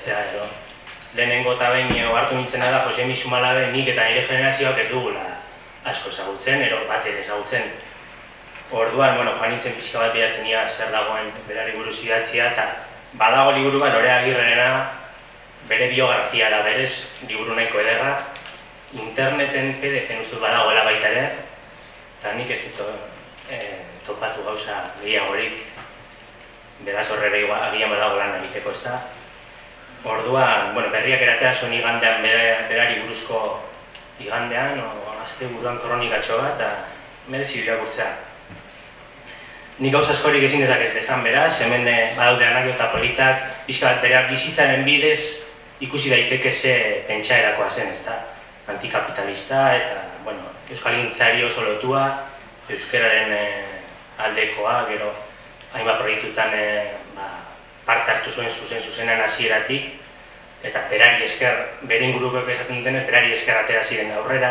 konfiatzea edo. Lehenengo eta behin hartu nintzen da Jose Misu Malabe nik eta nire generazioak ez dugula asko ezagutzen, ero bat ere ezagutzen. Orduan, bueno, joan nintzen pixka bat bilatzen ia zer dagoen berari buruz idatzia, eta badago liburu bat Lorea Agirrena bere biografia da berez, liburu nahiko ederra, interneten PDF-en ustut badagoela baita ere, eta nik ez dut eh, topatu gauza gehiagorik, beraz horrela agian badago lan egiteko ez da. Orduan, bueno, berriak eratea son igandean berari buruzko igandean, o azte buruan kronikatxo bat, eta merezi irakurtzea. Nik gauza askorik ezin dezaket esan beraz, hemen eh, badaude anakdota politak, bizka bat bere bizitzaren bidez ikusi daiteke ze pentsaerakoa zen, ez da? Antikapitalista eta, bueno, Euskal Gintzari oso lotua, Euskararen eh, aldekoa, gero hainbat proiektutan e, parte hartu zuen zuzen zuzenan hasieratik eta berari esker, bere inguruko esaten dutenez, berari esker atera ziren aurrera.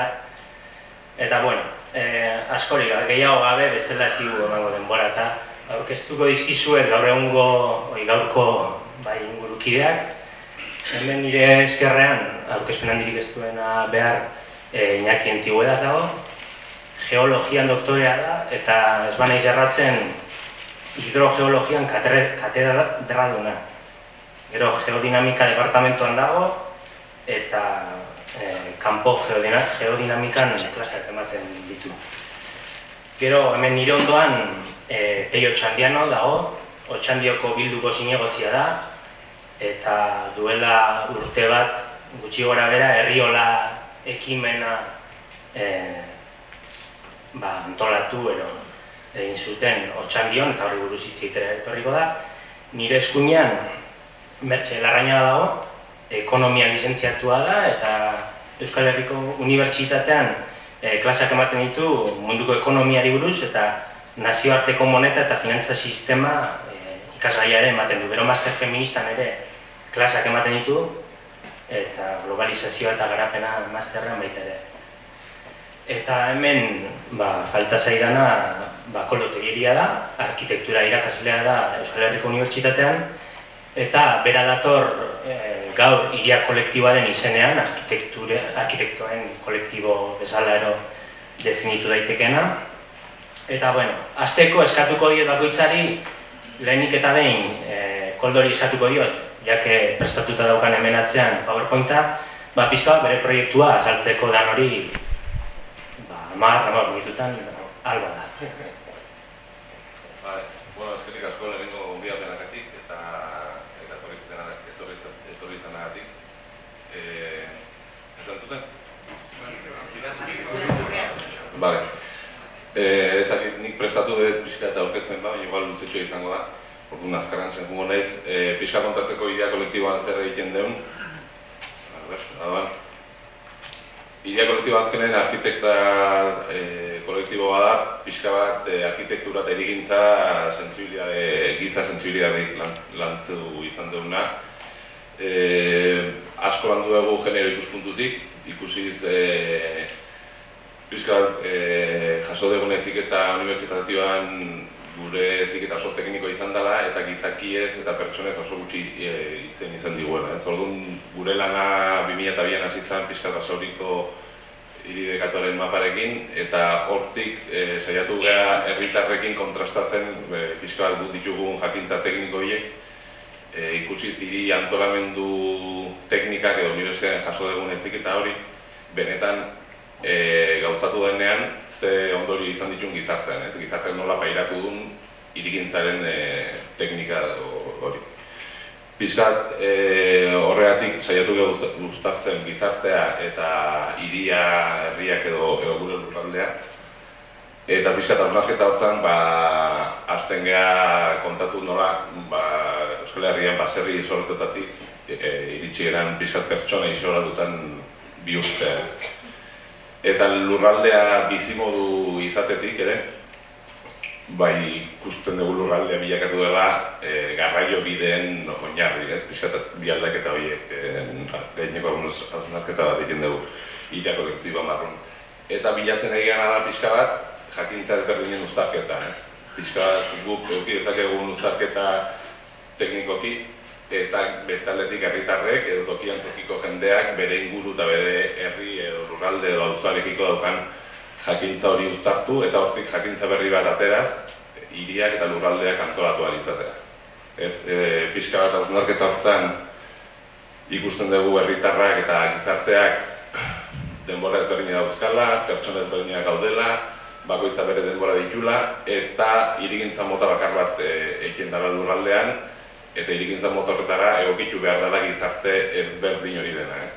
Eta bueno, e, askori gehiago gabe, bestela ez digu emango denbora eta aurkeztuko dizkizuet gaur egungo, oi, gaurko bai ingurukideak. Hemen nire eskerrean, aurkezpen handirik ez duena behar, e, Iñaki dago, geologian doktorea da, eta ez bana izerratzen hidrogeologian katedra duna. Gero geodinamika departamentoan dago eta e, kanpo geodinamikan klaseak ematen ditu. Gero hemen nire ondoan e, Peio Txandiano dago, Otxandioko bilduko zinegotzia da eta duela urte bat gutxi gora bera herriola ekimena e, ba, antolatu ero egin zuten Otxandion eta horri buruz hitz etorriko da. Nire eskuinean Mertxe Larraina dago, ekonomia lizentziatua da eta Euskal Herriko Unibertsitatean e, klaseak ematen ditu munduko ekonomiari buruz eta nazioarteko moneta eta finantza sistema e, ikasgaiare ematen du. Bero master feministan ere klaseak ematen ditu eta globalizazioa eta garapena masterrean baita ere. Eta hemen ba, falta zaidana ba, kolotegiria da, arkitektura irakaslea da Euskal Herriko Unibertsitatean, eta bera dator e, gaur iria kolektiboaren izenean, arkitektoen kolektibo bezala ero definitu daitekena. Eta, bueno, azteko eskatuko diot bakoitzari, lehenik eta behin e, koldori eskatuko diot, jake prestatuta daukan hemenatzean PowerPointa, ba, pizka bere proiektua azaltzeko dan hori Amar, amar, minututan, alba da. Bai, bueno, eskerrik asko lehenengo gonbia benagatik eta eta etorri izanagatik. Eh, ez zuten? Vale. Eh, ezakit nik prestatu dut pixka eta orkezten ba, igual lutzetxo izango da. Orduan azkaran zen jungo naiz, eh, pixka kontatzeko idea kolektiboan zer egiten deun. A ver, adoan. Iria kolektibo azkenen arkitekta e, kolektibo bada, pixka bat e, arkitektura eta erigintza sensibilidade, gitza sensibilidade lan, izan duguna. E, asko landu dugu genero ikuspuntutik, ikusiz e, pixka bat e, jaso dugun eziketa unibertsitatioan gure eziketa oso tekniko izan dela eta gizakiez eta pertsonez oso gutxi e, itzen izan diguela. Ez orduan gure lana 2002an hasi zen pixka basauriko iridekatuaren maparekin eta hortik e, saiatu gara herritarrekin kontrastatzen e, pixka bat gut ditugun jakintza tekniko hiek e, ikusi ziri antolamendu teknikak edo unibertsitatean jaso dugun eziketa hori benetan e, gauzatu denean ze ondori izan ditun gizartean, ez? Gizartean nola pairatu duen irigintzaren e, teknika hori. Piskat e, horregatik saiatu guztartzen gizartea eta iria herriak edo, edo gure lurraldea. Eta pizkat hausnarketa hortan, ba, azten geha kontatu nola, ba, Euskal Herrian baserri isolatotatik e, iritsi geran pizkat pertsona isolatutan bihurtzea eta lurraldea bizimodu izatetik ere bai ikusten dugu lurraldea bilakatu dela e, garraio bideen oinarri, ez, pixkat bi aldaketa horiek e, gaineko hausnarketa bat egin dugu iria kolektiba marron. Eta bilatzen egin da pixka bat, jakintza ezberdinen ustarketa, ez? Pixka bat guk euki ezakegun ustarketa teknikoki, eta beste aldetik herritarrek edo tokian tokiko jendeak bere inguru eta bere herri edo lurralde edo auzoarekiko daukan jakintza hori uztartu eta hortik jakintza berri bat ateraz hiriak eta lurraldeak antolatu izatea. Ez, e, pixka bat hausnarketa hortan ikusten dugu herritarrak eta gizarteak denbora ezberdina dauzkala, pertsona ezberdinak gaudela, bakoitza bere denbora ditula eta irigintza mota bakar bat e, dara lurraldean eta irigintza motorretara egokitu behar dela gizarte ezberdin hori dena. Eh?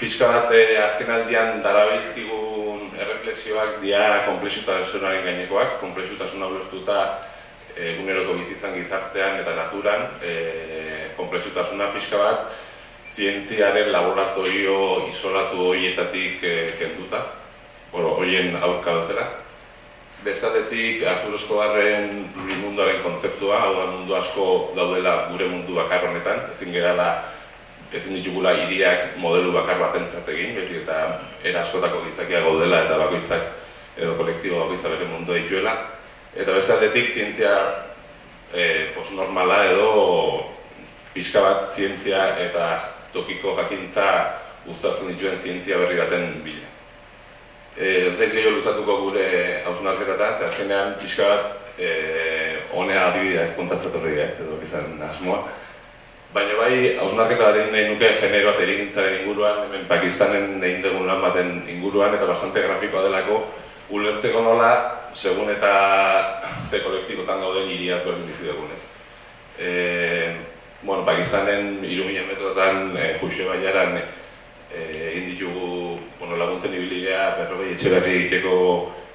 Piska bat eh, azken aldian darabizkigun erreflexioak dia komplexutasunaren gainekoak, komplexutasuna ulertuta eguneroko bizitzan gizartean eta naturan, e, komplexutasuna pixka bat zientziaren laboratorio isolatu horietatik e, kenduta, horien aurka bezala. Bestatetik Arturo Escobarren munduaren kontzeptua, hau da mundu asko daudela gure mundu bakar honetan, ezin gerala ezin ditugula hiriak modelu bakar batentzat egin, beti eta era askotako gizakia gaudela eta bakoitzak edo kolektibo bakoitza bere mundu dituela. Eta beste aldetik zientzia e, posnormala edo pixka bat zientzia eta tokiko jakintza guztatzen dituen zientzia berri baten bila. E, ez daiz gehiago luzatuko gure hausunarketan, ze azkenean pixka bat e, honea adibideak kontatzatorri edo bizan asmoa. Baina bai, hausnarketa bat egin nahi nuke genero bat erigintzaren inguruan, hemen Pakistanen egin dugun lan baten inguruan, eta bastante grafikoa delako, ulertzeko nola, segun eta ze kolektibotan gauden iriaz berdin bizi dugunez. E, bueno, Pakistanen iruminen metrotan, e, Juxe Baiaran, egin ditugu bueno, laguntzen ibilidea berrogei etxe berri egiteko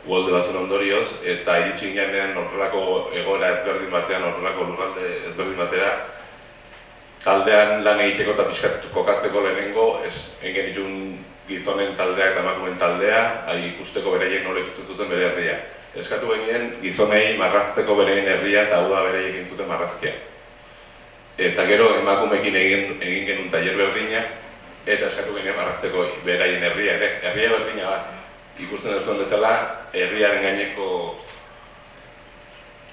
uolde batzun ondorioz, eta iritsi ginean horrelako egoera ezberdin batean, horrelako lurralde ezberdin batera, taldean lan egiteko eta pixkat kokatzeko lehenengo, ez engen ditun gizonen taldea eta emakumen taldea, ari ikusteko bereien nola ikusten bere herria. Eskatu genien gizonei marrazteko bereien herria eta hau da bereien zuten marrazkia. Eta gero emakumekin egin, egin genuen tailer berdina, eta eskatu genien marrazteko beraien herria ere. Herria berdina da, ikusten dut zuen bezala, herriaren gaineko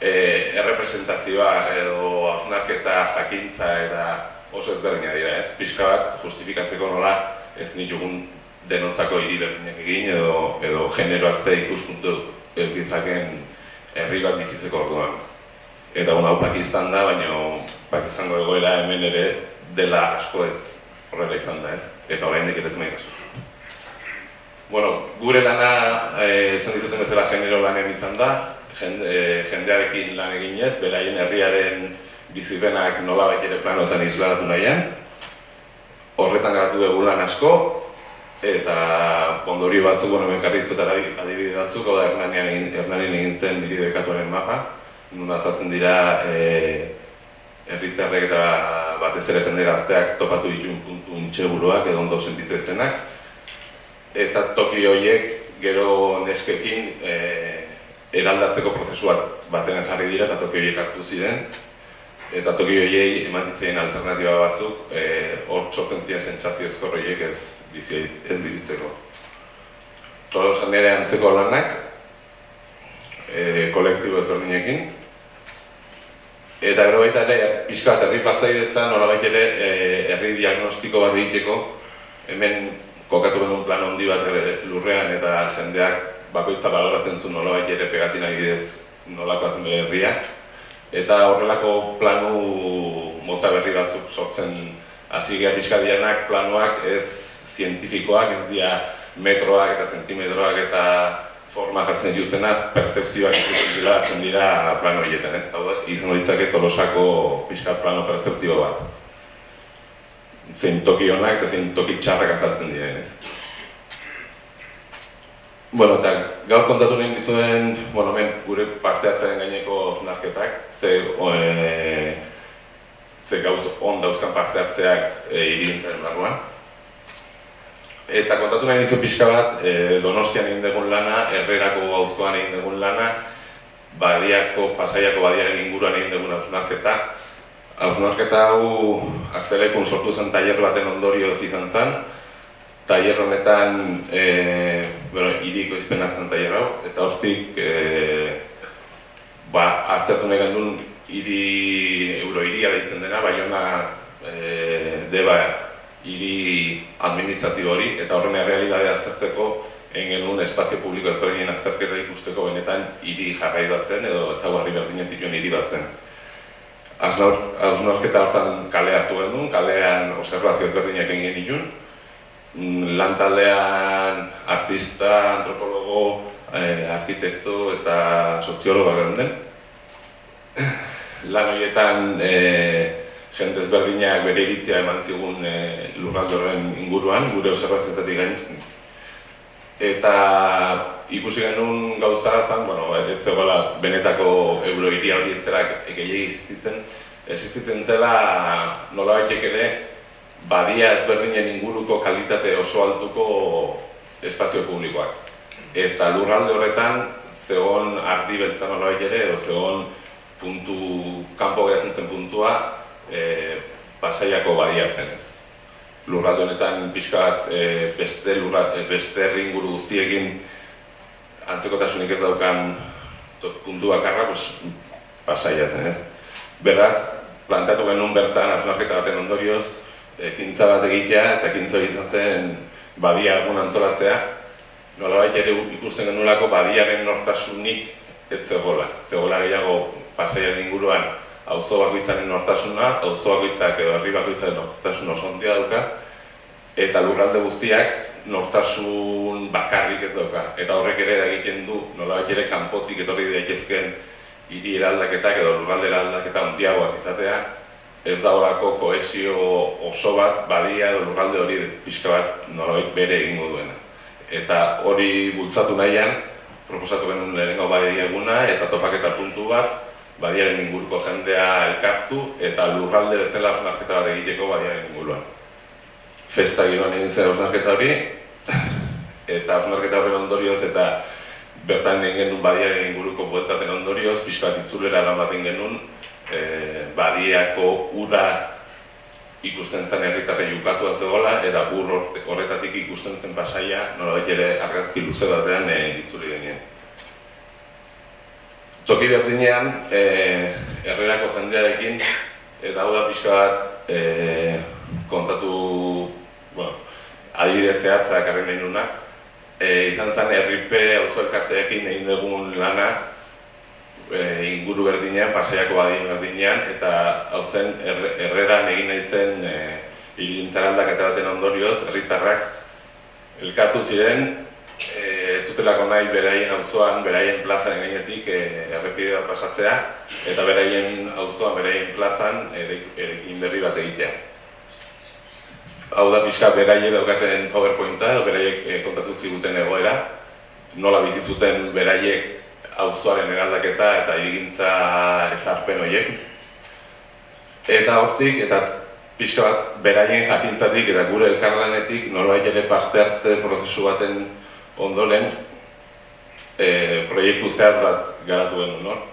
e, errepresentazioa edo hausnarketa jakintza eta oso ezberdina dira, ez? Pixka bat justifikatzeko nola ez nitugun denontzako hiri berdinak egin edo, edo generoak ze ikuspuntu eukizaken herri bat bizitzeko orduan. Eta hau Pakistan da, baina Pakistango egoera hemen ere dela asko ez horrela izan da, ez? Eta horrein ere ez maikazu. Bueno, gure lana, eh, esan dizuten bezala genero lanen izan da, jende, jendearekin lan eginez, beraien herriaren bizipenak nola ere planotan izlaratu nahian. Horretan garatu dugu lan asko, eta ondorio batzuk, bueno, menkarritzutara adibide batzuk, oda Hernanian, Hernanian egin zen dekatuaren mapa, nun azaltzen dira e, herritarrek eta batez ere jende gazteak topatu dituen puntu intxeguruak edo ondo sentitzeztenak. Eta toki horiek gero neskekin e, eraldatzeko prozesuak baten jarri dira eta toki horiek hartu ziren eta toki horiei ematitzen alternatiba batzuk e, hor txorten ziren sentsazio ezkor horiek ez, bizi, ez bizitzeko. Tolosan nire antzeko lanak, e, kolektibo ezberdinekin, eta gero baita ere, pixka bat herri partaidetzen, nola ere e, herri diagnostiko bat egiteko, hemen kokatu genuen plan handi bat lurrean eta jendeak bakoitza baloratzen zuen nolabait ere pegatina bidez nolako bere herria. Eta horrelako planu mota berri batzuk sortzen hasi geha pixka dianak planuak ez zientifikoak, ez dira metroak eta zentimetroak eta forma jartzen dituztenak, percepzioak izan dira plano horietan, ez? Hau da, izan ditzake tolosako pixka plano perceptibo bat. Zein toki honak eta zein toki txarrak azaltzen diren, ez? Bueno, eta gaur kontatu nahi dizuen, bueno, men, gure parte hartzaren gaineko narketak, ze, e, ze gauz on dauzkan parte hartzeak e, irigintzaren barruan. Eta kontatu nahi dizuen pixka bat, e, donostian egin dugun lana, herrerako gauzoan egin dugun lana, badiako, pasaiako badiaren inguruan egin dugun hausnarketa. Hausnarketa hau, artelekun sortu zen taller baten ondorioz izan zen, Taier honetan, e, bueno, iriko izpen azten taier hau, eta hortik, e, ba, aztertu nahi gandun hiri euro hiria deitzen dena, Baiona e, deba hiri administratibo hori, eta horren realidadea aztertzeko egin genuen espazio publiko ezberdinen azterketa ikusteko benetan hiri jarrai bat zen, edo ezaguarri berdinen zituen hiri bat zen. Hausnorketa hortan kale hartu genuen, kalean observazio ezberdinak egin genitun, mm, lantaldean artista, antropologo, eh, arkitekto eta soziologa geunden. Lan horietan eh, jende ezberdinak bere iritzia eman zigun eh, lurraldoren inguruan, gure observazioetatik gain. Eta ikusi genuen gauza zen, bueno, ez zegoela benetako euro iria hori etzerak gehiagik existitzen, existitzen zela nola ere badia ezberdinen inguruko kalitate oso altuko espazio publikoak eta lurralde horretan zegoen ardi beltzan horabait ere, edo zegoen puntu, kanpo geratzen zen puntua e, pasaiako badia zen ez. Lurralde honetan pixka bat e, beste, lurra, e, beste inguru guztiekin antzekotasunik ez daukan puntu bakarra, pues, pasaia zen ez. Beraz, plantatu genuen bertan, asunarketa baten ondorioz, ekintza bat egitea eta ekintza izan zen badia algun antolatzea, nolabait ere ikusten genuelako badiaren nortasunik ez zegoela. Zegoela gehiago pasaian inguruan auzo bakoitzaren nortasuna, auzo bakoitzak edo herri bakoitzaren nortasun oso ondia dauka, eta lurralde guztiak nortasun bakarrik ez dauka. Eta horrek ere egiten du nolabait ere kanpotik etorri daitezkeen hiri eraldaketak edo lurralde eraldaketa ondiagoak izatea, ez da horako koesio oso bat badia edo lurralde hori pixka bat nolabait bere egingo duena eta hori bultzatu nahian, proposatu genuen lehenengo bai eguna eta topaketa puntu bat, badiaren inguruko jendea elkartu eta lurralde bezala osnarketa bat egiteko badiaren inguruan. Festa ginoan egin zen osnarketa hori, eta osnarketa horren ondorioz eta bertan egin genuen badiaren inguruko bueltaten ondorioz, pixka bat itzulera lan bat genuen, e, badiako ura ikusten zen herritarre jukatua zegoela eta ur horretatik ikusten zen pasaia nolabait ere argazki luze batean e, itzuli genien. Toki berdinean, e, herrerako jendearekin eta hau da pixka bat e, kontatu bueno, adibidez zehatzak arren nahi e, izan zen herripe auzo elkarteekin egin dugun lana e, inguru berdinean, pasaiako badien berdinean, eta hau zen erreran egin nahi zen e, igintzaraldak eta baten ondorioz, herritarrak elkartu ziren, e, zutelako nahi beraien auzoan, beraien plazan gainetik e, errepide bat pasatzea, eta beraien auzoan, beraien plazan erekin berri bat egitea. Hau da pixka beraiek daukaten PowerPointa, beraiek e, kontatu ziguten egoera, nola bizitzuten beraiek auzoaren eraldaketa eta irigintza ezarpen horiek. Eta hortik, eta pixka bat, beraien jakintzatik eta gure elkarlanetik nolbait ere parte hartze prozesu baten ondoren e, proiektu zehaz bat garatu genuen, nor?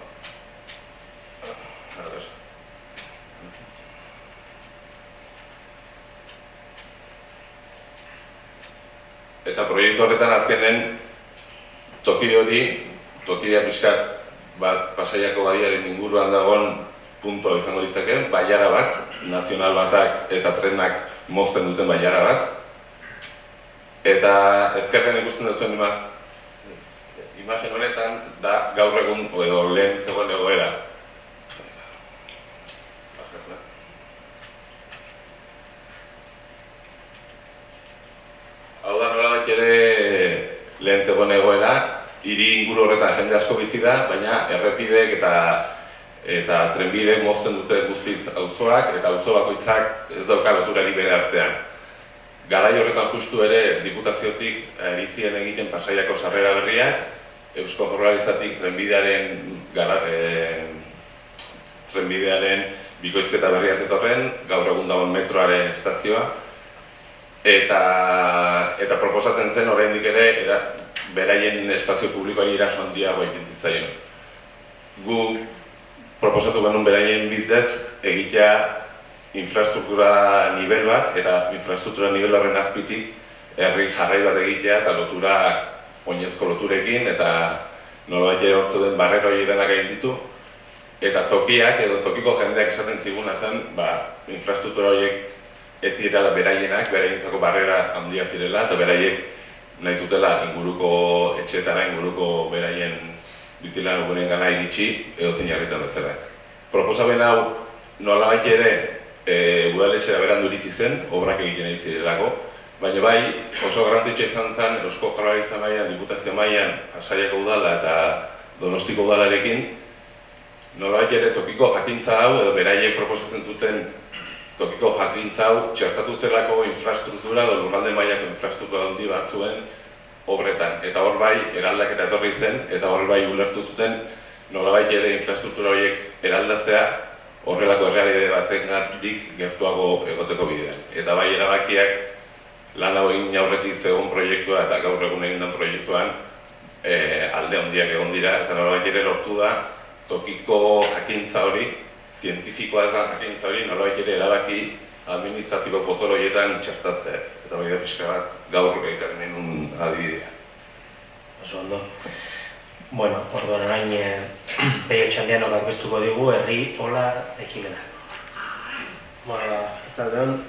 Eta proiektu horretan azkenen toki hori tokia pixkat bat pasaiako badiaren inguruan dagoen punto izango ditzake, baiara bat, nazional batak eta trenak mozten duten baiara bat. Eta ezkerren ikusten duzuen ima, imagen honetan da gaur egun edo lehen zegoen egoera. Hau da nola ere lehen zegoen egoera, hiri inguru horretan jende asko bizi da, baina errepideek eta eta trenbide mozten dute guztiz auzoak eta auzo bakoitzak ez dauka loturari bere artean. Garai horretan justu ere diputaziotik erizien egiten pasaiako sarrera berriak, Eusko Jorraritzatik trenbidearen gara, e, trenbidearen bikoizketa berria zetorren, gaur egun dagoen metroaren estazioa, eta, eta proposatzen zen oraindik ere era, beraien espazio publikoari iraso handiago egiten zitzaion. Gu proposatu genuen beraien bidez egitea infrastruktura nivel bat eta infrastruktura nivel horren azpitik herri jarrai bat egitea eta lotura oinezko loturekin eta nolabait ere hortzu den barrero denak egin ditu eta tokiak edo tokiko jendeak esaten ziguna zen, ba, infrastruktura horiek ez zirela beraienak, beraientzako barrera handia zirela, eta beraiek nahi zutela inguruko etxetara, inguruko beraien bizilan ugunen gana iritsi, edo zein jarritan bezala. Proposamen hau nolabait ere e, udaletxera berandu iritsi zen, obrak egiten egin zirelako, baina bai oso garrantzitsua izan zen Eusko Jaurlaritza mailan, Diputazio mailan, Asaiako udala eta Donostiko udalarekin, nolabait ere tokiko jakintza hau edo beraiek proposatzen zuten tokiko jakintza hau txertatu zelako infrastruktura edo lurralde mailako infrastruktura handi bat zuen obretan. Eta hor bai, eraldaketa etorri zen, eta hor bai ulertu zuten nolabait ere infrastruktura horiek eraldatzea horrelako errealide baten dik gertuago egoteko bidean. Eta bai erabakiak lan hau egin aurretik zegoen proiektua eta gaur egun egin den proiektuan e, alde handiak egon dira eta nolabait ere lortu da tokiko jakintza hori, zientifikoa ez da jakintza hori, nolabait ere erabaki administratibo potoloietan txertatzea. Eta hori da pixka bat gaur ekarri nenun adibidea. Oso ondo. Bueno, orduan orain eh, Peio Txandiano aurkeztuko digu herri hola ekimena. Bueno, etzaldeon.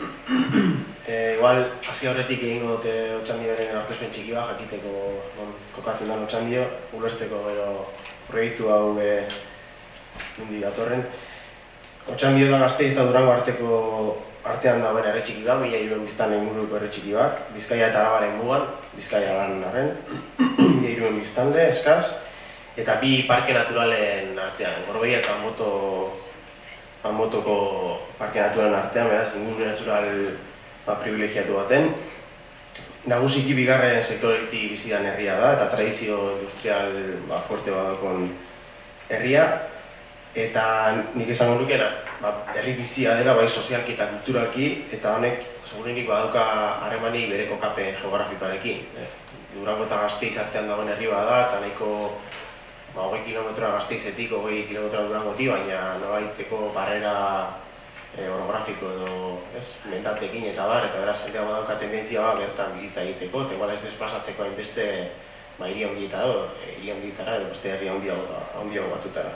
E, igual, hasi horretik egingo dute Otxandioaren aurkezpen txiki bat, jakiteko non kokatzen den Otxandio, ulertzeko gero proiektu hau e, nundi datorren. Otxandio da gazteiz da durango arteko artean dagoen erre txiki bat, bila iruen biztan inguruko erre txiki bat, Bizkaia eta Arabaren mugan, Bizkaia dan arren, bila iruen biztanle, eskaz, eta bi parke naturalen artean, Gorbeia eta Moto Amotoko parke naturalen artean, beraz, inguru natural ba, privilegiatu baten. Nagusiki bigarren sektoretik bizidan herria da, eta tradizio industrial ba, fuerte badakon herria. Eta nik esango nukena, ba, herri bizia dela bai sozialki eta kulturalki, eta honek segurenik badauka harremani bere kokape geografikoarekin. Eh? Durango eta Gasteiz artean dagoen herri bada, eta nahiko ba, hogei kilometroa Gasteizetik, hogei kilometroa Durangoti, baina nobaiteko barrera e, orografiko edo ez, mendatekin eta bar, eta beraz jendea badauka tendentzia bat bertan bizitza egiteko, eta igual ez desplazatzeko hainbeste ba, hiri ondietara edo hiri ondietara edo beste herri ondiago batzutara.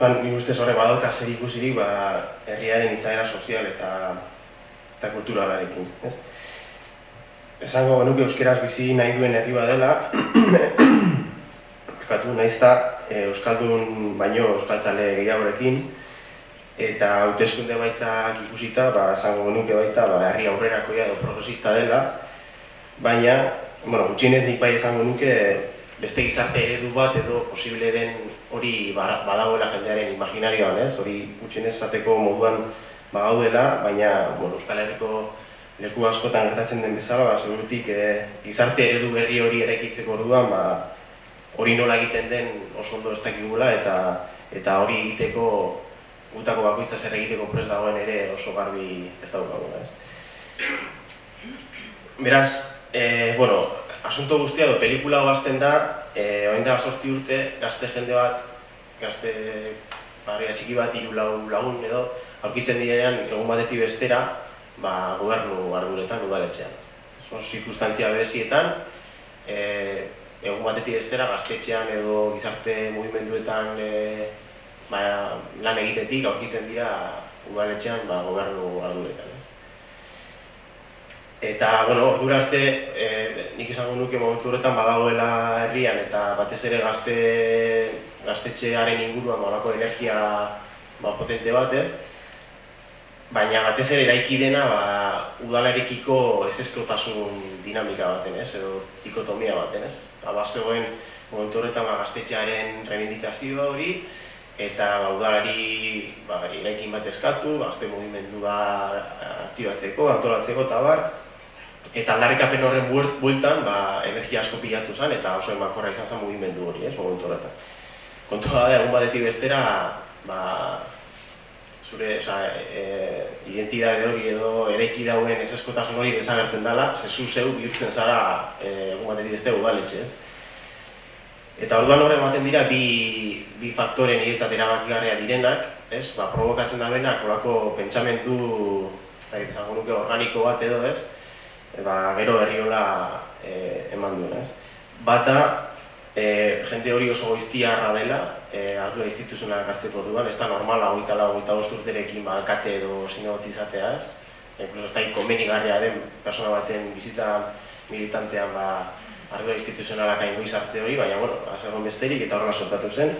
Ban, nik ustez horre badauka zer ikusirik ba, herriaren izaera sozial eta eta kulturalarekin. Ez? Esango genuke euskeraz bizi nahi duen herri badela, Ekatu nahiz eta e, Euskaldun baino Euskaltzale gehiagorekin, eta hauteskunde baitzak ikusita, ba, esango genuke baita, ba, herri aurrerakoia edo progresista dela, baina, bueno, gutxienez nik bai esango nuke beste gizarte eredu bat edo posible den hori badagoela jendearen imaginarioan, ez? Hori gutxienez esateko moduan bagaudela, baina, bueno, Euskal Herriko leku askotan gertatzen den bezala, ba, segurutik e, gizarte eredu berri hori eraikitzeko orduan, ba, hori nola egiten den oso ondo ez dakigula eta eta hori egiteko gutako bakoitza zer egiteko prest dagoen ere oso garbi ez daukagu, ez? Beraz, e, bueno, asunto guztia do, pelikula gazten da, e, oain da sortzi urte, gazte jende bat, gazte barria txiki bat, hiru lagun edo, aurkitzen direnean, egun batetik bestera, ba, gobernu arduretan, udaletxean. Oso zikustantzia berezietan, e, egun batetik bestera, gaztetxean edo gizarte mugimenduetan e, ba, lan egitetik aurkitzen dira udaletxean ba, gobernu arduretan. Ez? Eta, bueno, ordura arte, e, nik izango nuke momentu horretan badagoela herrian eta batez ere gazte, gaztetxearen inguruan balako energia ba, potente bat, ez? Baina batez ere eraiki dena ba, udalarekiko ez eskotasun dinamika baten, ez? Edo dikotomia baten, ez? Aba zegoen momentu horretan ba, gaztetxearen reivindikazioa hori, eta ba, udalari ba, iraikin bat eskatu, ba, mugimendua aktibatzeko, antolatzeko eta bar, eta aldarrikapen horren bueltan ba, energia asko pilatu zen eta oso emakorra izan zen mugimendu hori, ez, momentu horretan. Kontua da, egun batetik bestera, ba, zure oza, e, identidade hori edo ereiki dauen ez eskotasun hori desagertzen dela, zezu zeu bihurtzen zara e, egun batetik beste udaletxe, ez. Eta orduan horre ematen dira bi, bi faktore niretzat erabakigarria direnak, ez? Ba, provokatzen da benak, horako pentsamentu, ez da izango nuke organiko bat edo, ez? E, ba, gero herriola e, eman duen, ez? Bata, e, jende hori oso goiztiarra dela, e, ardura instituzionalak hartzeko duan, ez da normala hogeita lau, hogeita urterekin ba, alkate edo zinegotzi izatea ez. E, incluso ez da ikomenigarria den persona baten bizitza militantean ba, ardura instituzionalak hain goiz hartze hori, baina, bueno, azegon besterik eta horrela sortatu zen.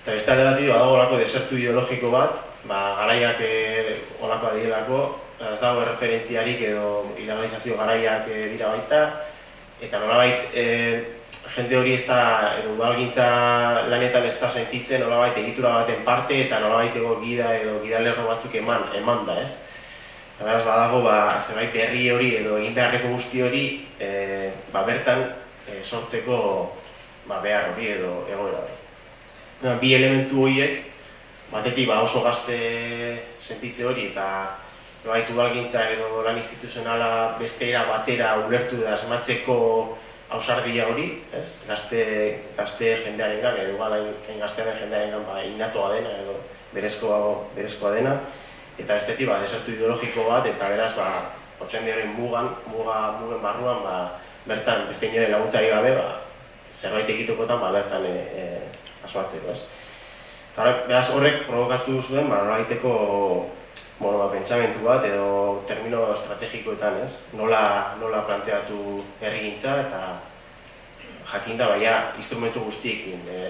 Eta beste alde bat badago desertu ideologiko bat, ba, garaiak e, olakoa direlako, ez dago referentziarik edo ilegalizazio garaiak e, dira baita, eta nolabait e, jende hori ez da, udalgintza lanetan ez da sentitzen nolabait egitura baten parte eta nolabait ego gida edo gidalerro batzuk eman, eman da, ez? Beraz, badago, ba, zerbait berri hori edo egin beharreko guzti hori e, ba, bertan e, sortzeko ba, behar hori edo egoera hori. Ba, bi elementu horiek, batetik ba, oso gazte sentitze hori eta nolabait udalgintza edo lan instituzionala beste era batera ulertu da asmatzeko ausardia hori, ez? Gazte, gazte jendearen gan, edo gala gaztearen jendearen gan, ba, inatoa dena, edo berezkoa, berezkoa dena, eta bestetik, ba, desertu ideologiko bat, eta beraz, ba, otxendiaren mugan, muga, mugen barruan, ba, bertan, beste inoren laguntzari gabe, ba, zerbait egitokotan, ba, bertan e, e, asmatzeko, ez? Eta beraz, horrek provokatu zuen, ba, nola egiteko bueno, ba, pentsamentu bat edo termino estrategikoetan, ez? Nola, nola planteatu herrigintza eta jakinda baia instrumentu guztiekin e,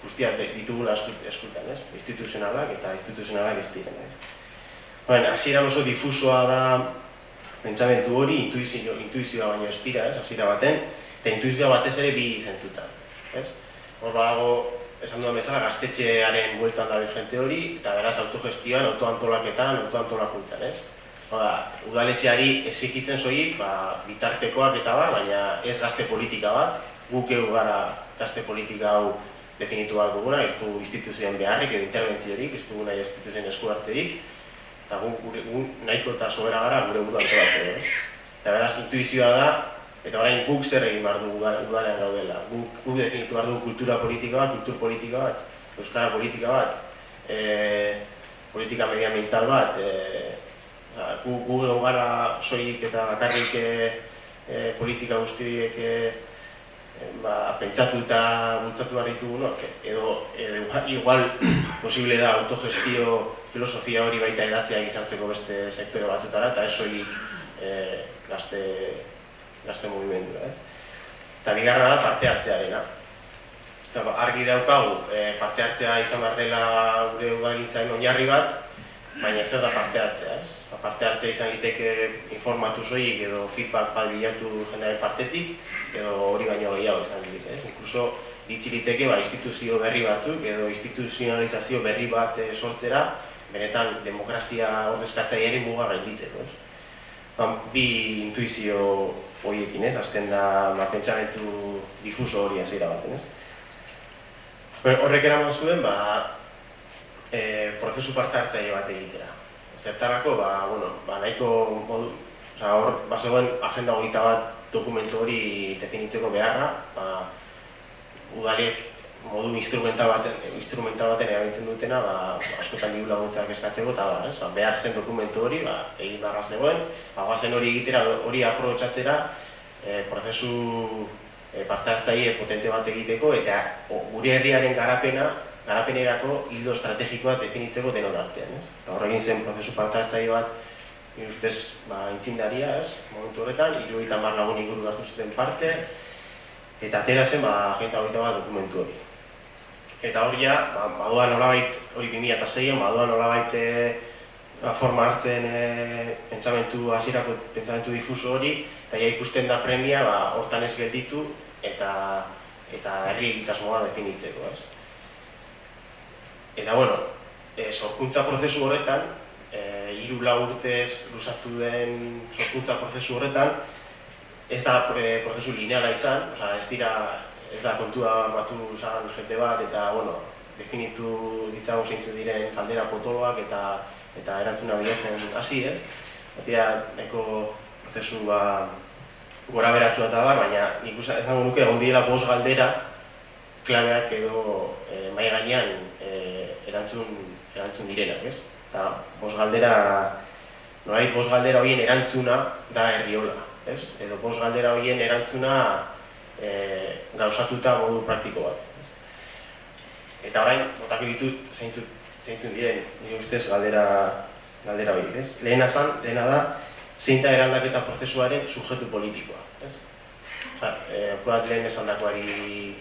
guztiak ditugula eskutan, ez? Instituzionalak eta instituzionalak ez diren, ez? Bueno, hasieran oso difusoa da pentsamentu hori, intuizio, intuizioa baino espira, ez? Hasiera baten, eta intuizioa batez ere bi zentzutan, ez? Hor badago esan duan bezala, gaztetxearen bueltan da jente hori, eta beraz autogestioan, autoantolaketan, autoantolakuntzan, ez? Oda, udaletxeari ezikitzen zoik, ba, bitartekoak eta bar, baina ez gazte politika bat, guk egu gara gazte politika hau definitu bat duguna, ez du instituzioen beharrik edo interbentziorik, ez du nahi instituzioen esku hartzerik, eta guk, gure, guk nahiko eta sobera gara gure buru antolatzen, ez? Eta beraz, intuizioa da, Eta orain guk zer egin behar dugu udalean gaudela. Guk, guk definitu behar dugu kultura politika bat, kultur politika bat, euskara politika bat, e, politika mediamental bat, e, guk gu gara soilik eta bakarrik e, politika guztiek e, ba, pentsatu eta bultzatu behar ditugu, no? edo, edo igual posible da autogestio filosofia hori baita edatzea gizarteko beste sektore batzutara, eta ez soilik e, gazte gazte mugimendura, ez? Eta bigarra da parte hartzearena. Eta ba, argi daukagu, e, parte hartzea izan behar dela gure udalgintzaen onjarri bat, baina zer da parte hartzea, ez? Ba, parte hartzea izan egiteke informatu zoik edo feedback bat bilatu jendearen partetik, edo hori baino gehiago izan egiteke, ez? Inkluso, ditxiliteke ba, instituzio berri batzuk edo instituzionalizazio berri bat e, sortzera, benetan demokrazia ordezkatzaileari muga gainditzeko, ez? Ba, bi intuizio horiekin ez, azten da ba, pentsamentu difuso hori hasiera baten ez. Horrek eraman zuen, ba, e, prozesu parte hartzaile bat egitera. Zertarako, ba, bueno, ba, nahiko modu, oza, hor, ba, zegoen agenda hogeita bat dokumentu hori definitzeko beharra, ba, udaliek modu instrumental baten, instrumental baten erabiltzen dutena, ba, askotan diru laguntzak eskatzeko eta ba, ba, behar zen dokumentu hori, ba, egin barra zegoen, ba, zen hori egitera, hori aprobetsatzera, e, prozesu e, parte hartzaile potente bat egiteko eta o, gure herriaren garapena, garapenerako hildo estrategikoa definitzeko denon artean, ez? Eta horregin zen prozesu parte hartzaile bat, ustez, ba, intzindaria, ez? Momentu horretan, iruita mar lagun inguru hartu zuten parte, eta atera zen, ba, agenda hogeita bat dokumentu hori. Eta hori ja, ba, badua nolabait, hori 2006an, badua nolabait e, ba, forma hartzen e, pentsamentu hasierako pentsamentu difuso hori, eta ja ikusten da premia, ba, hortan ez gelditu, eta eta herri egitasmoa definitzeko, ez? Eta, bueno, e, sorkuntza prozesu horretan, e, iru urtez lusatu den sorkuntza prozesu horretan, ez da prozesu lineala izan, oza, ez dira ez da kontua batu zan jende bat eta bueno, definitu ditzago zeintzu diren kaldera potoloak eta eta erantzuna bilatzen hasi ez. Batia, nahiko prozesu ba, gora beratxua eta bar, baina nik esango nuke egon direla bos galdera klabeak edo e, mai gainean e, erantzun, erantzun direnak, ez? Eta bos galdera, norai bos galdera horien erantzuna da herriola, ez? Edo bos galdera horien erantzuna e, gauzatuta modu praktiko bat. Eta orain, botako ditut, zeintzut, zeintzut diren, nire ustez galdera, galdera horiek, ez? Lehena zan, lehena da, zein da eraldaketa prozesuaren sujetu politikoa, ez? Osa, e, lehen esan dako ari,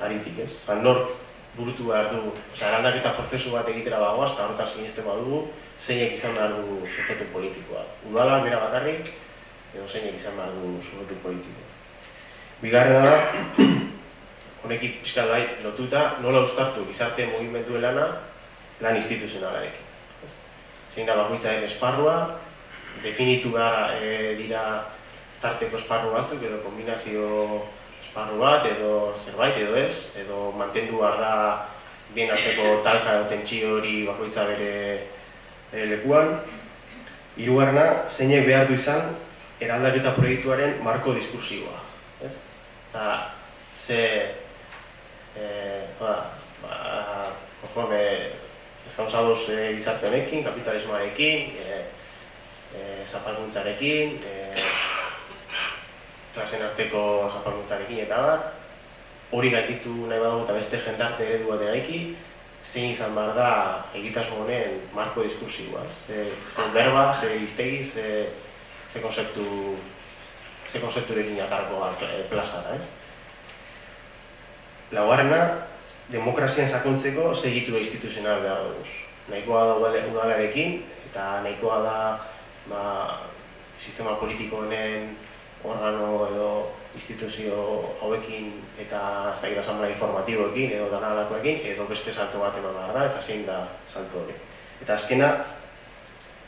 aritik, ez? Osa, nork burutu behar du, osa, eraldaketa prozesu bat egitera bagoaz, eta horretar sinisten badugu, zeinek izan behar du sujetu politikoa. Udala, bera bakarrik, edo zeinek izan behar du sujetu politikoa. Bigarrena da, honekin pixka bai lotuta, nola ustartu gizarte mugimendu lana lan instituzionalarekin. Zein da bakoitzaren esparrua, definitu behar e, dira tarteko esparru batzuk edo kombinazio esparru bat edo zerbait edo ez, edo mantendu behar da bien arteko talka edo tentsio hori bakoitza bere, bere lekuan. Hirugarrena, zeinek behar du izan eraldaketa proiektuaren marko diskursiboa. Eta, ze eh, ba, ba, konforme eskauzadoz e, eh, gizarte honekin, kapitalismoarekin, e, e, zapalguntzarekin, e, klasen arteko zapalguntzarekin eta bar, hori gaititu nahi badago eta beste jendarte eredu bat eraiki, zein izan behar da egitasmo honen marko diskursiua. Ze, ze berba, ze iztegi, ze, ze konzeptu ze konzepturekin atarko plazara, ez? Laugarrena, demokrazian sakontzeko segitura instituzional behar dugu. Nahikoa da udalarekin eta nahikoa da ba, sistema politiko honen organo edo instituzio hauekin eta ez da asamblea informatiboekin edo danalakoekin edo beste salto bat eman behar da eta zein da salto hori. Eta azkena,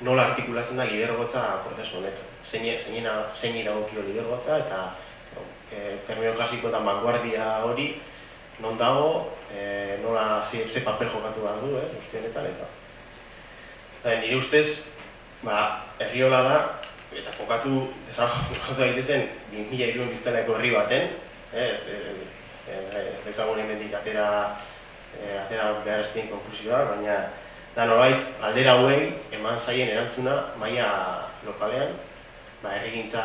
nola artikulatzen da lidergotza prozesu honetan. Zein, zein, zein dagokio lidergotza eta e, termino klasikoetan vanguardia hori non dago, e, nola ze, ze papel jokatu behar du, eh, uste honetan, eta. Da, nire ustez, ba, herriola da, eta kokatu, desagotu daitezen, 2000 iruen biztaneko herri baten, eh, ez, ez dezagun emendik atera, e, atera behar estien konklusioa, baina, da, nolait, aldera hauei, eman zaien erantzuna, maia lokalean, ba, erregintza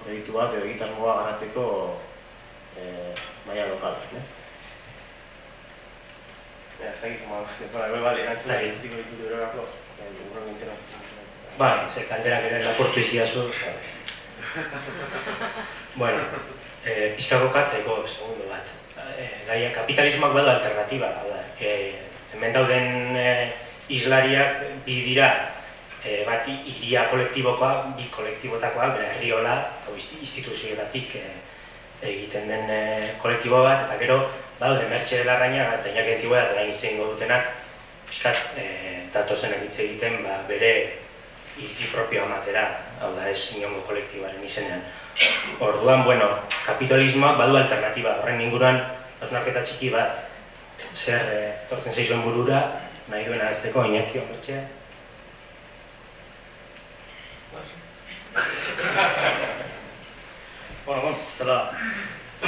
proiektu bat, edo egitasmoa garatzeko e, maia lokalean, ez? Ja, ez da gizu mal, para bai, vale, erantzuna egitutiko ditutu erorako, urron interazio. Bai, ze kalderak ere laportu iziazu. bueno, eh, pizkako katzeko, segundo bat. Eh, gaia, kapitalismoak badu alternatiba, da. Eh, hemen dauden eh, islariak bi dira, eh, bat iria kolektibokoa, bi kolektibotakoa, bera herriola, instituzioetatik eh, egiten den eh, kolektibo bat, eta gero, Baude, mertxe dela raina, eta inak entiboa eta lain izan dutenak, piskat, e, datozen egitze egiten, ba, bere hitzi propio amatera, hau da ez inongo kolektibaren izenean. Orduan, bueno, kapitalismoak badu alternatiba, horren inguruan, osnarketa txiki bat, zer e, tortzen zaizuen burura, nahi duena ez deko, inakio, mertxea? bueno, bueno, ez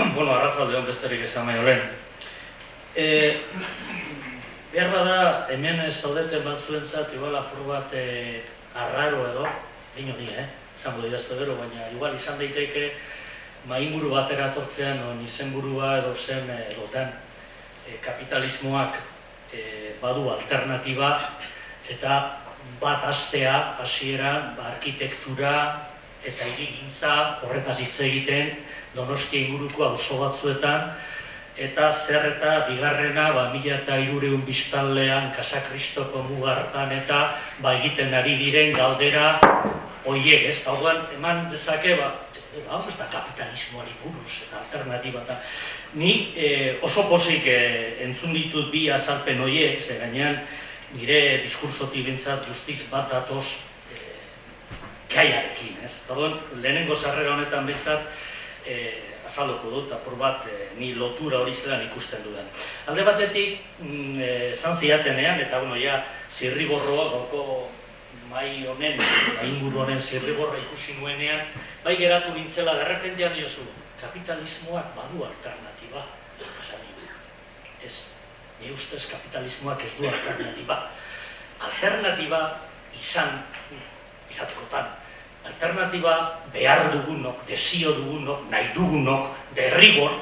bueno, arrazalde hon besterik esan nahi olen. E, behar da, hemen zaudete batzuentzat, igual apur bat e, arraro edo, dino ni, eh? Zango didazte gero, baina igual izan daiteke mainguru batera atortzean, on izenburua edo zen edo den e, kapitalismoak e, badu alternatiba eta bat astea hasiera ba, arkitektura eta hirigintza horretaz hitz egiten Donostia inguruko auzo batzuetan, eta zer eta bigarrena, ba, mila eta irureun biztallean, Kasa Kristoko mugartan, eta ba, egiten ari diren galdera oiek, ez? Da, eman dezake, ba, hau ez da kapitalismoari buruz, eta alternatiba, eta ni e, oso pozik e, entzun ditut bi azalpen oiek, ze gainean, nire diskursotik bintzat guztiz bat datoz e, kaiarekin, ez? Orduan, lehenengo sarrera honetan bintzat, e, azaloko dut, apur bat e, ni lotura hori zelan ikusten dudan. Alde batetik, mm, e, zan ziatenean, eta bueno, ja, zirriborroa, goko mai honen, inguru honen zirriborra ikusi nuenean, bai geratu nintzela, derrepentean diozu, kapitalismoak badu alternatiba, eta zan Ez, ni ustez kapitalismoak ez du alternatiba. Alternatiba izan, izatikotan, alternatiba behar dugunok, desio dugunok, nahi dugunok, derrigor,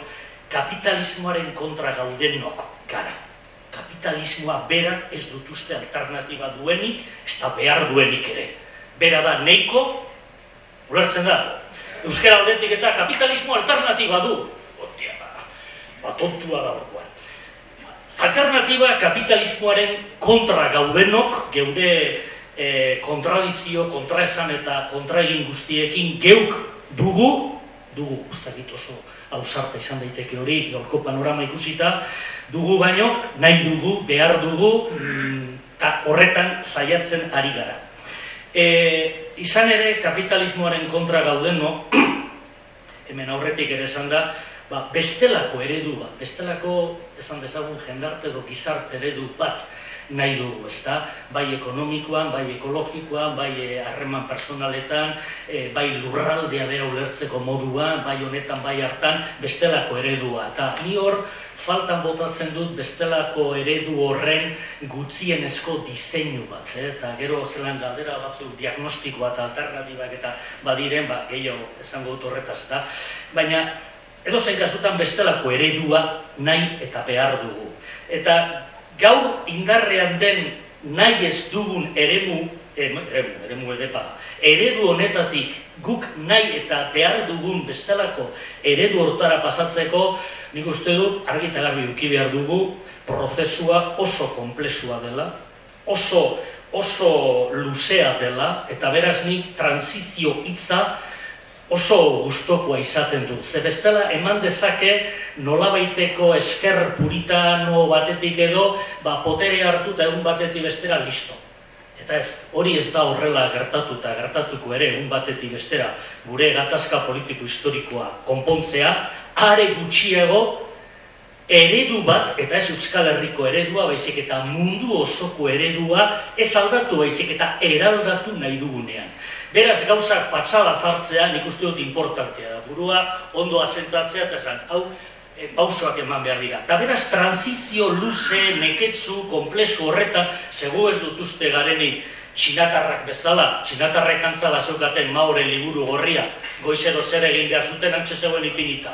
kapitalismoaren kontra gaudenok gara. Kapitalismoa berak ez dutuzte alternatiba duenik, ez da behar duenik ere. Bera da neiko, ulertzen da, Euskara aldetik eta kapitalismo alternatiba du. Otia, ba, tontua da orduan. Alternatiba kapitalismoaren kontra gaudenok, geure e, kontradizio, kontraesan eta kontraegin guztiekin geuk dugu, dugu, ustakit oso hausarta izan daiteke hori, gaurko panorama ikusita, dugu baino, nahi dugu, behar dugu, eta mm, horretan saiatzen ari gara. E, izan ere, kapitalismoaren kontra gauden, no? hemen aurretik ere esan da, ba, bestelako eredu bat, bestelako, esan dezagun, jendarte edo gizarte eredu bat, nahi dugu, ezta? Bai ekonomikoan, bai ekologikoan, bai eh, harreman personaletan, e, bai lurraldea bera ulertzeko moduan, bai honetan, bai hartan, bestelako eredua. Eta ni hor, faltan botatzen dut bestelako eredu horren gutxienezko diseinu bat, eh? eta gero zelan galdera batzu diagnostikoa eta alternatibak eta badiren, ba, gehiago esango dut horretaz, eta baina edo zein kasutan bestelako eredua nahi eta behar dugu. Eta gaur indarrean den nahi ez dugun eremu, eremu, eremu edepa, eredu honetatik guk nahi eta behar dugun bestelako eredu hortara pasatzeko, nik uste dut argi eta garbi uki behar dugu, prozesua oso komplexua dela, oso, oso luzea dela, eta beraz nik transizio hitza oso gustokoa izaten du. Ze bestela eman dezake nolabaiteko esker puritano batetik edo, ba, potere hartu eta egun batetik bestera listo. Eta ez, hori ez da horrela gertatu eta gertatuko ere egun batetik bestera gure gatazka politiko historikoa konpontzea, are gutxiego eredu bat, eta ez Euskal Herriko eredua, baizik eta mundu osoko eredua, ez aldatu baizik eta eraldatu nahi dugunean. Beraz gauzak patxala zartzea nik uste dut importantea da. Burua ondo asentatzea eta esan, hau, e, pausoak eman behar dira. Eta beraz, transizio luze, neketzu, komplexu horretan, segu ez dut uste gareni txinatarrak bezala, txinatarrek antzala zeukaten maure liburu gorria, goizero zer egin behar zuten antxe zegoen ipinita.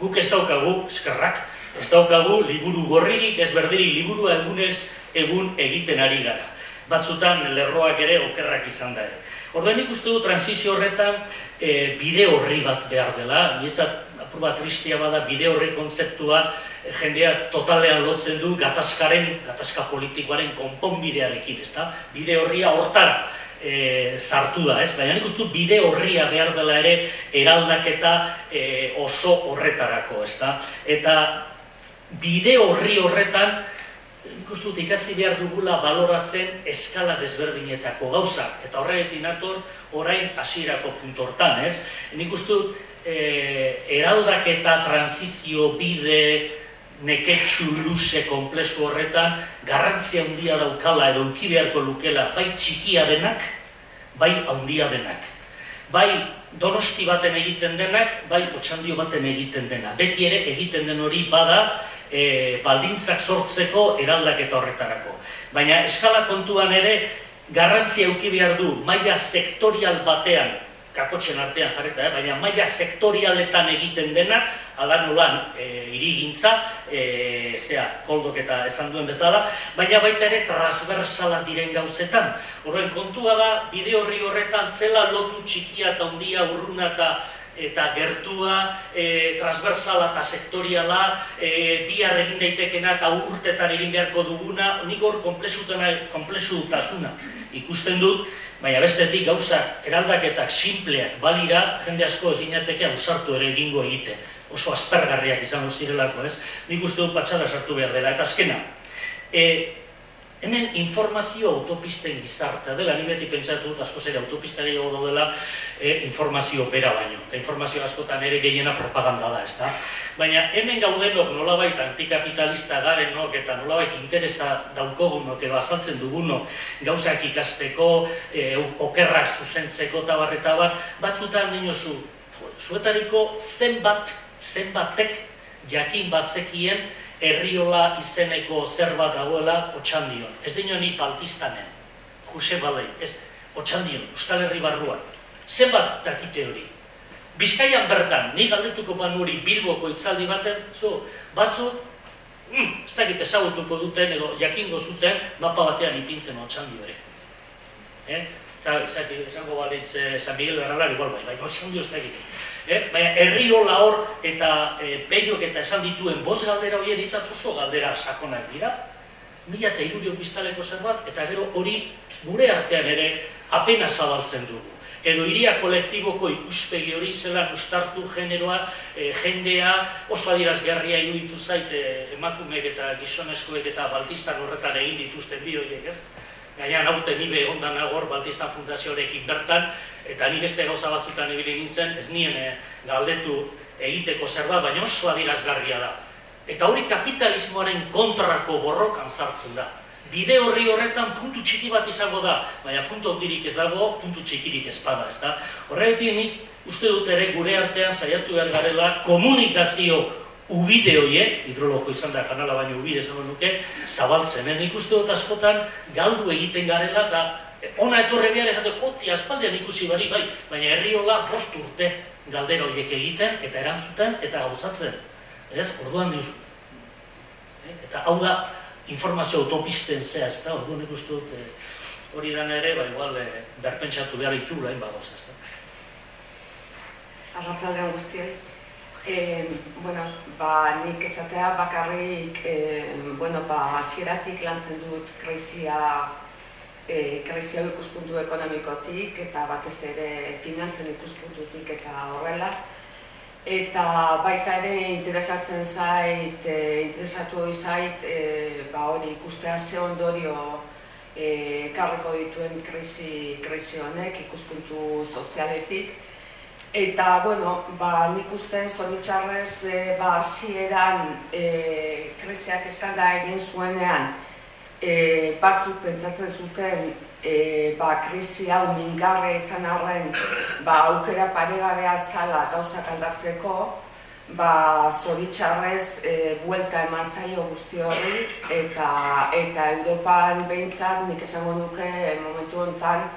Guk ez daukagu, eskerrak, ez daukagu liburu gorririk, ez berdirik liburua egunez egun egiten ari gara. Batzutan lerroak ere okerrak izan da ere. Orduan nik du transizio horretan e, bide horri bat behar dela, nietzat apur bat tristia bada bide horri kontzeptua e, jendea totalean lotzen du gatazkaren, gatazka politikoaren konponbidearekin, ezta? Bide horria hortar e, sartu da, ez? Baina nik uste bide horria behar dela ere eraldaketa e, oso horretarako, ezta? Eta bide horri horretan nik uste dut ikasi behar dugula baloratzen eskala desberdinetako gauzak. Eta horregetik nator, orain hasierako puntortan, ez? Nik uste dut, e, eraldak eta transizio bide neketsu luze komplezu horretan garrantzia handia daukala edo uki beharko lukela bai txikia denak, bai handia denak. Bai donosti baten egiten denak, bai otxandio baten egiten dena. Beti ere egiten den hori bada, e, baldintzak sortzeko eraldaketa horretarako. Baina eskala kontuan ere garrantzia eduki behar du maila sektorial batean kakotzen artean jarreta, eh? baina maila sektorialetan egiten denak, ala nolan e, irigintza, e, zera, koldok eta esan duen bezala, baina baita ere transversala diren gauzetan. Horren kontua da, bide horri horretan zela lotu txikia eta hundia urruna eta eta gertua, e, transversala eta sektoriala, e, bihar egin daitekena eta urtetan egin beharko duguna, nik hor komplexu tasuna ikusten dut, baina bestetik gauzak eraldaketak simpleak balira, jende asko ez inateke ausartu ere egingo egite. Oso aspergarriak izango zirelako, ez? Nik uste dut patxada sartu behar dela. Eta azkena, e, hemen informazio autopisten gizartea dela, ni beti pentsatu dut asko zera autopista gehiago dela e, informazio bera baino. Eta informazio askotan ere gehiena propaganda da, ezta? Baina hemen gaudenok nolabait antikapitalista garenok eta nolabait interesa daukogunok edo azaltzen dugunok gauzak ikasteko, e, okerrak zuzentzeko eta barreta bat, batzutan dinozu, zuetariko zenbat, zenbatek jakin bazekien herriola izeneko zer bat dagoela otxandion. Ez dino ni paltistanen, Jose Balei, ez, otxandion, Euskal Herri barruan. zenbat dakite hori. Bizkaian bertan, nik galdetuko ban hori Bilboko itzaldi baten, zo, batzu, mm, ez dakit ezagutuko duten edo jakingo zuten mapa batean ipintzen otxandi ere. Eh? Eta esango balitz eh, San Miguel Garralar igual bai, bai, otxandi ez dakit. Eh? Baina, herri hola hor eta e, peiok eta esan dituen bos galdera horien itzat oso galdera sakonak dira, mila eta irurio biztaleko zerbait, eta gero hori gure artean ere apena zabaltzen dugu edo iria kolektiboko ikuspegi hori zelan ustartu generoa, e, jendea oso adirazgarria iruditu zait e, emakumeek eta gizonezkoek eta baltistan horretan egin dituzten bi horiek, ez? Gaina naute nibe ondan agor Baltistan Fundazioarekin bertan, eta ni beste gauza batzutan ibili nintzen, ez nien e, galdetu egiteko zerba, baina oso adirazgarria da. Eta hori kapitalismoaren kontrako borrokan sartzen da bide horri horretan puntu txiki bat izango da, baina puntu hondirik ez dago, puntu txikirik ez bada, ez da? Horregatik nik uste dut ere gure artean saiatu behar garela komunikazio ubide horiek, hidrologo izan da kanala baino ubide esan nuke, zabaltzen. Eh? Nik uste dut askotan galdu egiten garela eta ona etorre behar esate, oti aspaldian ikusi bari, bai, baina herri hola bost urte galdera horiek egiten eta erantzuten eta gauzatzen. Ez, orduan diuz. Eh? Eta hau da, informazio autopisten zea, ez da, orduan ikustu dut, eh, hori dan ere, ba, igual, eh, berpentsatu behar ditu lehen bagoz, ez da. Arratzaldean guztioi. Eh, bueno, ba, nik esatea bakarrik, eh, bueno, ba, asieratik lantzen dut kreizia, eh, kreizia ikuspuntu ekonomikotik, eta batez ere finantzen ikuspuntutik eta horrela eta baita ere interesatzen zait, e, interesatu hori zait, e, ba hori ikustea ze ondorio e, karreko dituen krisi, krisi honek ikuspuntu sozialetik. Eta, bueno, ba, nik uste zoritxarrez, e, ba, zieran e, krisiak ez da egin zuenean, e, batzuk pentsatzen zuten e, ba, krisi hau mingarre izan arren ba, aukera paregabea zala gauzak aldatzeko, ba, zoritxarrez e, buelta eman zaio guzti horri eta, eta Europan behintzat nik esango nuke momentu honetan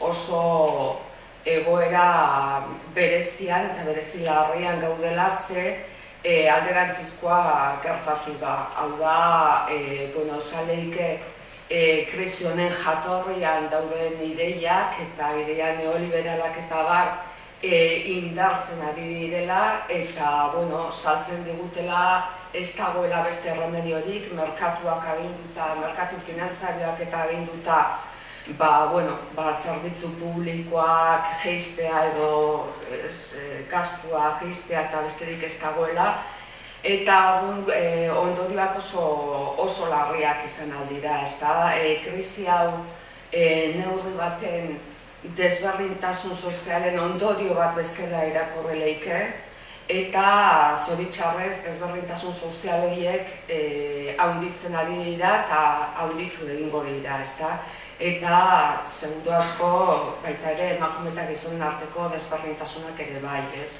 oso egoera berezian eta berezi larrian gaudela ze e, alderantzizkoa gertatu da. Hau da, e, bueno, saleike e, krisi honen jatorrian dauden ideiak eta ideia neoliberalak eta bar e, indartzen ari direla eta bueno, saltzen digutela ez dagoela beste remediorik, merkatuak aginduta, merkatu finantzarioak eta aginduta ba, bueno, ba, zerbitzu publikoak geistea edo ez, e, gastua geistea eta besterik ez dagoela. Eta e, ondorioak oso, oso larriak izan aldira, ez da, e, krisi hau e, neurri baten desberdintasun sozialen ondorio bat bezala irakorreleike, eta zoritxarrez desberdintasun sozial horiek e, haunditzen ari dira eta haunditu egingo dira, ez da. Eta segundu asko baita ere emakumetak izan arteko desberdintasunak ere bai, ez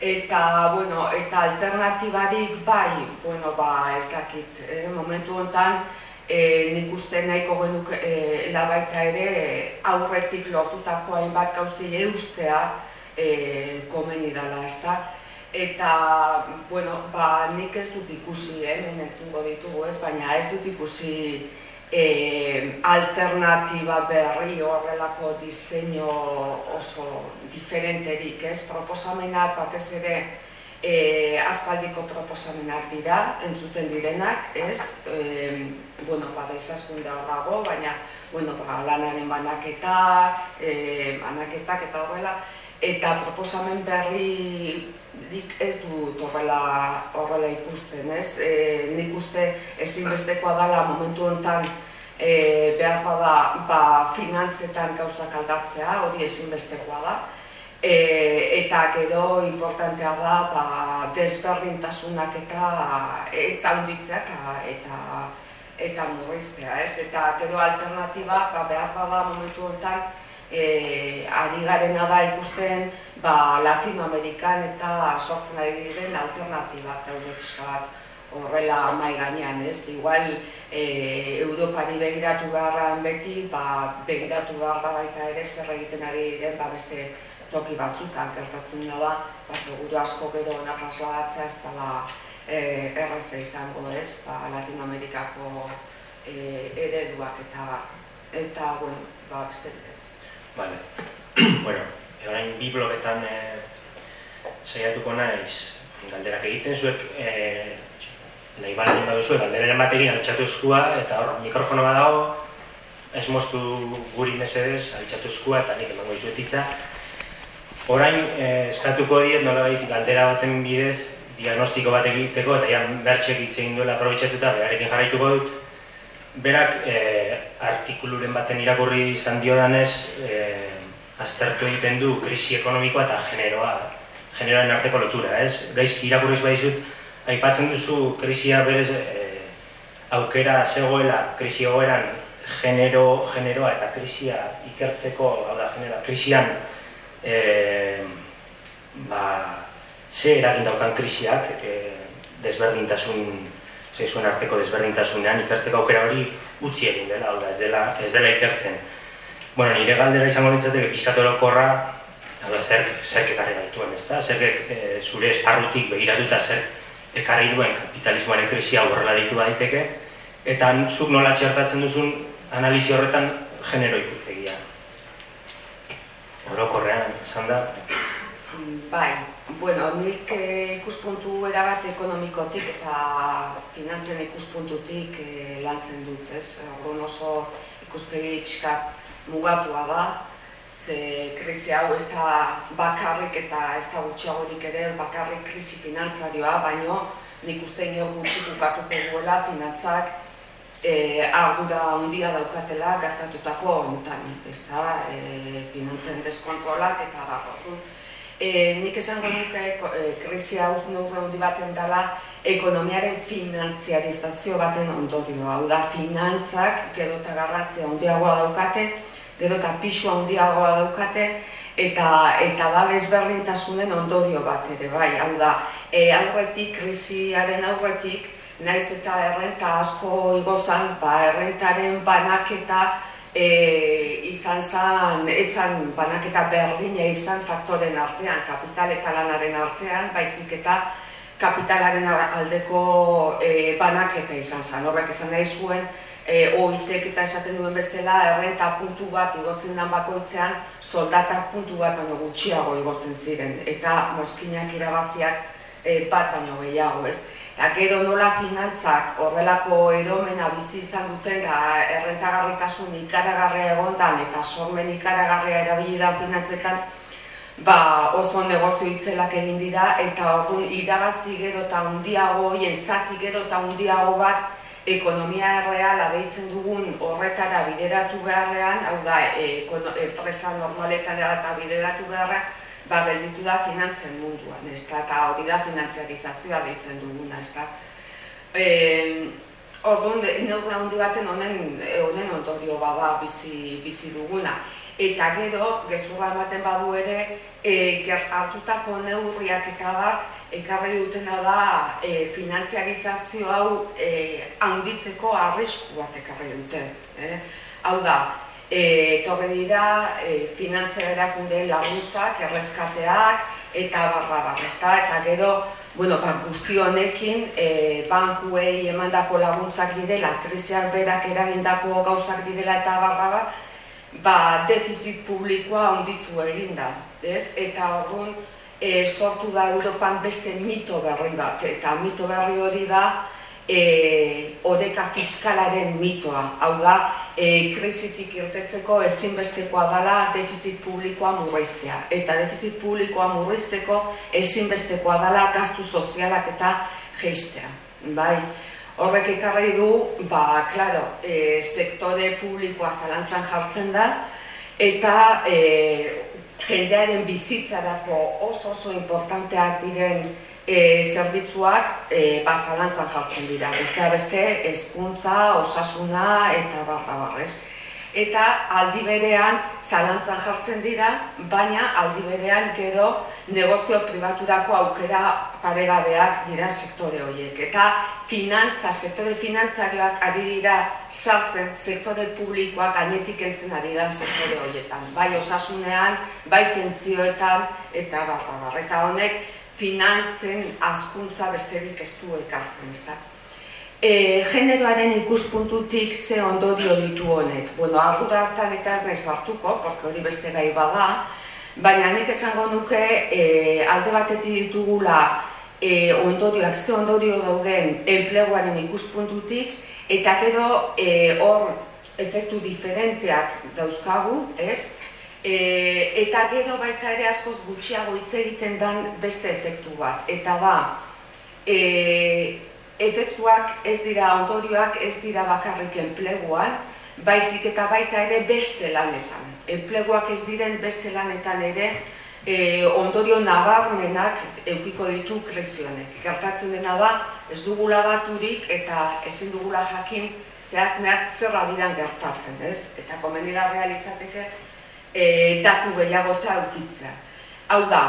eta bueno, eta alternatibarik bai, bueno, ba, ez dakit, eh, momentu hontan eh, nik uste nahiko genuk eh, labaita ere aurretik lortutako hainbat gauzi eustea eh, komeni dela, ezta? Eta, bueno, ba, nik ez dut ikusi, eh, menentzungo ditugu ez, baina ez dut ikusi e, alternatiba berri horrelako diseinu oso diferenterik, ez? Proposamenak batez ere e, aspaldiko proposamenak dira, entzuten direnak, ez? E, bueno, bada izaskunda dago, baina bueno, ba, lanaren banaketa, e, banaketak eta horrela, eta proposamen berri dik ez du horrela, horrela ikusten, ez? E, nik uste ezinbestekoa dela momentu honetan e, behar bada ba, finantzetan gauzak aldatzea, hori ezinbestekoa da. E, eta gero importantea da ba, desberdintasunak eta ez handitzea eta, eta, eta murriztea, ez? Eta gero alternatiba ba, behar bada momentu honetan e, ari garena da ikusten ba, Latinoamerikan eta sortzen ari diren alternatibak daude pixka bat. horrela mai gainean, ez? Igual e, Europari begiratu beharran beti, ba, begiratu behar da baita ere zer egiten ari diren, ba, beste toki batzutan gertatzen da, ba, seguru asko gero ona trasladatzea ez dela e, erreza izango, ez? Ba, Latinoamerikako e, ereduak eta eta, bueno, ba, beste ez. Vale. bueno, orain bi bloketan e, saiatuko naiz galderak egiten zuek e, nahi baldin baduzu, galderaren batekin altxatu eskua, eta hor mikrofono bat dago, ez moztu guri mesedez, altxatu eskua, eta nik emango izuet itza. Orain, eh, eskatuko diet, nola galdera baten bidez, diagnostiko bat egiteko, eta ja, bertxek hitz egin duela aprobetsatuta, berarekin jarraituko dut. Berak, eh, artikuluren baten irakurri izan dio danez, eh, aztertu egiten du krisi ekonomikoa eta generoa, generoaren arteko lotura, ez? Gaizki irakurriz baizut, aipatzen duzu krisia berez e, aukera zegoela krisi egoeran genero, generoa eta krisia ikertzeko, hau da, genera, krisian e, ba, ze eragin daukan krisiak e, desberdintasun zuen arteko desberdintasunean ikertzeko aukera hori utzi egin dela, hau da, ez dela, ez dela ikertzen. Bueno, nire galdera izango nintzateke piskatorokorra, hau da, zerk, zerk ekarri gaituen, ez da? Zerk e, zure esparrutik begiratuta zerk ekarri duen kapitalismoaren krisia horrela ditu daiteke eta zuk nola txertatzen duzun analisi horretan genero ikuspegia. Orokorrean, esan da? Bai, bueno, nik eh, ikuspuntu erabat ekonomikotik eta finantzen ikuspuntutik eh, lantzen dut, ez? Orduan oso ikuspegi pixkat mugatua da, ze krisi hau ez da bakarrik eta ez da gutxiagorik ere bakarrik krisi finantzarioa, baino nik uste ino gutxi bukatuko duela finantzak e, ardura handia daukatela gertatutako honetan, ez da e, finantzen deskontrolak eta barrotu. E, nik esango nuke e, krisi hau handi baten dela ekonomiaren finantziarizazio baten ondorioa. Hau da, finantzak gero eta garratzea handiagoa daukate, gero eta pixua handiagoa daukate, eta eta da desberdintasunen ondorio bat ere, bai, hau da, e, aurretik, krisiaren aurretik, naiz eta errenta asko igozan, ba, errentaren banaketa e, izan zan, etzan banaketa berdina izan faktoren artean, kapital eta lanaren artean, baizik eta kapitalaren aldeko e, banaketa izan zan. Horrek esan nahi zuen, e, oitek eta esaten duen bezala errenta puntu bat igotzen den bakoitzean soldata puntu bat baino gutxiago igotzen ziren eta mozkinak irabaziak e, bat baino gehiago ez. Eta gero nola finantzak horrelako edomena bizi izan duten da errentagarritasun ikaragarria egontan eta sormen ikaragarria erabili da finantzetan ba, oso negozio itzelak egin dira eta orduan irabazi gero eta hundiago, zati gero eta hundiago bat ekonomia erreala deitzen dugun horretara bideratu beharrean, hau da, enpresa normaletan eta bideratu beharra, ba, gelditu da finantzen munduan, ez da, eta hori da finantzializazioa deitzen duguna, ez da. E, Orduan, neurre handi baten honen, honen ondorio bada bizi, bizi duguna. Eta gero, gezurra ematen badu ere, e, hartutako neurriak eta bar, ekarri dutena da e, finantzializazio hau e, handitzeko arrisku bat ekarri dute. Eh? Hau da, e, torre dira e, finantzia erakunde laguntzak, erreskateak eta barra barra, eta gero bueno, ba, guzti honekin e, bankuei emandako laguntzak didela, krisiak berak eragindako gauzak didela eta barra barra, ba, defizit publikoa onditu eginda, ez? Eta orduan, e, sortu da Europan beste mito berri bat, eta mito berri hori da e, oreka fiskalaren mitoa. Hau da, e, krisitik irtetzeko ezinbestekoa dela defizit publikoa murriztea. Eta defizit publikoa murrizteko ezinbestekoa dela gastu sozialak eta geistea. Bai, horrek ekarri du, ba, klaro, e, sektore publikoa zalantzan jartzen da, eta e, jendearen bizitzarako oso oso importanteak diren e, zerbitzuak e, bat jartzen dira. Beste beste, hezkuntza, osasuna eta barra barrez. eta aldi berean zalantzan jartzen dira, baina aldi berean gero negozio pribaturako aukera paregabeak dira sektore horiek. Eta finantza, sektore finantzarioak ari dira sartzen sektore publikoak gainetik entzen ari da sektore horietan. Bai osasunean, bai pentzioetan, eta barra Eta honek finantzen azkuntza besterik ez du ekartzen, ez da? E, generoaren ikuspuntutik ze ondorio ditu honek. Bueno, hartan eta ez nahi zartuko, porque hori beste gai bada, baina nik esango nuke e, alde batetik ditugula e, ondorioak, ze ondorio dauden enpleguaren ikuspuntutik, eta gero e, hor efektu diferenteak dauzkagu, ez? E, eta gero baita ere askoz gutxiago hitz egiten dan beste efektu bat. Eta da, e, efektuak ez dira, ondorioak ez dira bakarrik enpleguan, baizik eta baita ere beste lanetan. Enpleguak ez diren beste lanetan ere e, ondorio nabarmenak eukiko ditu krezionek. Gertatzen dena da, ez dugula daturik eta ezin dugula jakin zehat mehat zerra diran gertatzen, ez? Eta komendira realitzateke e, datu gehiagota eukitzea. Hau da,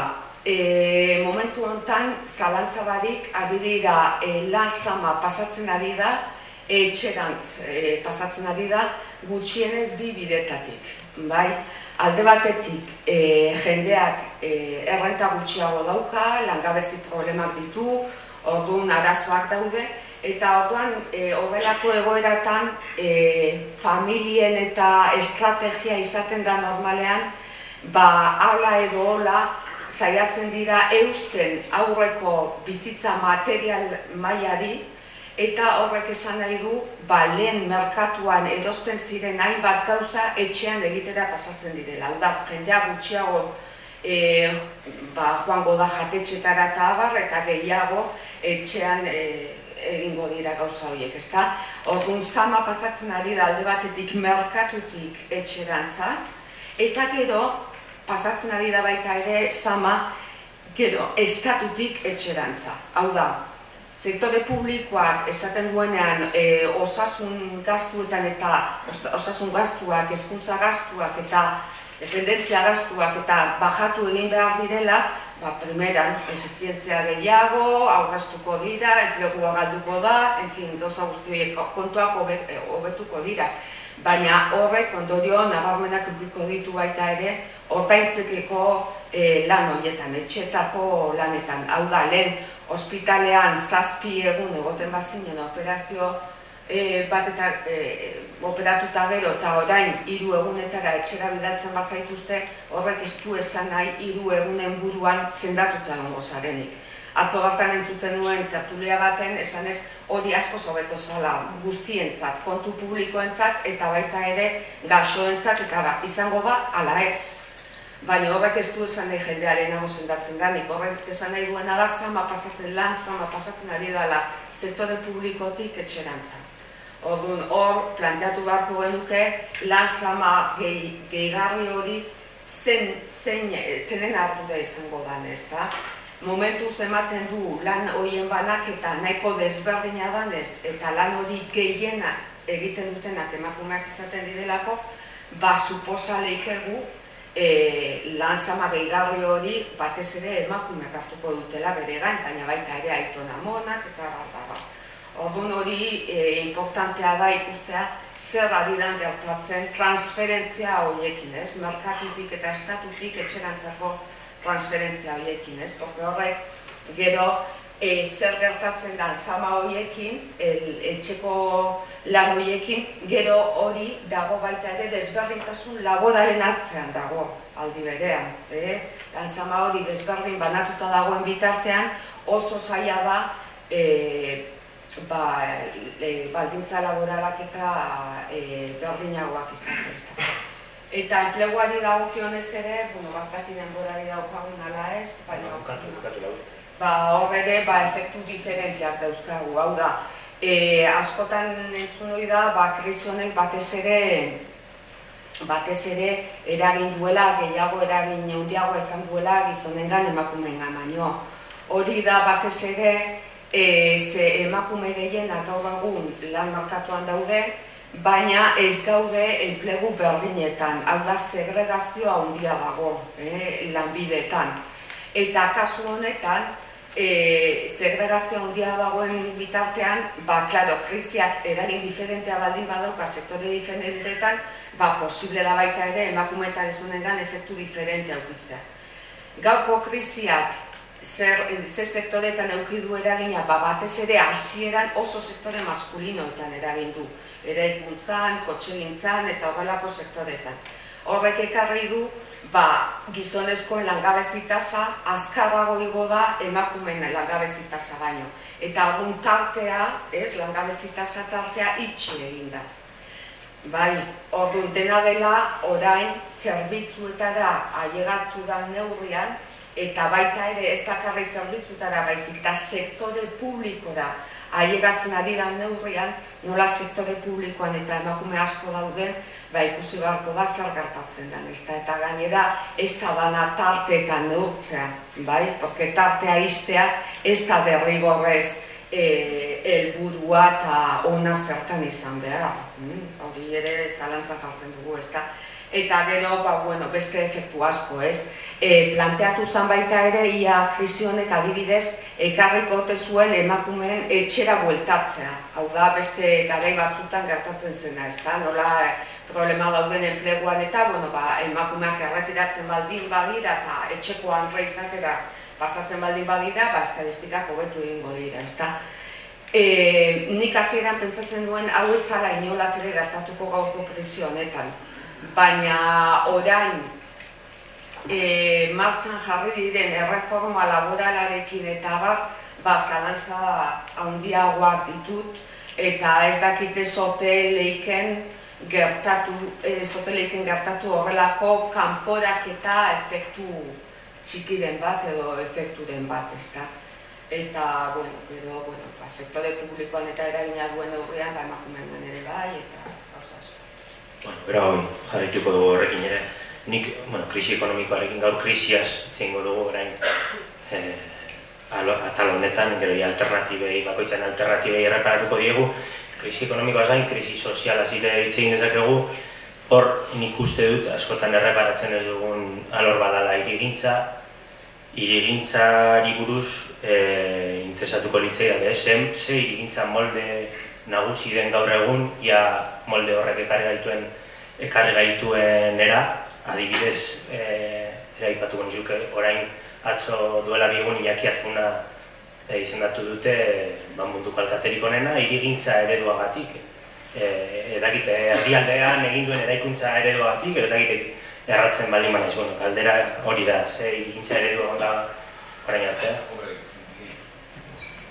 e, momentu honetan zalantza barik adidira e, lan sama pasatzen ari da, etxerantz e, pasatzen ari da, gutxienez bi bidetatik. Bai? Alde batetik e, jendeak e, errenta gutxiago dauka, langabezi problemak ditu, orduan arazoak daude, eta orduan e, horrelako egoeratan e, familien eta estrategia izaten da normalean, ba, ala edo hola, saiatzen dira eusten aurreko bizitza material mailari eta horrek esan nahi du ba, lehen merkatuan edosten ziren hainbat gauza etxean egitera pasatzen direla. Hau da, jendea gutxiago e, ba, joango da jatetxetara eta abar eta gehiago etxean e, egingo dira gauza horiek, ezta? Orduan zama pasatzen ari da alde batetik merkatutik etxerantza, eta gero pasatzen ari da baita ere sama gero estatutik etxerantza. Hau da, sektore publikoak esaten duenean e, osasun gastuetan eta osasun gastuak, hezkuntza gastuak eta dependentzia gastuak eta bajatu egin behar direla, ba, primeran, efizientzia gehiago, aurreztuko dira, enplegua galduko da, en fin, doza guzti kontuak hobetuko dira baina horrek ondorio nabarmenak ukiko ditu baita ere ordaintzekeko e, lan horietan, etxetako lanetan. Hau da, lehen ospitalean zazpi egun egoten bat zinen operazio e, bat eta e, operatuta gero eta orain hiru egunetara etxera bidaltzen bazaituzte horrek ez du esan nahi hiru egunen buruan zendatuta dago zarenik atzo gartan entzuten nuen tertulia baten, esan ez hori asko zobeto zala guztientzat, kontu publikoentzat eta baita ere gasoentzat eta ba, izango da ala ez. Baina horrek ez du esan nahi jendearen nago zendatzen da, nik horrek esan nahi duena da zama pasatzen lan, zama pasatzen ari dela sektore publikotik etxerantza. Orduan, hor, planteatu beharko genuke, lan zama gehigarri hori zen, zen, zenen hartu da izango da, ez da? momentu ematen du lan horien banak eta nahiko desberdina danez eta lan hori gehiena egiten dutenak emakumeak izaten didelako, ba suposaleik egu e, lan zama gehigarri hori batez ere emakumeak hartuko dutela bere gain, baina baita ere aitona monak eta bar, bar, bar. Orduan hori e, importantea da ikustea zer adidan gertatzen transferentzia horiekin, ez? Merkatutik eta estatutik etxerantzako transferentzia horiekin, ez? Porque horrek gero e, zer gertatzen da sama horiekin, el, etxeko lan horiekin, gero hori dago baita ere desberdintasun laboralen atzean dago aldi berean. Eh? Lan sama hori desberdin banatuta dagoen bitartean oso zaila da e, ba, e, baldintza laboralak eta e, berdinagoak izan ez da. Eta enpleguari dagokionez ere, bueno, bastaki denborari daukagun ala ez, baina lau. Ba, hor ere, ba, efektu diferenteak dauzkagu, hau da. E, askotan entzun hori da, ba, krisionek batez ere batez ere eragin duela, gehiago eragin neundiago esan duela gizonengan emakumeengan baino. Hori da batez ere, e, ze emakume gehienak gaur egun lan markatuan daude, baina ez gaude enplegu berdinetan, hau da segregazioa handia dago eh, lanbideetan. Eta kasu honetan, e, segregazioa handia dagoen bitartean, ba, klaro, krisiak eragin diferentea baldin badauka sektore diferenteetan, ba, posible da baita ere emakume eta gizonengan efektu diferente aukitzea. Gauko krisiak zer, ze sektoretan euki du eragina, ba, batez ere hasieran oso sektore maskulinoetan eragin du. Eraikuntzan, kotxegintzan eta horrelako sektoretan. Horrek ekarri du, ba, gizonezkoen langabezi tasa azkarrago igo da emakumeen langabezi tasa baino. Eta egun tartea, ez, langabezi tasa tartea itxi egin da. Bai, orduan dena dela orain zerbitzuetara ailegatu da neurrian eta baita ere ez bakarri zerbitzutara baizik eta sektore publikora ailegatzen ari da neurrian nola sektore publikoan eta emakume asko dauden ba ikusi beharko da zer gertatzen den ezta eta gainera ez da bana tarteetan neurtzea bai porque tartea istea ez da derrigorrez e, elburua eta ona zertan izan behar. Mm, hori ere zalantza jartzen dugu, ezta? Eta gero, ba, bueno, beste efektu asko, ez? E, planteatu zan baita ere, ia krisionek adibidez, ekarriko ote zuen emakumeen etxera bueltatzea. Hau da, beste garai batzutan gertatzen zena, ezta? Nola, problema dauden enpleguan eta, bueno, ba, emakumeak erretiratzen baldin badira eta etxeko antra izatera pasatzen baldin badira, ba, estadistikak hobetu egingo dira, ezta? E, nik hasieran pentsatzen duen hau etzala inolaz ere gertatuko gaurko krisi honetan. Baina orain e, martxan jarri diren erreforma laboralarekin eta bat, ba, zalantza handiagoak ditut, eta ez dakite soteleiken gertatu, e, soteleiken gertatu horrelako kanporak eta efektu txikiren bat edo efekturen bat, ezta. Eta, bueno, gero, bueno, ba, sektore publikoan eta eragina duen aurrean, ba, emakumeen ere bai, eta. Bueno, bera hoi, jarraituko dugu horrekin ere. Nik, bueno, krisi ekonomikoarekin gaur krisiaz txingo dugu orain eh, atal honetan, gero alternatibei, bakoitzan alternatibei erreparatuko diegu. Krisi ekonomikoaz gain, krisi soziala zile hitz egin dezakegu, hor nik uste dut askotan erreparatzen ez dugun alor badala irigintza, irigintzari buruz e, interesatuko litzei da, zen, ze irigintza molde nagusi den gaur egun, ia molde horrek ekarri gaituen, ekarri gaituen era, adibidez, e, eraipatuko nizuke, orain atzo duela bigun iaki azkuna e, izendatu dute ban munduko alkaterik onena, irigintza ereduagatik. Eh edakite erdialdean egin duen eraikuntza ereduagatik, ez dakite erratzen baldin manaiz, bueno, kaldera hori da, ze egintza eredu da orain arte.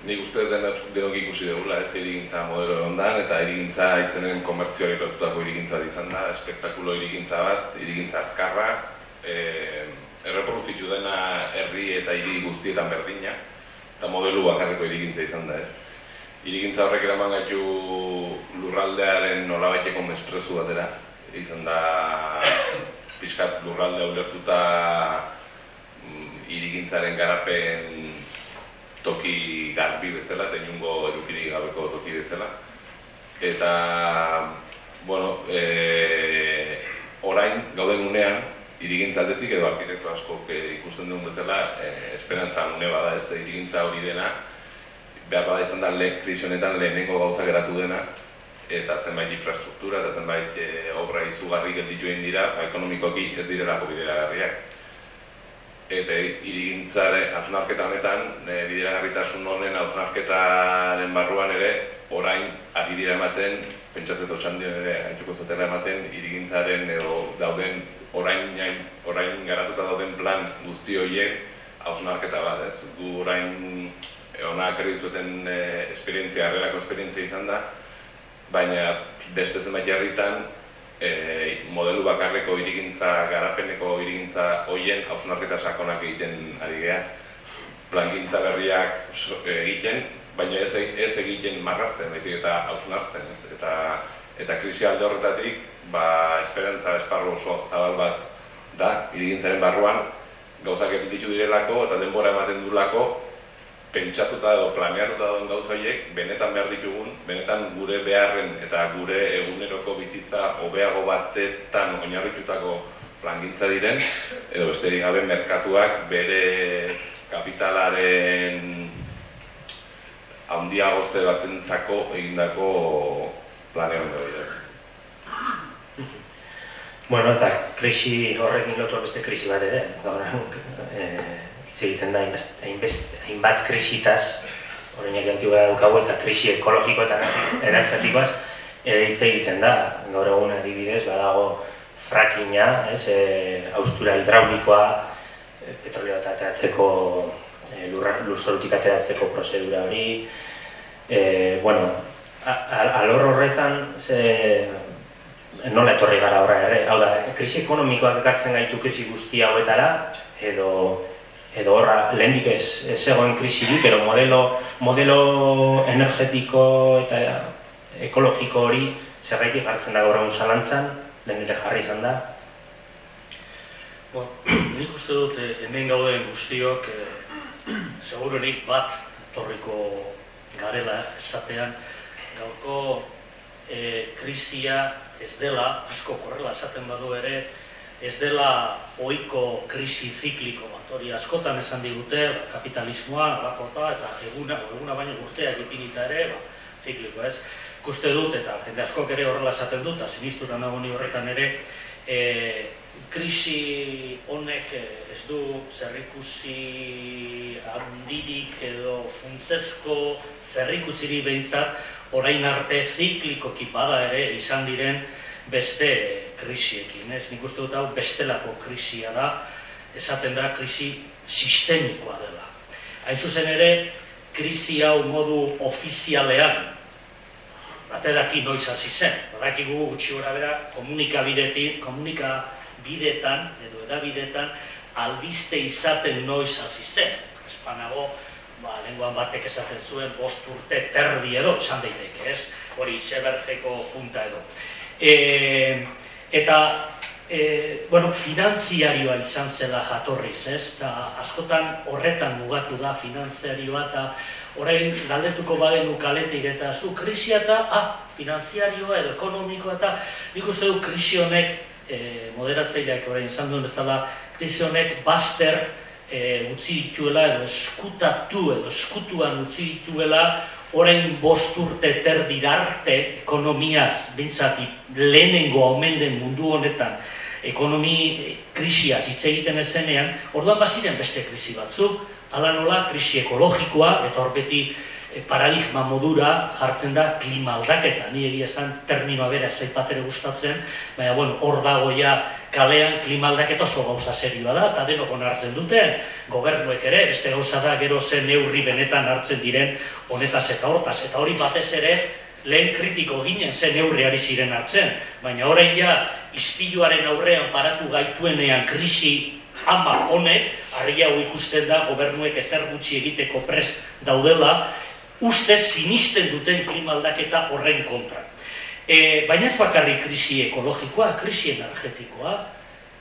Nik uste dut denok ikusi dugula ez irigintza modelo ondan eta irigintza itzenen komertzioari lotutako irigintza izan da, espektakulo irigintza bat, irigintza azkarra, eh erreproduzitu dena herri eta hiri guztietan berdina, eta modelu bakarreko irigintza izan da ez irigintza horrek eraman gaitu lurraldearen nolabaiteko mesprezu batera. Izan da, pixkat lurraldea ulertuta mm, irigintzaren garapen toki garbi bezala, eta inungo edukiri gabeko toki bezala. Eta, bueno, e, orain, gauden unean, irigintza aldetik edo arkitekto asko ikusten duen bezala, e, esperantza une bada ez, irigintza hori dena, behar bada izan da le, krisi honetan lehenengo gauza geratu dena, eta zenbait infrastruktura eta zenbait e, obra izugarri gelditu dira, ba, ekonomikoki ez direlako bideragarriak. Eta irigintzare hausnarketa honetan, e, bideragarritasun honen hausnarketaren barruan ere, orain ari dira ematen, pentsatzen txandien ere, haintzuko zotela ematen, irigintzaren edo dauden orain, orain garatuta dauden plan guzti horiek hausnarketa bat, ez? Gu orain ona ekarri zuten e, esperientzia, arrelako esperientzia izan da, baina beste zenbait jarritan e, modelu bakarreko irigintza, garapeneko irigintza hoien hausnarketa sakonak egiten ari geha. Plangintza berriak egiten, baina ez, ez egiten marrazten, baizik eta hausnartzen. Eta, eta krisi alde horretatik, ba, esperantza esparru oso zabal bat da, irigintzaren barruan, gauzak ditu direlako eta denbora ematen du pentsatuta edo planeatuta dauden gauza horiek benetan behar ditugun, benetan gure beharren eta gure eguneroko bizitza hobeago batetan oinarritutako plangintza diren, edo besterik gabe merkatuak bere kapitalaren handiagotze batentzako egindako planean dira. Bueno, eta krisi horrekin lotu beste krisi bat ere, gaur eh, egiten da hainbat krisitaz, horreinak antigua daukagu eta krisi ekologiko eta energetikoaz, ere hitz egiten da, gaur egun adibidez, badago frakina, ez, e, austura hidraulikoa, e, petrolio eta ateratzeko, e, lurzorutik ateratzeko prozedura hori, e, bueno, alor horretan, ze, nola etorri gara horra ere, hau da, krisi ekonomikoak ekartzen gaitu krisi guzti hauetara, edo, edo horra, lehendik ez, ez zegoen krisirik, edo modelo, modelo energetiko eta ekologiko hori zerbaitik hartzen da gaur egun zalantzan, lehen ere jarri izan da. Bo, nik uste dut eh, hemen gauden guztiok eh, segururik bat torriko garela esatean gaurko eh, krisia ez dela, asko korrela esaten badu ere, ez dela ohiko krisi zikliko bat. Hori askotan esan digute, ba, kapitalismoa, alakota, eta eguna, eguna baino urteak ipinita ere, ba, zikliko ez ikuste dut, eta jende askok ere horrela esaten dut, eta sinistuta nago horretan ere, e, krisi honek e, ez du zerrikusi handirik edo funtzezko zerrikusiri behintzat, orain arte ziklikoki bada ere izan diren beste krisiekin. Ez nik uste dut hau bestelako krisia da, esaten da krisi sistemikoa dela. Hain zuzen ere, krisi hau modu ofizialean, bateraki noiz hasi zen. Badakigu gutxi gora bera komunikabidetik, komunikabidetan edo edabidetan albiste izaten noiz hasi zen. Espanago, ba, lenguan batek esaten zuen bost urte terdi edo, esan daiteke, ez? Hori izebergeko punta edo. E, eta, e, bueno, finantziarioa izan zela jatorriz, ez? Eta askotan horretan mugatu da finantziarioa eta orain galdetuko bagenu kaletik eta zu krisia eta ah, finantziarioa edo ekonomikoa eta nik uste du krisi honek e, moderatzeileak orain izan duen bezala krisi honek baster e, utzi dituela edo eskutatu edo eskutuan utzi dituela orain bost urte terdirarte ekonomiaz bintzati lehenengo omen den mundu honetan ekonomi krisiaz hitz egiten ezenean, orduan baziren beste krisi batzuk, Hala nola, krisi ekologikoa, eta hor beti eh, paradigma modura jartzen da klima aldaketa. Ni egia esan terminoa bera zaipatere gustatzen, baina bueno, hor dago ja kalean klima aldaketa oso gauza serioa da, eta denok hartzen dute, gobernuek ere, beste gauza da gero zen neurri benetan hartzen diren honetaz eta hortaz. Eta hori batez ere, lehen kritiko ginen zen neurriari ziren hartzen, baina orain ja, ispiluaren aurrean paratu gaituenean krisi ama honek, harri hau ikusten da, gobernuek ezer gutxi egiteko pres daudela, uste sinisten duten klimaldaketa horren kontra. E, baina ez bakarri krisi ekologikoa, krisi energetikoa,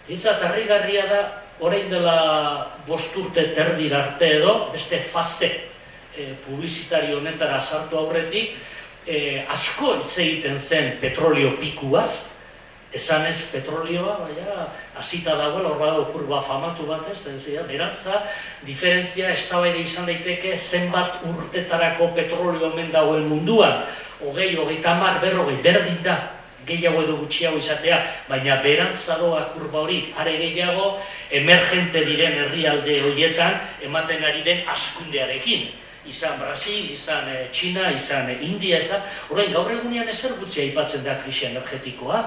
Eta harri garria da, orain dela bosturte terdir arte edo, beste faze e, publizitari honetara sartu aurretik, e, asko hitz egiten zen petrolio pikuaz, esan ez petrolioa, baina, hasita dagoela, hor badago kurba famatu bat ez, da, berantza, diferentzia, ez da izan daiteke zenbat urtetarako petrolio omen dagoen munduan, hogei, hogei tamar, berrogei, berdin da, gehiago edo gutxiago izatea, baina berantza doa kurba hori, are gehiago, emergente diren herrialde horietan, ematen ari den askundearekin. Izan Brasil, izan eh, China, izan eh, India, ez da, horrein gaur egunean ezer gutxia aipatzen da krisi energetikoa,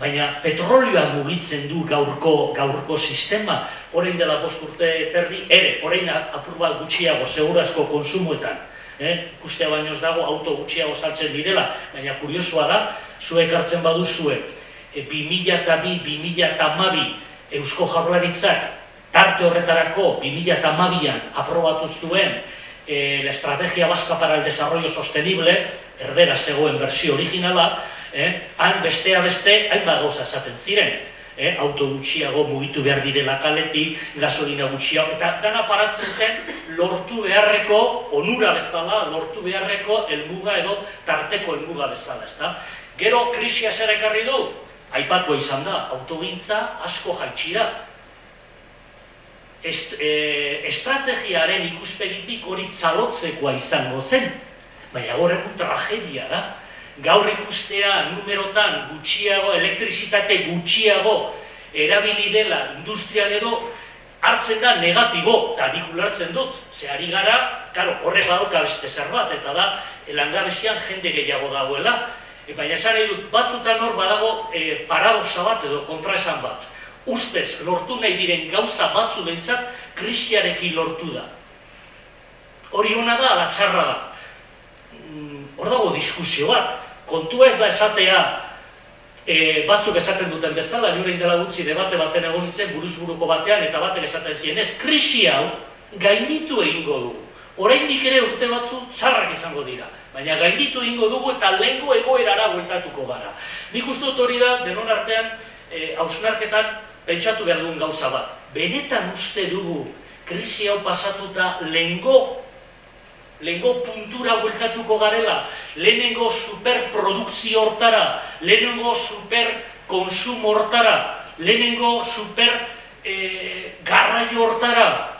baina petrolioa mugitzen du gaurko gaurko sistema, orain dela bost urte terdi, ere, orain apur bat gutxiago, segurazko konsumoetan, eh? kustea baino ez dago, auto gutxiago saltzen direla, baina kuriosua da, zuek hartzen badu zuek, e, 2000 eta 2000 eta mabi, Eusko Jaurlaritzak, tarte horretarako, 2000 eta mabian, aprobatu zuen, e, la estrategia vasca para el desarrollo sostenible, erdera zegoen versio originala, eh? han bestea beste, hain gauza esaten ziren. eh, auto gutxiago mugitu behar direla kaletik, gasolina gutxiago, eta dana paratzen zen lortu beharreko, onura bezala, lortu beharreko helmuga edo tarteko helmuga bezala, ezta? Gero krisia zer ekarri du, aipatua izan da, autogintza asko jaitxira. Est, e, estrategiaren ikuspegitik hori tzalotzekoa izango zen, baina horren tragedia da gaur ikustea numerotan gutxiago, elektrizitate gutxiago erabili dela industrial edo hartzen da negatibo, eta nik ulertzen dut, ze ari gara, karo, horrek badauka beste zer bat, eta da, elangabezian jende gehiago dagoela, e, baina esan dut, batzutan hor badago e, paradoxa bat edo kontraesan bat. Ustez, lortu nahi diren gauza batzu behintzat, krisiarekin lortu da. Hori hona da, ala da. Mm, hor dago diskusio bat, kontua ez da esatea e, batzuk esaten duten bezala, nire indela gutxi debate baten egon nintzen buruz batean, eta batek esaten ziren ez, krisi hau gainditu egingo dugu. Oraindik ere urte batzu txarrak izango dira, baina gainditu egingo dugu eta lehengo egoerara gueltatuko gara. Nik uste dut hori da, denon artean, e, hausnarketan pentsatu behar duen gauza bat. Benetan uste dugu krisi hau pasatuta lehengo lehengo puntura bueltatuko garela, lehenengo superprodukzio hortara, lehenengo superkonsumo hortara, lehenengo super e, garraio hortara.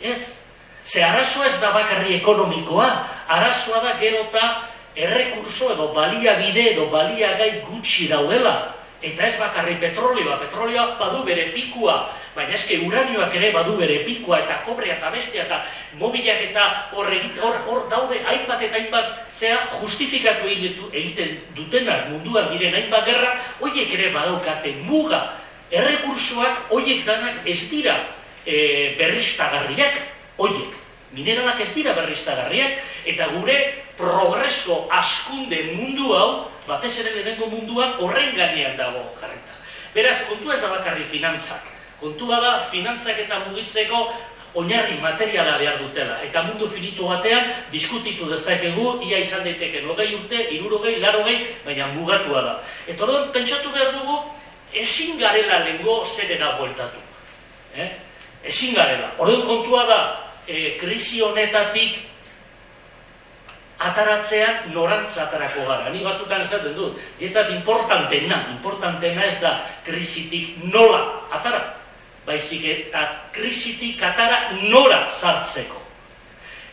Ez, ze arazoa ez da bakarri ekonomikoa, arazoa da gero eta errekurso edo baliabide edo baliagai gutxi daudela. Eta ez bakarri petrolioa, petrolioa badu bere pikua, baina eske uranioak ere badu bere pikua eta kobrea eta bestia eta mobilak eta hor, hor, hor daude hainbat eta hainbat zea justifikatu egiten dutenak munduan diren hainbat gerra, horiek ere badaukate muga, errekursoak horiek danak ez dira e, berriztagarriak, horiek, mineralak ez dira berriztagarriak, eta gure progreso askunde mundu hau, batez ere lehenengo munduan horren gainean dago jarrita. Beraz, kontua ez da bakarri finantzak. Kontua da, finantzak eta mugitzeko oinarri materiala behar dutela. Eta mundu finitu batean, diskutitu dezakegu, ia izan daiteke nogei urte, irurogei, larogei, baina mugatua da. Eta orduan, pentsatu behar dugu, ezin garela lengo zerera bueltatu. Eh? Ezin garela. Orduan kontua da, e, krisi honetatik ataratzean norantza atarako gara. Ni batzutan esaten dut, dietzat importantena, importantena ez da krisitik nola atara, baizik eta krisitik atara nora sartzeko.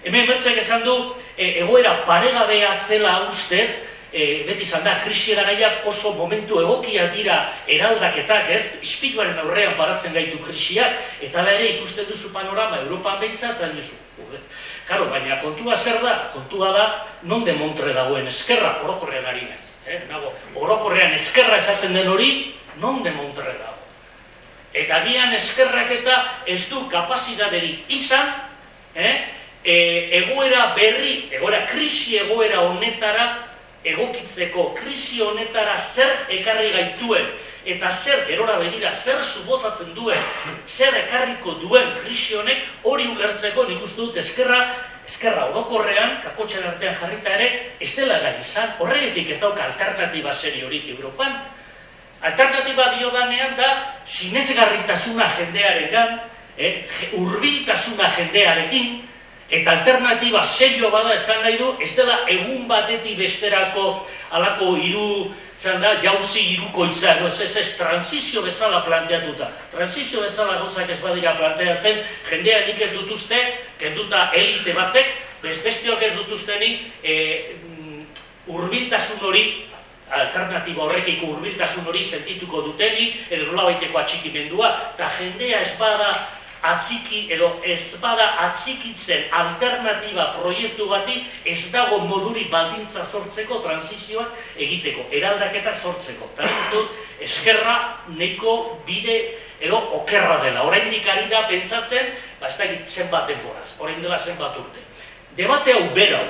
Hemen bertzek esan du, e, egoera paregabea zela ustez, e, beti izan da, krisi gaiak oso momentu egokia dira eraldaketak, ez? Ispituaren aurrean paratzen gaitu krisiak, eta ere ikusten duzu panorama Europan behintzat, eta Karo, baina kontua zer da? Kontua da, non de montre dagoen eskerra, orokorrean ari naiz. Eh? Nago, orokorrean eskerra esaten den hori, non de montre dago. Eta gian eskerrak eta ez du kapazitaterik izan, eh? e, egoera berri, egoera krisi egoera honetara, egokitzeko krisi honetara zer ekarri gaituen, eta zer, gerora begira, zer subozatzen duen, zer ekarriko duen krisi honek, hori ulertzeko nik uste dut eskerra, eskerra orokorrean, kakotxen artean jarrita ere, ez dela gai izan, horregetik ez dauka alternatiba seri horik Europan. Alternatiba dio danean da, sinezgarritasuna jendearen gan, eh, urbiltasuna jendearekin, Eta alternatiba serio bada esan nahi du, ez dela egun batetik besterako alako hiru zan da, jauzi iruko izan, ez ez ez, transizio bezala planteatuta. Transizio bezala gauzak ez badira planteatzen, jendea nik ez dutuzte, kenduta elite batek, bez bestiok ez dutuzteni, e, mm, urbiltasun hori, alternatiba horrekiko urbiltasun hori sentituko duteni, edo nola baiteko atxikimendua, eta jendea ez bada atziki edo ez bada atzikitzen alternatiba proiektu bati ez dago moduri baldintza sortzeko transizioak egiteko, eraldaketa sortzeko. Eta dut, eskerra neko bide edo okerra dela. Orain ari da pentsatzen, ba ez da zenbat denboraz, orain dela zenbat urte. Debate hau berau,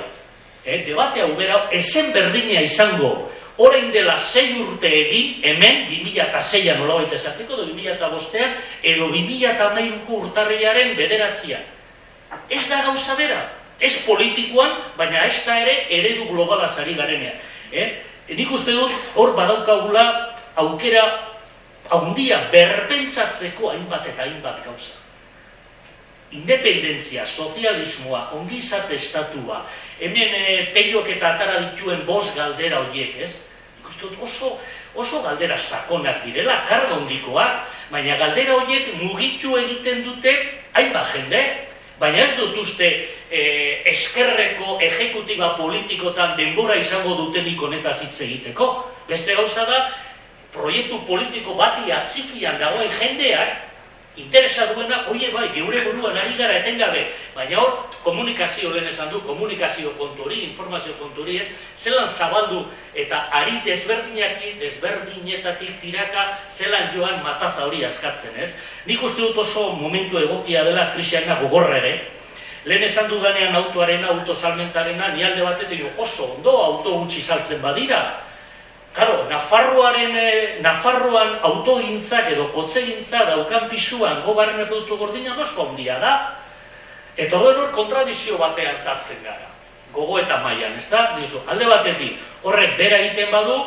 eh? debate hau berau, esen berdina izango orain dela sei urte egin, hemen, 2006an nola baita esateko, edo 2005an, edo 2008ko urtarriaren bederatzean. Ez da gauza bera, ez politikoan, baina ez da ere eredu globalaz ari garenean. Eh? Nik uste dut, hor badaukagula aukera haundia berpentsatzeko hainbat eta hainbat gauza. Independentzia, sozialismoa, ongizate estatua, hemen e, peiok eta atara dituen bos galdera horiek, ez? Ikustut oso, oso galdera sakonak direla, karga hondikoak, baina galdera horiek mugitu egiten dute hainbat jende, baina ez dut uste e, eskerreko ejekutiba politikotan denbora izango dutenik honetaz hitz egiteko. Beste gauza da, proiektu politiko bati atzikian dagoen jendeak, interesa duena, oie bai, geure buruan ari gara etengabe, baina hor, komunikazio lehen esan du, komunikazio konturi, informazio konturi ez, zelan zabaldu eta ari desberdinaki, desberdinetatik tiraka, zelan joan mataza hori askatzen ez. Nik uste dut oso momentu egokia dela krisiana gogorrere, lehen esan dudanean autoarena, autosalmentarena, ni alde batetik oso ondo auto gutxi saltzen badira, Karo, Nafarroaren, eh, Nafarroan autogintzak edo kotzegintza daukan pisuan gobarren produktu gordina oso ondia da. Eta hori hor kontradizio batean sartzen gara. Gogo eta mailan, ez da? Dizu, alde batetik, horrek bera egiten badu,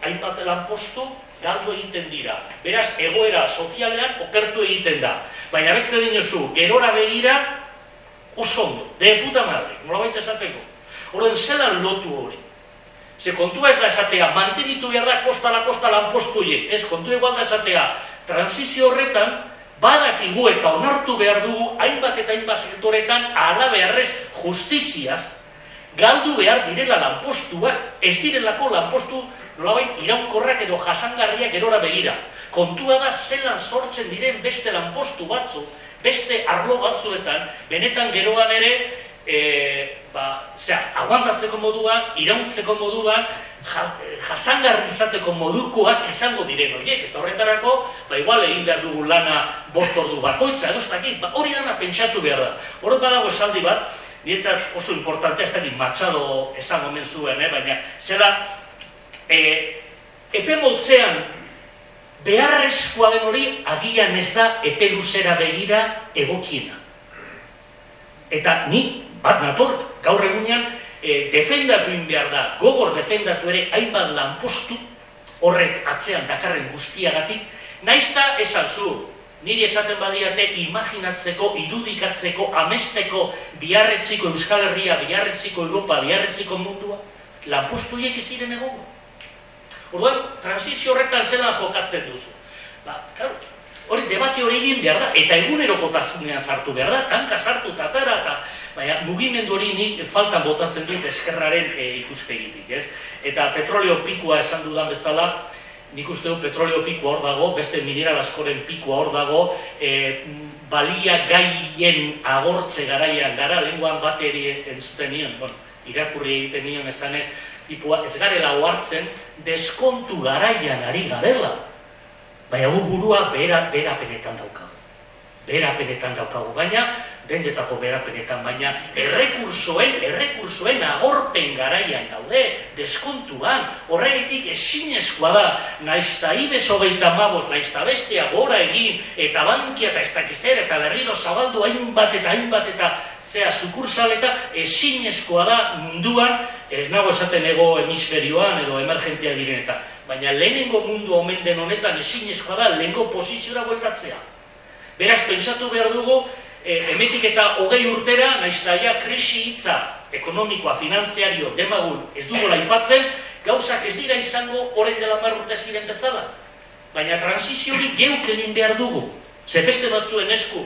hainbat lanpostu galdu egiten dira. Beraz, egoera sozialean okertu egiten da. Baina beste dinozu, gerora begira, oso ondo, de puta madre, nola baita esateko. Horren, zelan lotu hori? Ze kontua ez da esatea, mantenitu behar da kosta la kosta lanpostu Ez, kontua egual da esatea, transizio horretan, badakigu eta onartu behar dugu, hainbat eta hainbat sektoretan, ala beharrez justiziaz, galdu behar direla lanpostuak, ez direlako lanpostu nolabait iraunkorrak edo jasangarriak erora begira. Kontua da zelan sortzen diren beste lanpostu batzu, beste arlo batzuetan, benetan geroan ere, e, ba, zera, aguantatzeko moduan, irauntzeko moduan, jasangarri izateko modukoak izango diren horiek, eta horretarako, ba, igual egin behar dugu lana bost ordu bakoitza, edo ba, hori dana pentsatu behar da. Horret badago esaldi bat, nietzat oso importante, ez dakit matxado esan omen zuen, eh? baina, zera, e, epe motzean, beharrezkoa den hori, agian ez da epe luzera begira egokiena. Eta ni bat nator, gaur egunean, e, defendatu behar da, gogor defendatu ere, hainbat lanpostu horrek atzean dakarren guztiagatik, naizta esan zu, niri esaten badiate imaginatzeko, irudikatzeko, amesteko, biarretziko Euskal Herria, biarretziko Europa, biarretziko mundua, lanpostu hiek iziren egon. Orduan, transizio horretan zelan jokatzen duzu. Ba, karo, hori debate hori egin behar da, eta egunerokotasunean sartu behar da, tanka sartu, tatara, eta baina mugimendu hori nik faltan botatzen dut eskerraren e, ikuspegitik, ez? Eta petroleo pikua esan dudan bezala, nik uste dut petroleo pikua hor dago, beste mineral askoren pikua hor dago, e, balia gaien agortze garaian gara, lenguan bateri entzuten nion, bueno, irakurri egiten nion esan ez, tipua, ez garela oartzen, deskontu garaian ari garela, baina gu burua bera, bera penetan daukagu. Bera daukagu, baina dendetako berapenetan, baina errekursoen, errekursoen agorpen garaian daude, deskontuan, horregitik esinezkoa da, naizta ibez hogeita mabos, naizta bestea gora egin, eta bankia eta ez dakizer, eta berriro zabaldu hainbat eta hainbat eta zea sukursal eta esinezkoa da munduan, ez nago esaten ego hemisferioan edo emergentia diren eta, baina lehenengo mundu omen den honetan esinezkoa da lehenengo poziziora bueltatzea. Beraz, pentsatu behar dugu, e, emetik eta hogei urtera, naiz daia krisi hitza ekonomikoa, finantziario, demagun ez dugu laipatzen, gauzak ez dira izango orain dela mar urte ziren bezala. Baina transizio hori geuk egin behar dugu. Zepeste batzuen esku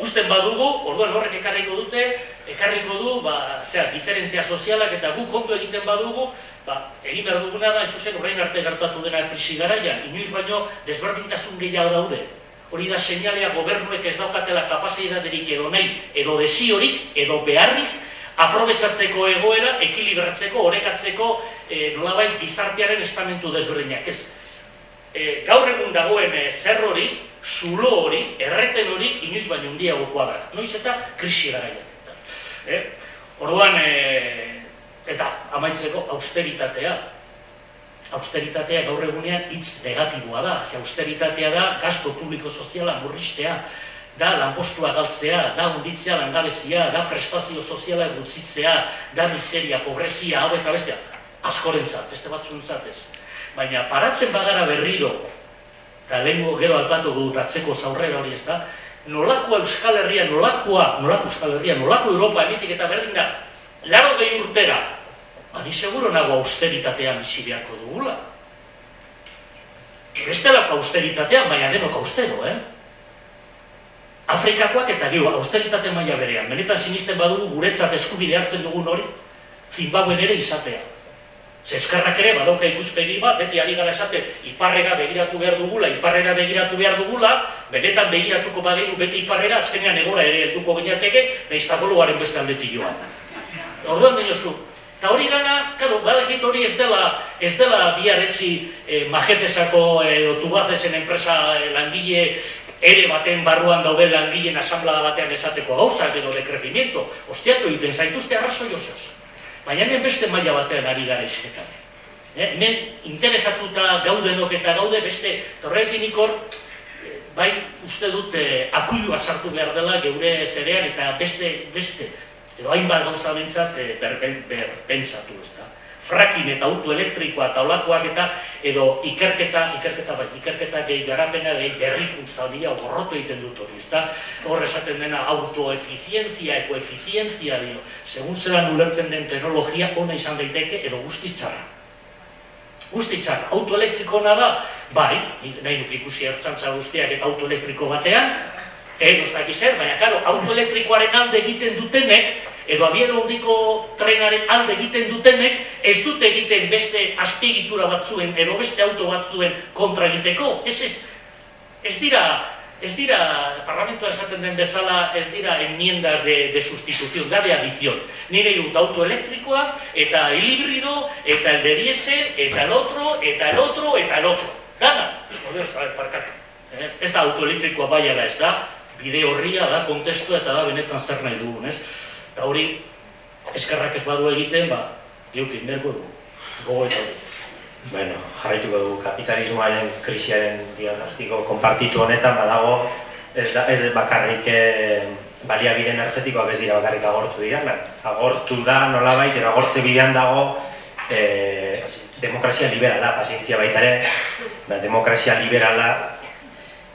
usten badugu, orduan horrek ekarriko dute, ekarriko du, ba, zera, diferentzia sozialak eta guk kontu egiten badugu, ba, egin behar duguna da, zuzen, orain arte gertatu dena krisi garaian, inoiz baino desberdintasun gehiago daude hori da seinalea gobernuek ez daukatela kapasitaterik edo nahi, edo desiorik, edo beharrik, aprobetsatzeko egoera, ekilibratzeko, orekatzeko, e, nolabait gizartearen estamentu desberdinak. Ez, e, gaur egun dagoen e, zer hori, zulo hori, erreten hori, inoiz baino hundia gokoa da. Noiz eta krisi garaia. E, orduan, e, eta amaitzeko austeritatea, austeritatea gaur egunean hitz negatiboa da. Ze austeritatea da gasto publiko soziala murriztea, da lanpostua galtzea, da unditzea langabezia, da prestazio soziala gutzitzea, da miseria, pobrezia, hau eta bestea. Askorentzat, beste batzuntzat ez. Baina paratzen bagara berriro, eta lehenko gero altatu dut atzeko zaurrera hori ez da, nolakoa Euskal Herria, nolakoa, nolako Euskal Herria, nolako Europa emitik eta berdin da, laro gehi urtera, ba, ni seguro nago austeritatea bizi beharko dugula. Bestelako austeritatea, baina denok austero, eh? Afrikakoak eta gero, austeritate maila berean. Benetan sinisten badugu guretzat eskubide hartzen dugun hori, Zimbabuen ere izatea. Ze eskarrak ere badauka ikuspegi bat, beti ari gara esate, iparrera begiratu behar dugula, iparrera begiratu behar dugula, benetan begiratuko badegu beti iparrera, azkenean egora ere helduko gineateke, nahiz beste aldetik joan. Orduan dinozu, eta hori gana, karo, badakit hori ez dela, ez dela biarretzi eh, majefesako edo tubazesen enpresa eh, langile ere baten barruan dauden langileen asamblada batean esateko gauzak edo dekrefimiento, ostiatu egiten zaituzte arrazoi osoz. Baina hemen beste maila batean ari gara izketan. Eh, hemen interesatuta gaudenok eta gaude beste, torrekin ikor, eh, bai uste dut eh, akuilua sartu behar dela geure zerean eta beste, beste, edo hainbat gauza bintzat eh, berpentsatu ez da frakin eta auto elektrikoa eta olakoak eta edo ikerketa, ikerketa bai, ikerketa gehi garapena gehi berrikuntza hori gorrotu egiten dut hori, ezta? Hor esaten dena autoefizientzia, ekoefizientzia dio, segun zelan ulertzen den teknologia ona izan daiteke edo guztitzarra. Guztitzarra, autoelektriko da, bai, nahi duk ikusi ertzantza guztiak eta autoelektriko batean, egin ustak zer, baina, karo, autoelektrikoaren alde egiten dutenek, edo abiero hondiko trenaren alde egiten dutenek, ez dute egiten beste azpiegitura batzuen, edo beste auto batzuen kontra egiteko. Ez, ez, ez dira, ez dira, parlamentoa esaten den bezala, ez dira enmiendas de, de sustitución, da de adición. Nire dut auto elektrikoa, eta el híbrido, eta el de diesel, eta el otro, eta el otro, eta el otro. Dana, odioz, a ver, parkatu. Eh? Ez da auto elektrikoa baiala ez da, bide horria da, kontestua eta da benetan zer nahi dugun, ez? Eta hori, eskerrak ez badu egiten, ba, geukin berko du, gogo eta du. Bueno, jarraituko dugu kapitalismoaren krisiaren diagnostiko konpartitu honetan badago ez da ez bakarrik eh, baliabide energetikoak ez dira bakarrik agortu dira, agortu da nolabait edo agortze bidean dago eh, demokrazia liberala, pazientzia baita ere, ba, demokrazia liberala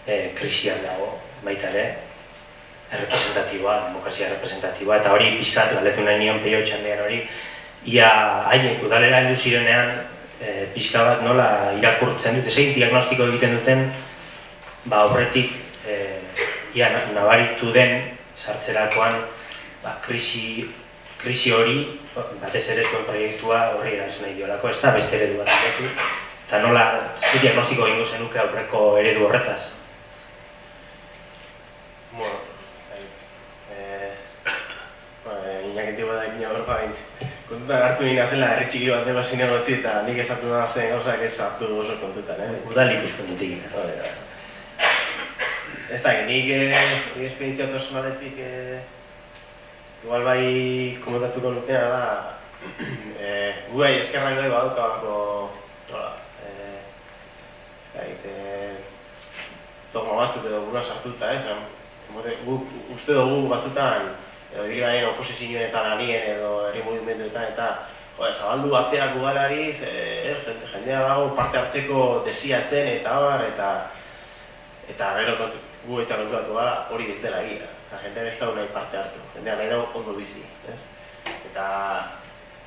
eh, krisian dago baita ere, representatiboa, demokrazia representatiboa, eta hori pixkat galdetu nahi nion peio txandean hori, ia haiek udalera heldu zirenean e, pixka bat nola irakurtzen dute, zein diagnostiko egiten duten, ba horretik e, ia nabaritu den sartzerakoan ba, krisi, krisi hori, batez ere zuen proiektua horri erantzun nahi diolako, ez da beste eredu bat eta nola, zi diagnostiko egingo zenuke aurreko eredu horretaz. Kontutan hartu nina zela herri txiki bat deba zinegotzi eta nik ez hartu zen gauzak ez hartu oso kontutan, eh? Udal ikuspendutik. Ez da, nik eh, esperientzia personaletik eh, igual bai komentatuko nukena da eh, gu gai eskerrak gai baduka bako nola, eh, ez da, egite dogma batzuk edo burua sartuta, eh? Gu, uste dugu batzutan gari oposizioen eta lanien edo herri mugimenduetan eta jo, zabaldu bateak ugalari, eh, jendea dago parte hartzeko desiatzen eta abar eta eta gero gu etxan kontuatu gara hori ez dela gira. Eta jendea ez dago nahi parte hartu, jendea nahi dago ondo bizi. Ez? Eta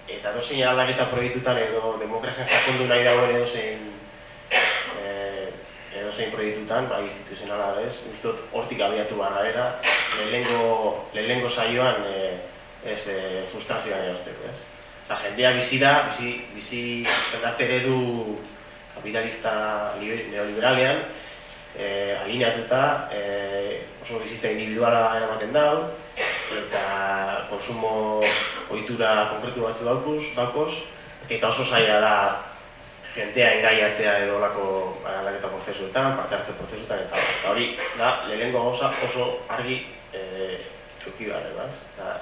eta dozein aldaketa proiektutan edo demokrazian sakondu nahi dagoen edo zein edo zein proiektutan, ba, instituzionala da ez, uste hortik abiatu barra era, lehenengo, lehenengo saioan e, ez e, frustrazioan erortzeko ez. Eta jendea bizi da, bizi, bizi jendarte eredu kapitalista neoliberalean, e, alineatuta, e, oso bizitza individuala eramaten dau, eta konsumo ohitura konkretu batzu daukuz, daukuz, eta oso zaila da jentea engaiatzea edo lako aldaketa prozesuetan, parte hartze prozesuetan, eta, eta hori da, lehenengo gauza oso argi e, tuki behar, ebaz? Eta,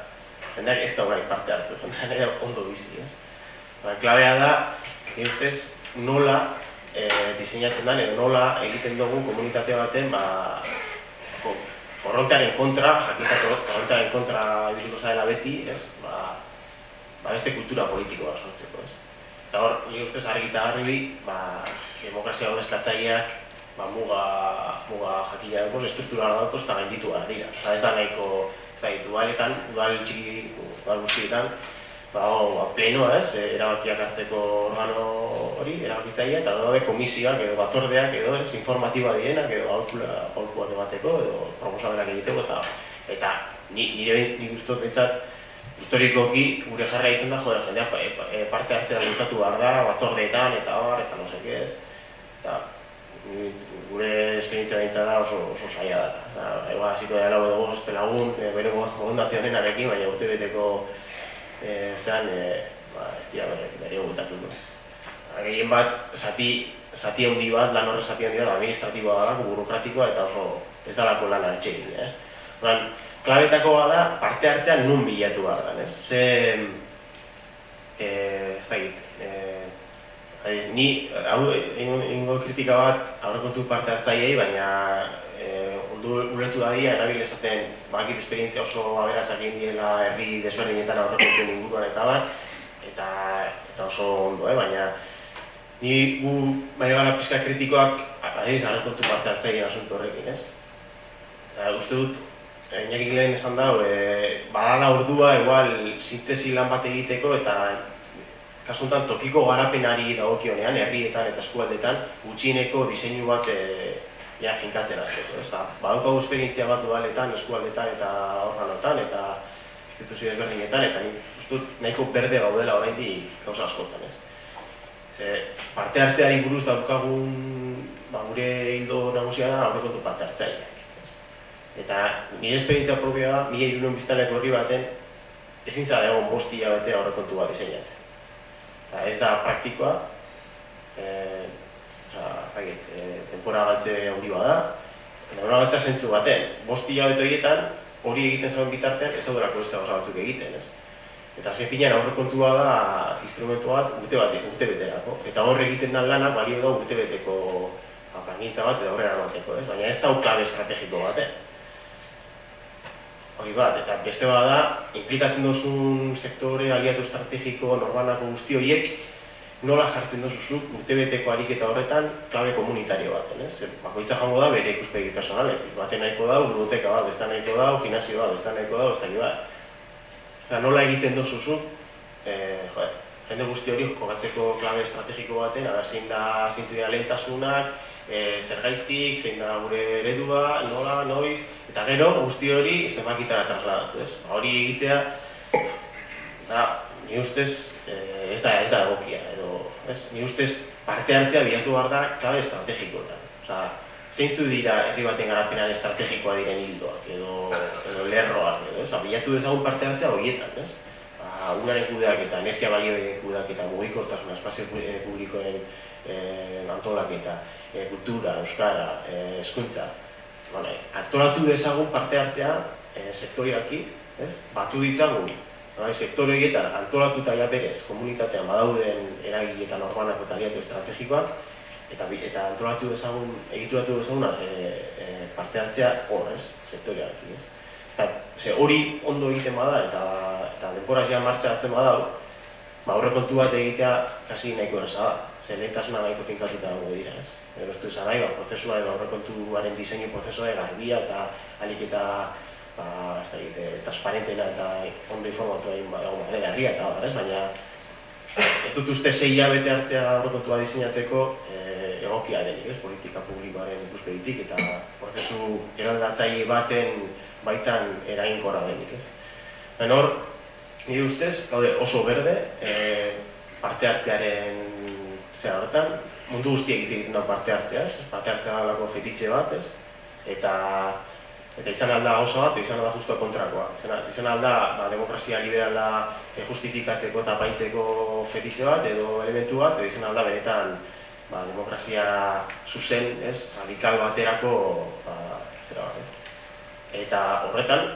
jendeak ez da parte hartu, jendeak ondo bizi, ez? Ba, klabea da, ustez, nola e, diseinatzen den, edo nola egiten dugun komunitate baten, ba, korrontearen kontra, jakintako korrontearen kontra ibiliko zarela beti, ez? Ba, ba beste kultura politikoa sortzeko, ez? Eta hor, ni ustez argi eta garri, ba, demokrazia hau deskatzaileak ba, muga, muga jakina dagoz, estrukturala dagoz, eta gainditu behar dira. Osa, ez da nahiko, ez da ditu, udaletan, udal txiki, udal guztietan, ba, ba, plenoa ez, e, erabakiak hartzeko organo hori, erabakitzaia, eta daude komisioak edo batzordeak edo ez, informatiboa direnak edo aholkuak emateko edo proposamenak egiteko, eta eta ni, nire guztot behintzat, historikoki gure jarra izan da, jode, jendeak e, e, parte hartzea bultzatu behar da, batzordeetan, eta bar, eta no seke ez. Eta gure esperientzia behintzat da oso, oso saia da. Eta, eba, hasiko da lau edo bost lagun, e, bere borondatea denarekin, baina urte beteko e, zean, e, ba, ez dira bere, bere gutatu. Ba, Gehien bat, zati, zati handi bat, lan horre zati handi bat, administratiboa da, burokratikoa, eta oso ez dalako lan altxegin, ez? Orduan, klabetakoa da parte hartzea nun bilatu behar da, ez? Ze, eh, ez dakit, eh, adiz, ni, hau, egingo kritika bat aurrekontu parte hartzaileei, baina eh, ondo ulertu dadia, erabil esaten, bakit esperientzia oso aberatsak egin diela herri desberdinetan aurrekontuen inguruan eta bat, eta, eta oso ondo, eh? baina ni gu bai gara pixka kritikoak, adiz, aurrekontu parte hartzaileen asunto horrekin, ez? Eta uste dut, eh, Iñaki lehen esan dau, e, badala ordua igual sintesi lan bat egiteko eta kasu honetan tokiko garapenari dagokionean, herrietan eta eskualdetan, gutxieneko diseinu bat e, ja, finkatzen hasteko. Ez da, badaukagu esperientzia bat udaletan, eskualdetan eta organotan eta instituzio ezberdinetan, eta nik uste dut nahiko berde gaudela oraindik gauza askotan, ez? Ze, parte hartzeari buruz daukagun ba, gure hildo nagusia da aurrekontu parte hartzaileak. Ez? Eta nire esperientzia propioa da, mila irunen biztaneko herri baten, ezin zara egon bosti bete aurrekontu bat diseinatzen. Ba, ez da praktikoa, e, oza, zagit, e, denpora galtze handi bada, denpora galtza zentzu baten, bosti hilabete horietan, hori egiten zauen bitartean, ez daudelako beste gauza batzuk egiten, ez? Eta azken finean aurrekontua da instrumentu bat urte bat, urte beterako. Eta hor egiten den lanak balio da urte beteko ba, plangintza bat edo aurrera emateko, ez? Baina ez da klabe estrategiko baten. Hori bat, eta beste bat da, implikatzen duzun sektore aliatu estrategiko norbanako guzti horiek nola jartzen duzu urtebeteko ariketa horretan klabe komunitario baten, ez? Bakoitza jango da bere ikuspegi personaletik. Baten nahiko da, biblioteka bat, beste nahiko da, gimnasio bat, beste nahiko da, beste bat. Eta nola egiten duzu zu, eh, joder, jende guzti hori kokatzeko klabe estrategiko baten, aber zein da zeintzu dira lehentasunak, e, zergaitik, zein da gure eredua, nola, noiz, eta gero guzti hori zenbakitara trasladatu, ez? Ba, hori egitea, da, ni ustez e, ez da ez da egokia, edo, ez? Ni ustez parte hartzea bilatu behar da klabe estrategikoetan. Osea, zeintzu dira herri baten garapenean estrategikoa diren hildoak, edo, edo lerroak, edo, ez? Bilatu dezagun parte hartzea horietan, ez? Unaren kudeak eta energia balioen kudeak eta mugikortasuna espazio pu- publikoen eh, antolaketa, eh, kultura, euskara, eh, eskuntza. Bueno, antolatu dezagun parte hartzea eh, sektorialki, ez? Batu ditzagun, bai, sektore horietan antolatuta ja berez komunitatean badauden eragiletan orbanako eta aliatu estrategikoak, eta, eta antolatu dezagun, egituratu dezagun e, e, parte hartzea hor, ez? Sektorialki, ez? Eta ze hori ondo egiten bada eta eta denbora ja martxa hartzen bada, ba aurrekontu bat egitea kasi nahiko erraza da. Ze lehentasuna nahiko finkatuta dago dira, ez? Du esan nahi, ba, prozesua edo aurrekontuaren diseinu prozesua garbia eta alik eta ba, ez da, e, transparentena eta ondo informatua egin ba, egon badela herria eta bar, ez? Baina ez dut uste sei hilabete hartzea aurrekontua diseinatzeko e, egokia denik, ez? Politika publikoaren ikuspegitik eta prozesu eraldatzaile baten baitan eraginkorra denik, ez? Baina hor, nire ustez, gaude oso berde, e, parte hartzearen zera horretan, mundu guztiek hitz egiten da parte hartzea, ez? Parte hartzea da lako fetitxe bat, ez? Eta eta izan alda oso bat, izan alda justo kontrakoa. Izan, izan alda ba, demokrazia liberala eh, justifikatzeko eta paitzeko fetitxe bat, edo elementu bat, edo izan alda benetan ba, demokrazia zuzen, ez? Radikal baterako ba, zera bat, ez? Eta horretan,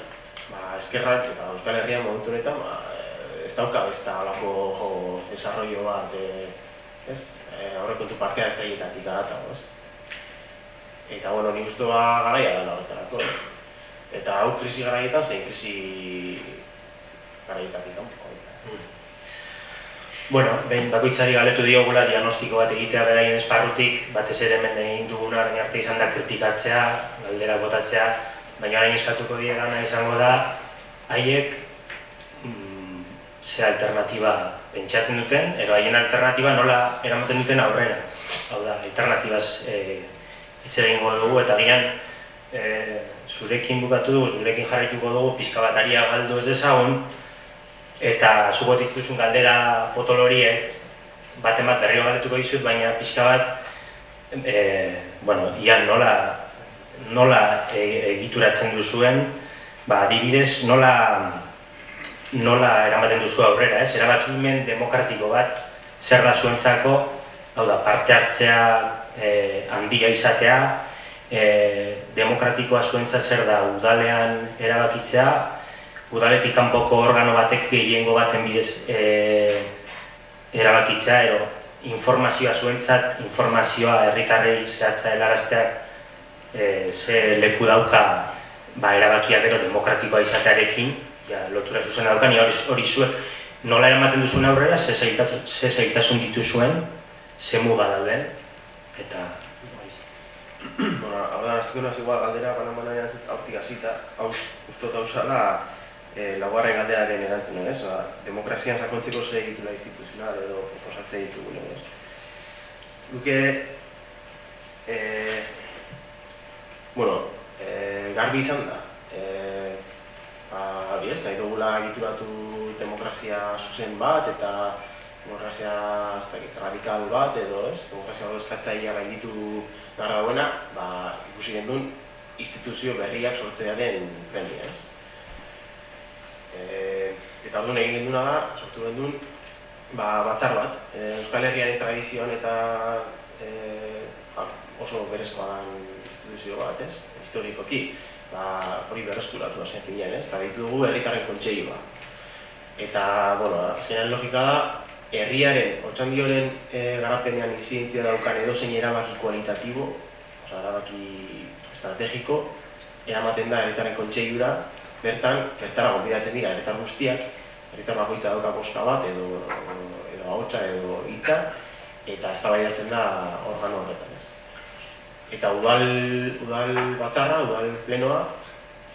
ba, eskerrak eta Euskal Herrian momentu honetan, ba, eh, ez dauka besta alako jo, desarrollo bat, e, ez? E, aurrekontu parte hartzaileetatik garatago, ez? Eta, bueno, nik uste ba garaia dela horretarako, ez? Eta hau krisi garaietan, zein krisi garaietatik kanpo. Bueno, behin bakoitzari galetu diogula diagnostiko bat egitea beraien esparrutik, batez ere hemen egin orain arte izan da kritikatzea, galdera botatzea, baina orain eskatuko diegana izango da, haiek mm, ze alternatiba pentsatzen duten, edo haien alternatiba nola eramaten duten aurrera. Hau da, alternatibaz e, hitz egingo dugu eta gian e, zurekin bukatu dugu, zurekin jarrituko dugu, pizka bataria galdu ez dezagun, eta zugot duzun galdera potoloriek, baten bat berriro galdetuko dizut, baina pixka bat, e, bueno, ian nola, nola e, egituratzen duzuen, ba, adibidez, nola, nola eramaten duzu aurrera, ez? Erabakimen demokratiko bat, zer da zuentzako, hau da, parte hartzea e, handia izatea, e, demokratikoa zuentza zer da, udalean erabakitzea, udaletik kanpoko organo batek gehiengo baten bidez e, erabakitzea edo informazioa zuentzat, informazioa herritarrei zehatza helarazteak e, ze leku dauka ba, erabakia gero demokratikoa izatearekin, ja, lotura zuzen daukan, hori, hori zuek nola eramaten duzuen aurrera, ze zaitasun dituzuen, ze muga dauden, eta... Bueno, hau da, hasiko naz igual galdera, banan banan hautik hasita, hau ustot hau e, laugarren galdearen erantzun, ez? Ba, demokrazian sakontzeko ze egitura instituzional edo proposatze ditugu, ez? Luke, e, bueno, e, garbi izan da, e, ba, ez, nahi dugula egituratu demokrazia zuzen bat, eta demokrazia dakit, radikal bat, edo ez, demokrazia bat eskatzaia gainditu gara dauena, ba, ikusi gendun, instituzio berriak sortzearen premia, ez? E, eta orduan egin genduna da, sortu gendun, ba, batzar bat. E, Euskal Herriaren tradizioan eta e, ba, oso berezkoa den instituzio bat, ez? Historikoki, ba, hori berreskuratu zen finean, ez? Eta ditu dugu herritaren kontseioa. Eta, bueno, azkenean logika da, herriaren, otxandioren e, garapenean izidentzia daukan edozein erabaki kualitatibo, oza, erabaki estrategiko, eramaten da herritaren kontseiura, bertan, bertara gonbidatzen dira herritar guztiak, herritar bakoitza dauka boska bat edo edo ahotsa edo hitza eta eztabaidatzen da organo horretan. Eta udal udal batzarra, udal plenoa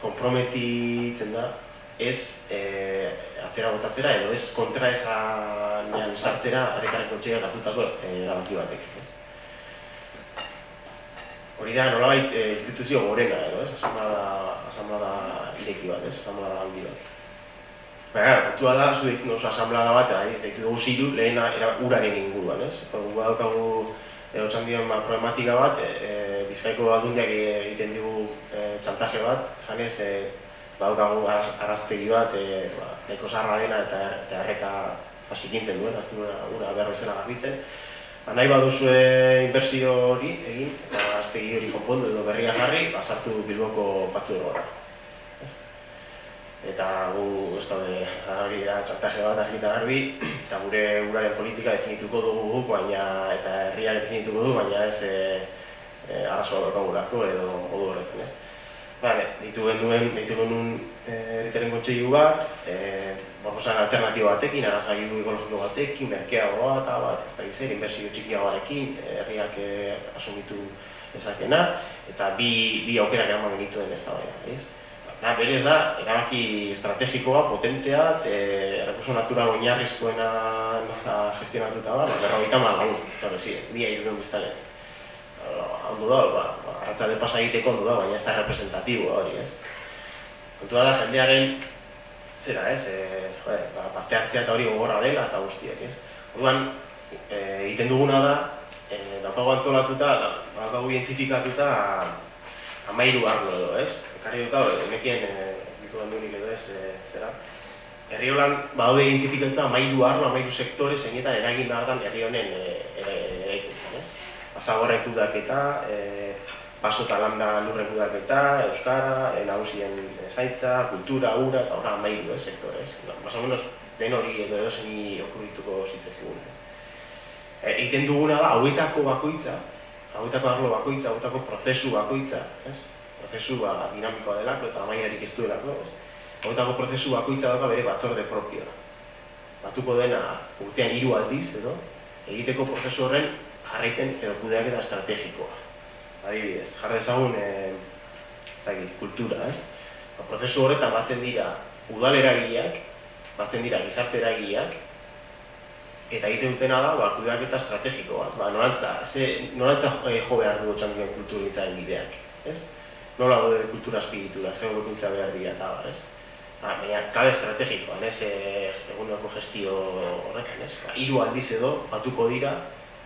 konprometitzen da ez e, atzera botatzera edo ez kontra esanean sartzera herritarren kontseiluak hartutako eh, erabaki batek, ez. Hori da, nolabait e, instituzio gorena edo, ez? Asamblada, asamblada ireki bat, ez? Asamblada handi bat. Baina, kontua da, zu ditzen oso asamblada bat, eta daitu dugu ziru, lehena era uraren inguruan, ez? Gu daukagu e, otxan dion ba, problematika bat, e, e, bizkaiko aldundiak egiten digu e, txantaje bat, esan ez, e, badaukagu araz, araztegi bat, e, ba, nahiko zarra dena eta, eta erreka pasikintzen duen, aztu ura berro izena garbitzen. Ba, nahi baduzue inbertsio hori egin, eta aztegi hori konpondu edo berria jarri, basartu bilboko patzu gora. Eta gu eskaude hori da txartaje bat argita garbi, eta gure uraren politika definituko dugu guk, baina eta herria definituko dugu, baina ez e, e, arazoa daukagurako edo modu horretan ez. Vale, ditu genduen, ditu genduen erritaren kontseilu bat, e, proposan alternatiba batekin, arazgailu ekologiko batekin, merkeagoa eta bat, ez da gizera, inversio txikiagoarekin, herriak e, asumitu ezakena, eta bi, bi aukerak eraman genituen ez da baina, ez? Da, berez da, erabaki estrategikoa, potentea, e, errekurso natura oinarrizkoena gestionatuta ba, berrogeita mal lagun, eta bezi, dia iruren biztalet. Ondo da, ba, arratza de pasa egiteko ondo da, baina ez da representatibo hori, ez? Kontua da, jendearen, zera, ez? E, jode, ba, parte hartzea eta hori gogorra dela eta guztiak, ez? Orduan, e, egiten duguna da, e, daukagu antolatuta, daukagu identifikatuta amairu arlo edo, ez? Ekarri dut hau, emekien, e, bitu bandunik edo ez, e, zera? Herri holan, badaude identifikatuta amairu arlo, amairu sektore, zeinetan eragin behar dan herri honen eraikuntzan, ez? Basagorra ikudaketa, e, paso eta landa lurre kudaketa, euskara, e, nagusien zaitza, kultura, ura, eta horra amairu, ez, sektore, ez? Más o menos, den hori edo edo zeni okurrituko zitzezkigun, ez? Egiten duguna da, hauetako bakoitza, hauetako arlo bakoitza, hauetako prozesu bakoitza, ez? Prozesu ba, dinamikoa delako eta amaierik ez duelako, ez? Hauetako prozesu bakoitza dago bere batzorde propioa. batuko dena urtean hiru aldiz edo egiteko prozesu horren jarraipen edo kudeaketa estrategikoa. Adibidez, jar dezagun eh kultura, ez? Ba, prozesu horretan batzen dira udaleragileak, batzen dira gizarte eragileak, eta egiten dutena da, ba, kudeaketa estrategiko bat, ba, norantza, ze, norantza eh, jo behar du txandion kulturitzaren bideak, ez? Nola daude kultura espiritura, ze gokuntza behar dira eta bar, ez? Ba, baina, klabe estrategikoan, ez, e, gestio horretan, ez? Ba, hiru aldiz edo, batuko dira,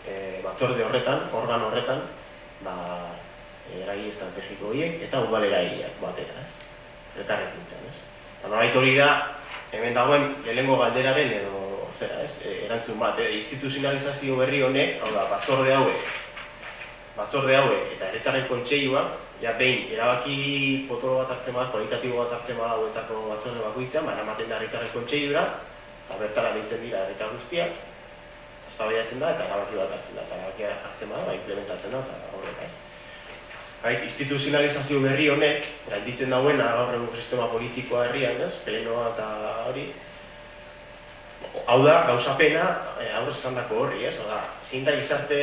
e, batzorde horretan, organ horretan, ba, eragi estrategiko horiek, eta udal eragileak batera, ez? Elkarrekin ez? Ba, nolait hori da, hemen dagoen, lehengo galderaren edo zera, ez, e, erantzun bat, e, instituzionalizazio berri honek, hau da, batzorde hauek, batzorde hauek eta herritarren kontseilua, ja behin erabaki potolo bat hartzen bat, kualitatibo bat hartzen bat hauetako batzorde bakoitzean, baina ematen da herritarren kontseilura, eta bertara deitzen dira herritar guztiak, eztabaidatzen da eta erabaki bat hartzen da, eta erabaki hartzen da, ba, implementatzen da, eta horrek ez. Bait, instituzionalizazio berri honek, gainditzen dauena gaur egun sistema politikoa herrian, ez, plenoa eta hori, hau da, gauzapena, e, aurrez esan dako horri, ez? Oda, zein da gizarte,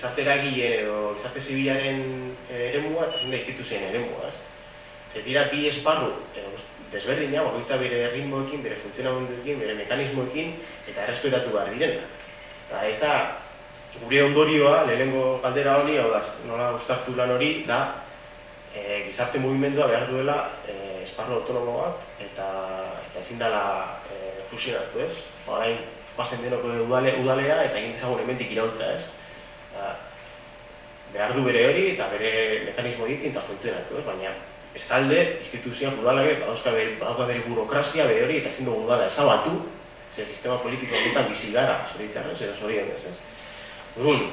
gizarte eragile edo gizarte zibilaren e, eremua eta zein da instituzioen eremua, ez? Zer dira bi esparru, e, desberdina, bakoitza bere ritmoekin, bere funtzionamenduekin, bere mekanismoekin, eta errespetatu behar direna. Da, ez da, gure ondorioa, lehenengo galdera hori, hau da, nola ustartu lan hori, da, e, gizarte mugimendua behar duela e, esparru autonomo bat, eta eta ezin dela e, fusionatu, ez? Orain pasen denoko udale, udalea eta egin dezagun hemendik iraultza, ez? Behar du bere hori eta bere mekanismo ekin eta funtzionatu, ez? Baina ez talde, instituzioak udalage, badauzka bere, bere burokrazia bere hori eta ezin dugu udala ezabatu, ze sistema politiko honetan bizi gara, zoritzarrez, ez? Zorien ez, ez? Urun,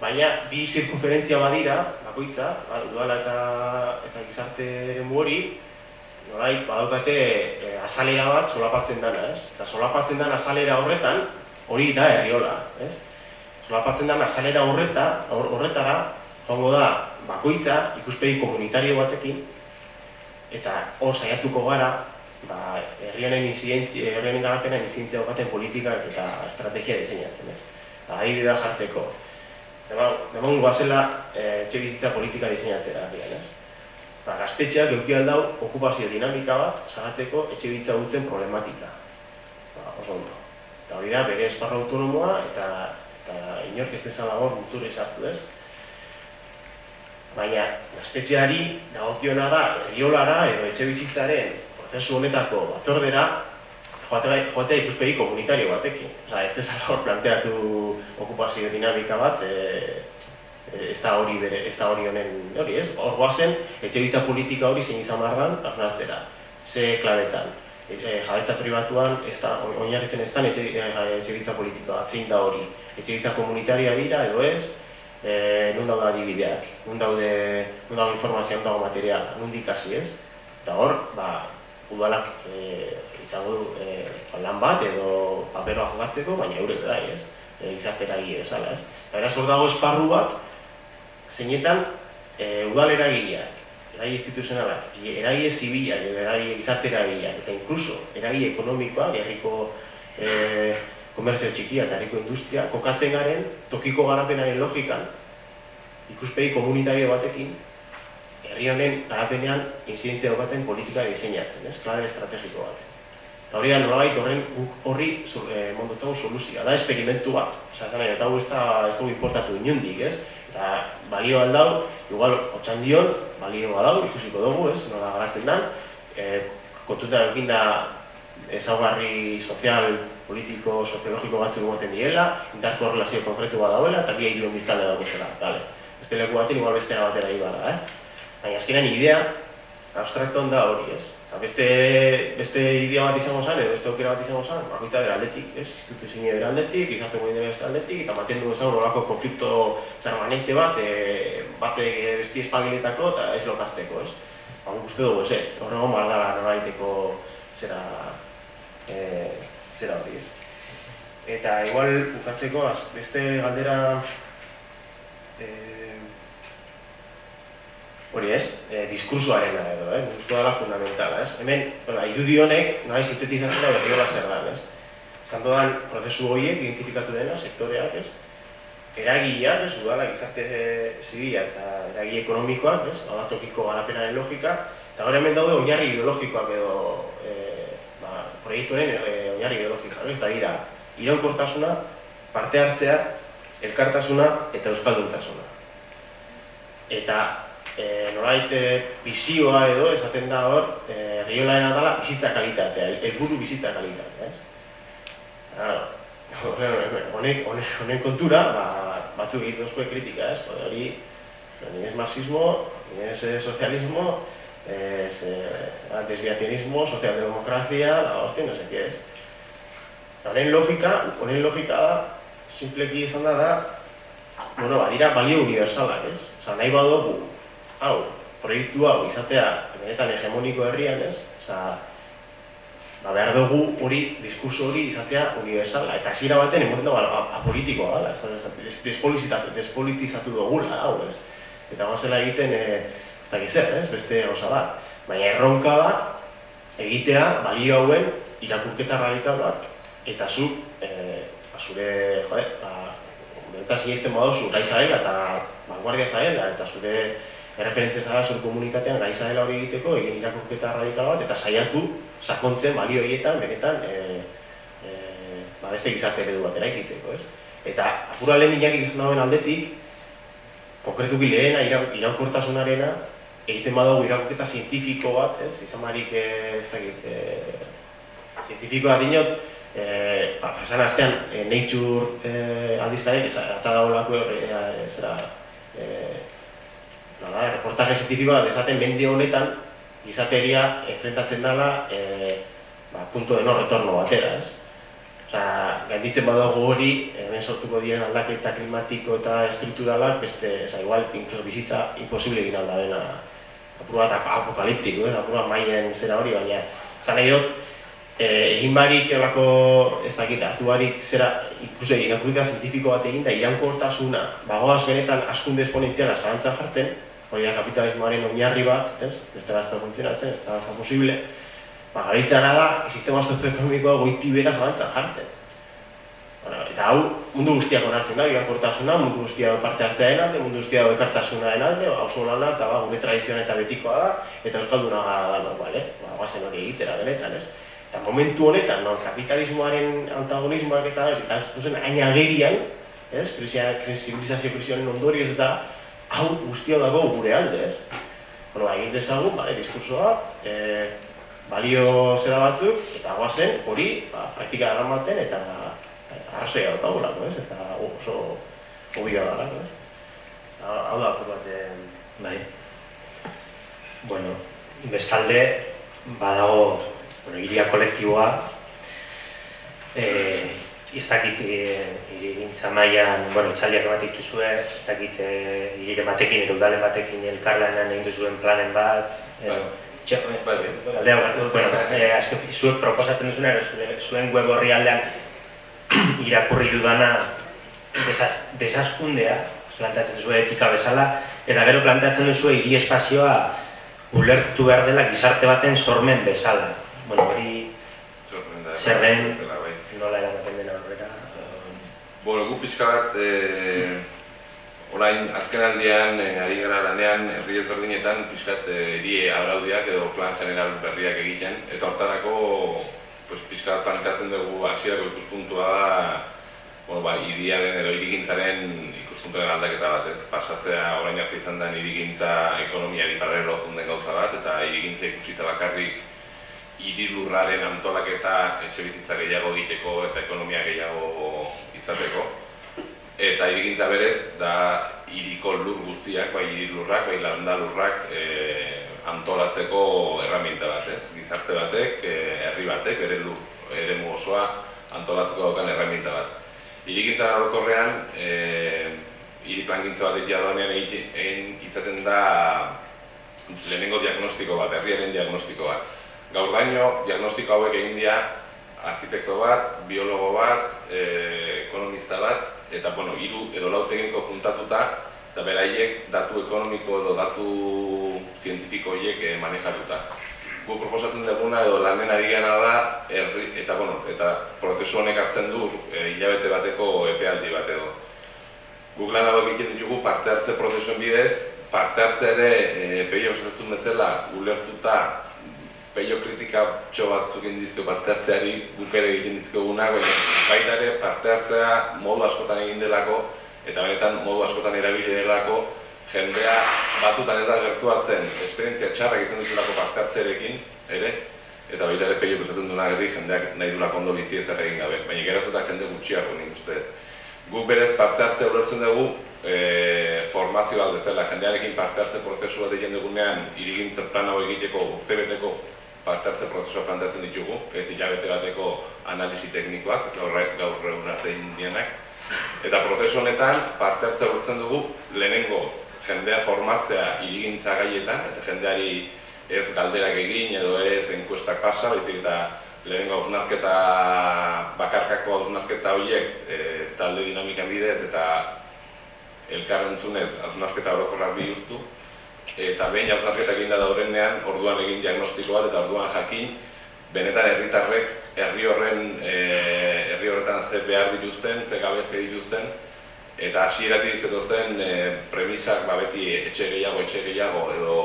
baina bi zirkunferentzia badira, bakoitza, ba, udala eta, eta gizarte hori, Norai, badaukate e, azalera bat solapatzen dana, ez? Eta solapatzen dana azalera horretan, hori da herriola, ez? Solapatzen dana azalera horreta, horretara, joango da, bakoitza, ikuspegi komunitario batekin, eta hor saiatuko gara, ba, herrianen incidentzia, herrianen garapena incidentzia baten politikak eta estrategia diseinatzen, ez? Ba, adibidea jartzeko. Demon guazela e, etxe bizitza politika diseinatzera herrian, ez? ba, gaztetxeak euki aldau okupazio dinamika bat zagatzeko etxe bitza dutzen problematika. Ba, oso ondo. Eta hori da, bere esparra autonomoa eta, eta inork ez dezala hor muture sartu ez. Baina, gaztetxeari dagokiona da, herriolara edo etxe bizitzaren prozesu honetako batzordera joatea ikuspegi komunitario batekin. Osa, ez dezala hor planteatu okupazio dinamika bat, ze, ez da hori bere, ez da hori honen, hori ez, hor guazen, etxe politika hori zein izan behar den, ze klabetan. E, e, jabetza pribatuan, ez da, oinarritzen ez da, etxe, e, etxe politika, atzein da hori. Etxe komunitaria dira, edo ez, e, nun daude adibideak, nun daude, nun daude informazioa, nun daude material, nun dikasi ez. Eta hor, ba, udalak e, izango du e, lan bat edo paperoa jokatzeko, baina eurek da, ez? E, gizartera ez, ala, ez? Eta hor dago esparru bat, zeinetan e, udal eragileak, eragile instituzionalak, eragile zibilak, eragile eragileak, eta inkluso eragile ekonomikoa, herriko e, komerzio txikia eta herriko industria, kokatzen garen tokiko garapenaren logikan, ikuspegi komunitario batekin, herri honen garapenean inzidentzia daukaten politika diseinatzen, ez? Klare estrategiko baten. Eta hori da, nolabait horren guk horri e, soluzioa, da esperimentu bat. Osa, da nahi, eta hau ez da, ez dugu importatu inundik, ez? Eta balio aldau, igual otxan dion, balio badau, ikusiko dugu, ez, nola garatzen dan. E, kontuta egin da ezaugarri sozial, politiko, soziologiko batzuk goten diela, indarko relazio konkretu bat dauela, eta bia hiru biztale dago zela, bale. Beste leku baten, igual bestera batera ibala, eh? Baina azkenean idea, abstrakton da hori, ez? beste, beste idea bat izango zen, edo beste aukera bat izango zen, bakoitza bera aldetik, ez? Instituzio bera aldetik, izate moin beste aldetik, eta maten dugu esan nolako konflikto permanente bat, e, bate besti espagiletako eta ez lokartzeko, ez? Ba, uste dugu ez ez, horrego mardala noraiteko zera, e, zera hori, ez? Eta igual bukatzeko, beste galdera e, hori ez, e, diskursoarena edo, eh? Justu dela fundamentala, ez? Hemen, bueno, irudi honek, nahi sintetizatzen da berriola zer da, ez? Zanto dan, prozesu horiek identifikatu dena, sektoreak, ez? Eragileak, ez, udala, gizarte zibila eta eragile ekonomikoak, ez? Hau da, tokiko garapenaren logika, eta gaur hemen daude oinarri ideologikoak edo, e, ba, proiektuaren e, oinarri ideologikoak, ez? Da, dira, iraunkortasuna, parte hartzea, elkartasuna eta euskalduntasuna. Eta e, nolait bizioa edo esaten da hor, e, riolaena dela bizitza kalitatea, helburu bizitza kalitatea, ez? Honek, honek, honek kontura, ba, batzuk egiten duzko kritika, ez? Hori, ni ez marxismo, ni ez eh, sozialismo, ez eh, desviazionismo, socialdemokrazia, la hostia, no sé qué es. Honen logika, honen logika da, simpleki izan da da, bueno, badira balio universalak, ez? Osa, nahi badugu, hau, proiektu hau izatea benetan hegemoniko herrian, ez? Osa, ba, behar dugu hori, diskurso hori izatea universala. Eta hasiera baten emoten dago apolitikoa dela, ez? Despolitizatu, despolitizatu dugula, hau, ez? Eta gozela egiten, e, ez dakiz zer, ez? Beste gauza bat. Baina erronka da, egitea balio hauen irakurketa radikal bat, eta zu, e, ba, zure, jode, ba, eta sinisten baduzu gai zarela eta vanguardia zarela eta zure erreferente zara zure komunitatean gai zarela hori egiteko egin irakurketa radikal bat eta saiatu sakontzen balio horietan benetan e, e, ba beste gizarte eredu bat eraikitzeko, ez? Eta apura lehen inakik izan dauen aldetik konkretuki lehena irakurtasunarena egiten badago irakurketa zientifiko bat, ez? Izan barik ez dakit, e, zientifikoa dinot, eh ba pasan astean e, Nature eh aldizkarek eta dagoelako eh zera eh nada, reportaje científico desaten mende honetan gizateria enfrentatzen dela eh ba, punto de no retorno batera, ez? Osea, gainditzen badago hori, hemen sortuko diren aldaketa klimatiko eta estrukturalak, beste, esa igual, incluso bizitza imposible egin alda dena apur bat apokaliptiko, eh? apur bat maien zera hori, baina, zan nahi dut, egin barik elako, ez dakit, hartu barik zera ikuse irakurika zientifiko bat egin da iraunkortasuna bagoaz benetan askunde esponentziala zalantzan jartzen, hori da kapitalismoaren oinarri bat, ez? Beste gazta funtzionatzen, ez da posible, ba, gabitzana da, sistema sozioekonomikoa goiti bera zalantzan jartzen. Bueno, eta hau, mundu guztiak onartzen da, irakortasuna, mundu guztiak parte hartzea alde, mundu guztiak ekartasuna alde, ba, oso lana, eta ba, gure tradizioan eta betikoa da, eta euskalduna gara da, normal, eh? Ba, guazen hori egitera denetan, ez? Eta momentu honetan, non kapitalismoaren antagonismoak eta ez, eta zen hain agerian, ez, krisia, zibilizazio krisioaren ondorioz da, hau guztia dago gure alde, ez. Bueno, ba, egin dezagun, bale, diskursoa, e, balio zera batzuk, eta guazen hori, ba, praktika eramaten eta arrazoia daukagulako, ez, eta oso obioa da, ez. Hau da, bat, bai. Bueno, bestalde, badago bueno, iria kolektiboa, e, ez dakit irigintza maian, bueno, txaldiak ematik duzue, ez dakit e, irire batekin, edo udalen batekin elkarlanan egin duzuen planen bat, edo, txe, bai, bai. bueno, e, azken, zuek proposatzen duzuna, zuen web horri aldean irakurri dudana desaz, desaskundea, plantatzen duzu etika bezala, eta gero plantatzen duzu hiri espazioa ulertu behar dela gizarte baten sormen bezala bueno, hori zer den, bai. nola eramaten dena horrela. Bueno, gu pixka bat, e, orain azken aldean, e, ari gara lanean, herri ezberdinetan, pixkat, eri e, abraudiak edo plan general berriak egiten, eta hortarako, pues, pixka bat planteatzen dugu hasierako ikuspuntua da, bueno, ba, iriaren edo irigintzaren ikuspuntuaren aldaketa bat, ez? Pasatzea orain arte izan da irigintza ekonomiari parrero zunden gauza bat, eta irigintza ikusita bakarrik irilurraren antolaketa etxe bizitza gehiago egiteko eta ekonomia gehiago izateko. Eta irigintza berez, da iriko lur guztiak, bai irilurrak, bai landalurrak e, antolatzeko erraminta bat, ez? Gizarte batek, e, herri batek, bere lur, ere osoa antolatzeko daukan erraminta bat. Irigintza narokorrean, e, iriplangintza bat egitea daunean egin izaten da lehenengo diagnostiko bat, herriaren diagnostiko bat gaur daño, diagnostiko hauek egin dira arkitekto bat, biologo bat, e, ekonomista bat, eta bueno, hiru edo lau tekniko juntatuta eta beraiek datu ekonomiko edo datu zientifiko horiek eh, manejatuta. Gu proposatzen duguna edo lanen ari da, herri, eta, bueno, eta prozesu honek hartzen du eh, hilabete bateko epealdi bat edo. Guk lan hauek egiten ditugu parte hartze prozesuen bidez, parte hartze ere e, esatzen bezala ulertuta peio kritika txo batzuk egin dizko parte hartzeari guk ere egiten dizkogunak, baina baita ere parte hartzea modu askotan egin delako eta benetan modu askotan erabili delako jendea batutan ez da gertuatzen esperientzia txarrak izan ditulako parte hartzearekin ere eta baita ere peio esaten duena gati jendeak nahi dulako ondo bizi ez egin gabe, baina gerazotak jende gutxiago nik uste. Guk berez parte hartzea ulertzen dugu e, formazio aldezela, jendearekin parte hartze prozesu bat egin dugunean irigintzen plan hau egiteko urtebeteko parte hartze prozesua plantatzen ditugu, ez hilabete bateko analisi teknikoak, gaur gaur egun arte indianak. Eta prozesu honetan parte hartze urtzen dugu lehenengo jendea formatzea irigintza gaietan, eta jendeari ez galderak egin edo ez enkuestak pasa, baizik eta lehenengo hausnarketa bakarkako hausnarketa horiek e, talde dinamikan bidez eta elkarrentzunez hausnarketa orokorrak bihurtu eta behin hausnarketa eginda daurenean orduan egin diagnostiko bat eta orduan jakin benetan herritarrek herri horren e, herri horretan ze behar dituzten, ze gabe ze dituzten eta hasieratik zeto zen e, premisak ba beti etxe gehiago, etxe gehiago edo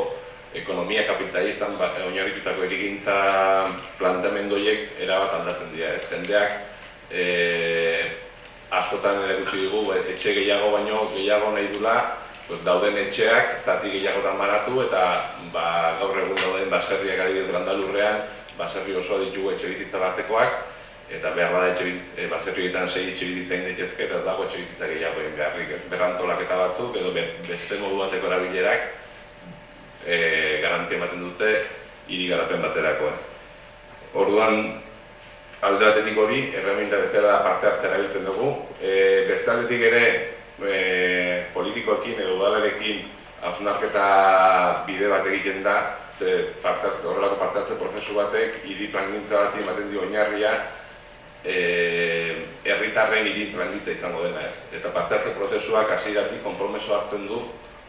ekonomia kapitalistan ba, oinarritutako erigintza planteamendoiek erabat aldatzen dira, ez? Jendeak e, askotan ere gutxi dugu, etxe gehiago baino gehiago nahi dula, pues, dauden etxeak zati gehiagotan maratu eta ba, gaur egun dauden baserriak adibidez landalurrean, baserri oso ditugu etxe bizitza batekoak, eta behar bada etxe bizitza, e, baserrietan sei etxe bizitza daitezke eta ez dago etxe bizitza gehiago egin beharrik, ez berrantolak eta batzuk edo beste modu bateko erabilerak e, garantia ematen dute hiri garapen baterako. Orduan, alde batetik hori, erreminta bezala parte hartzea erabiltzen dugu. E, beste aldetik ere, e, politikoekin edo udalarekin hausnarketa bide bat egiten da, ze parte hartze, horrelako parte hartze prozesu batek, hiri plangintza bat ematen dio oinarria, e, herritarren hiri plangintza izango dena ez. Eta parte hartze prozesuak hasieratik konpromeso hartzen du,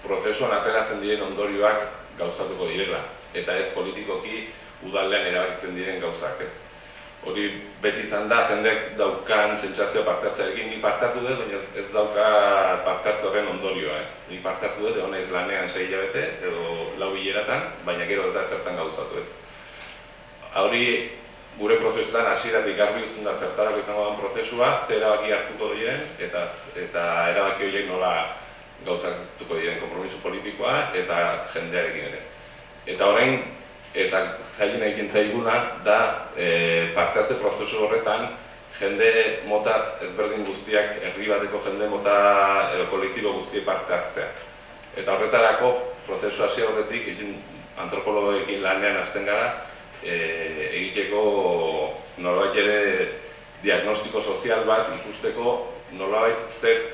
prozesuan ateratzen diren ondorioak gauzatuko direla. Eta ez politikoki udalean erabakitzen diren gauzak ez hori beti izan da, jendek daukan sentsazioa parte hartzearekin, ni parte hartu dut, baina ez dauka parte hartze horren ondorioa, ez. Ni parte hartu dut, egon lanean sei hilabete, edo lau bileratan, baina gero ez da zertan gauzatu, ez. Hori, gure prozesuetan hasieratik garbi uzten da zertarako izango den prozesua, ze erabaki hartuko diren, eta, eta erabaki horiek nola gauzatuko diren kompromiso politikoa, eta jendearekin ere. Eta orain, eta zailin egin zaiguna da e, parte hartze prozesu horretan jende mota ezberdin guztiak, herri bateko jende mota edo kolektibo guztiek parte hartzea. Eta horretarako prozesu hasi horretik egin antropologoekin lanean hasten gara e, egiteko nolabait ere diagnostiko sozial bat ikusteko nolabait zer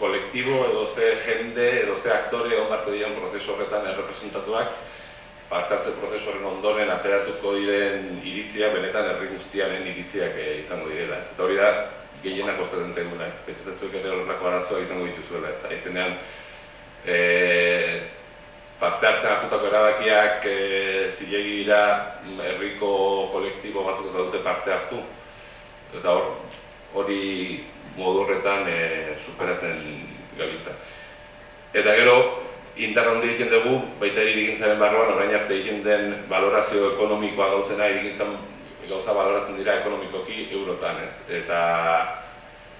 kolektibo edo ze jende edo ze aktore egon barko diren prozesu horretan errepresentatuak parte hartze prozesuaren ondoren ateratuko diren iritzia benetan herri guztiaren iritziak eh, izango direla. Eta hori da gehienak kostatzen zaiguna, ez pentsatzen ere horrelako arazoa izango dituzuela, ez aizenean e, parte hartzen hartutako erabakiak e, zilegi dira herriko kolektibo batzuk ez parte hartu eta hor hori modu horretan e, superatzen gabiltza. Eta gero, indarra handi egiten dugu, baita irigintzaren barruan, orain arte egin den valorazio ekonomikoa gauzena, irigintzan gauza baloratzen dira ekonomikoki eurotan ez. Eta,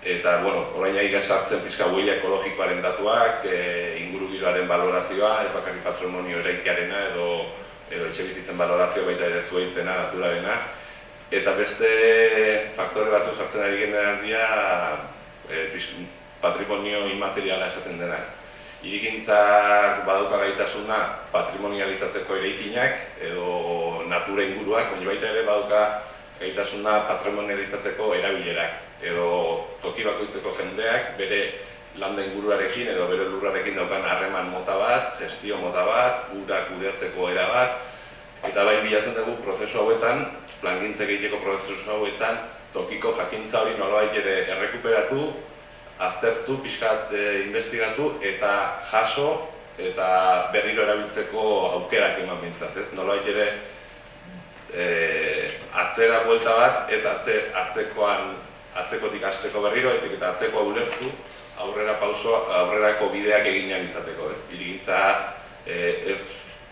eta bueno, orain ari sartzen pizka huella ekologikoaren datuak, e, inguru giroaren valorazioa, ez bakarri patrimonio eraikiarena edo, edo etxe bizitzen valorazioa baita ere zua izena, naturarena. Eta beste faktore batzu sartzen ari genera dira, e, patrimonio inmateriala esaten dena ez irigintzak baduka gaitasuna patrimonializatzeko eraikinak edo natura inguruak, baina baita ere baduka gaitasuna patrimonializatzeko erabilerak edo toki bakoitzeko jendeak bere landa inguruarekin edo bere lurrarekin daukan harreman mota bat, gestio mota bat, ura kudeatzeko era bat, eta bai bilatzen dugu prozesu hauetan, plangintza egiteko prozesu hauetan, tokiko jakintza hori nolabait ere errekuperatu, aztertu, pixkat e, investigatu eta jaso eta berriro erabiltzeko aukerak eman bintzat, ez? Nolait ere e, atzera buelta bat, ez atze, atzekoan atzekotik hasteko berriro, ezik eta atzekoa ulertu, aurrera pauso, aurrerako bideak egin izateko, ez? Irigintza e, ez,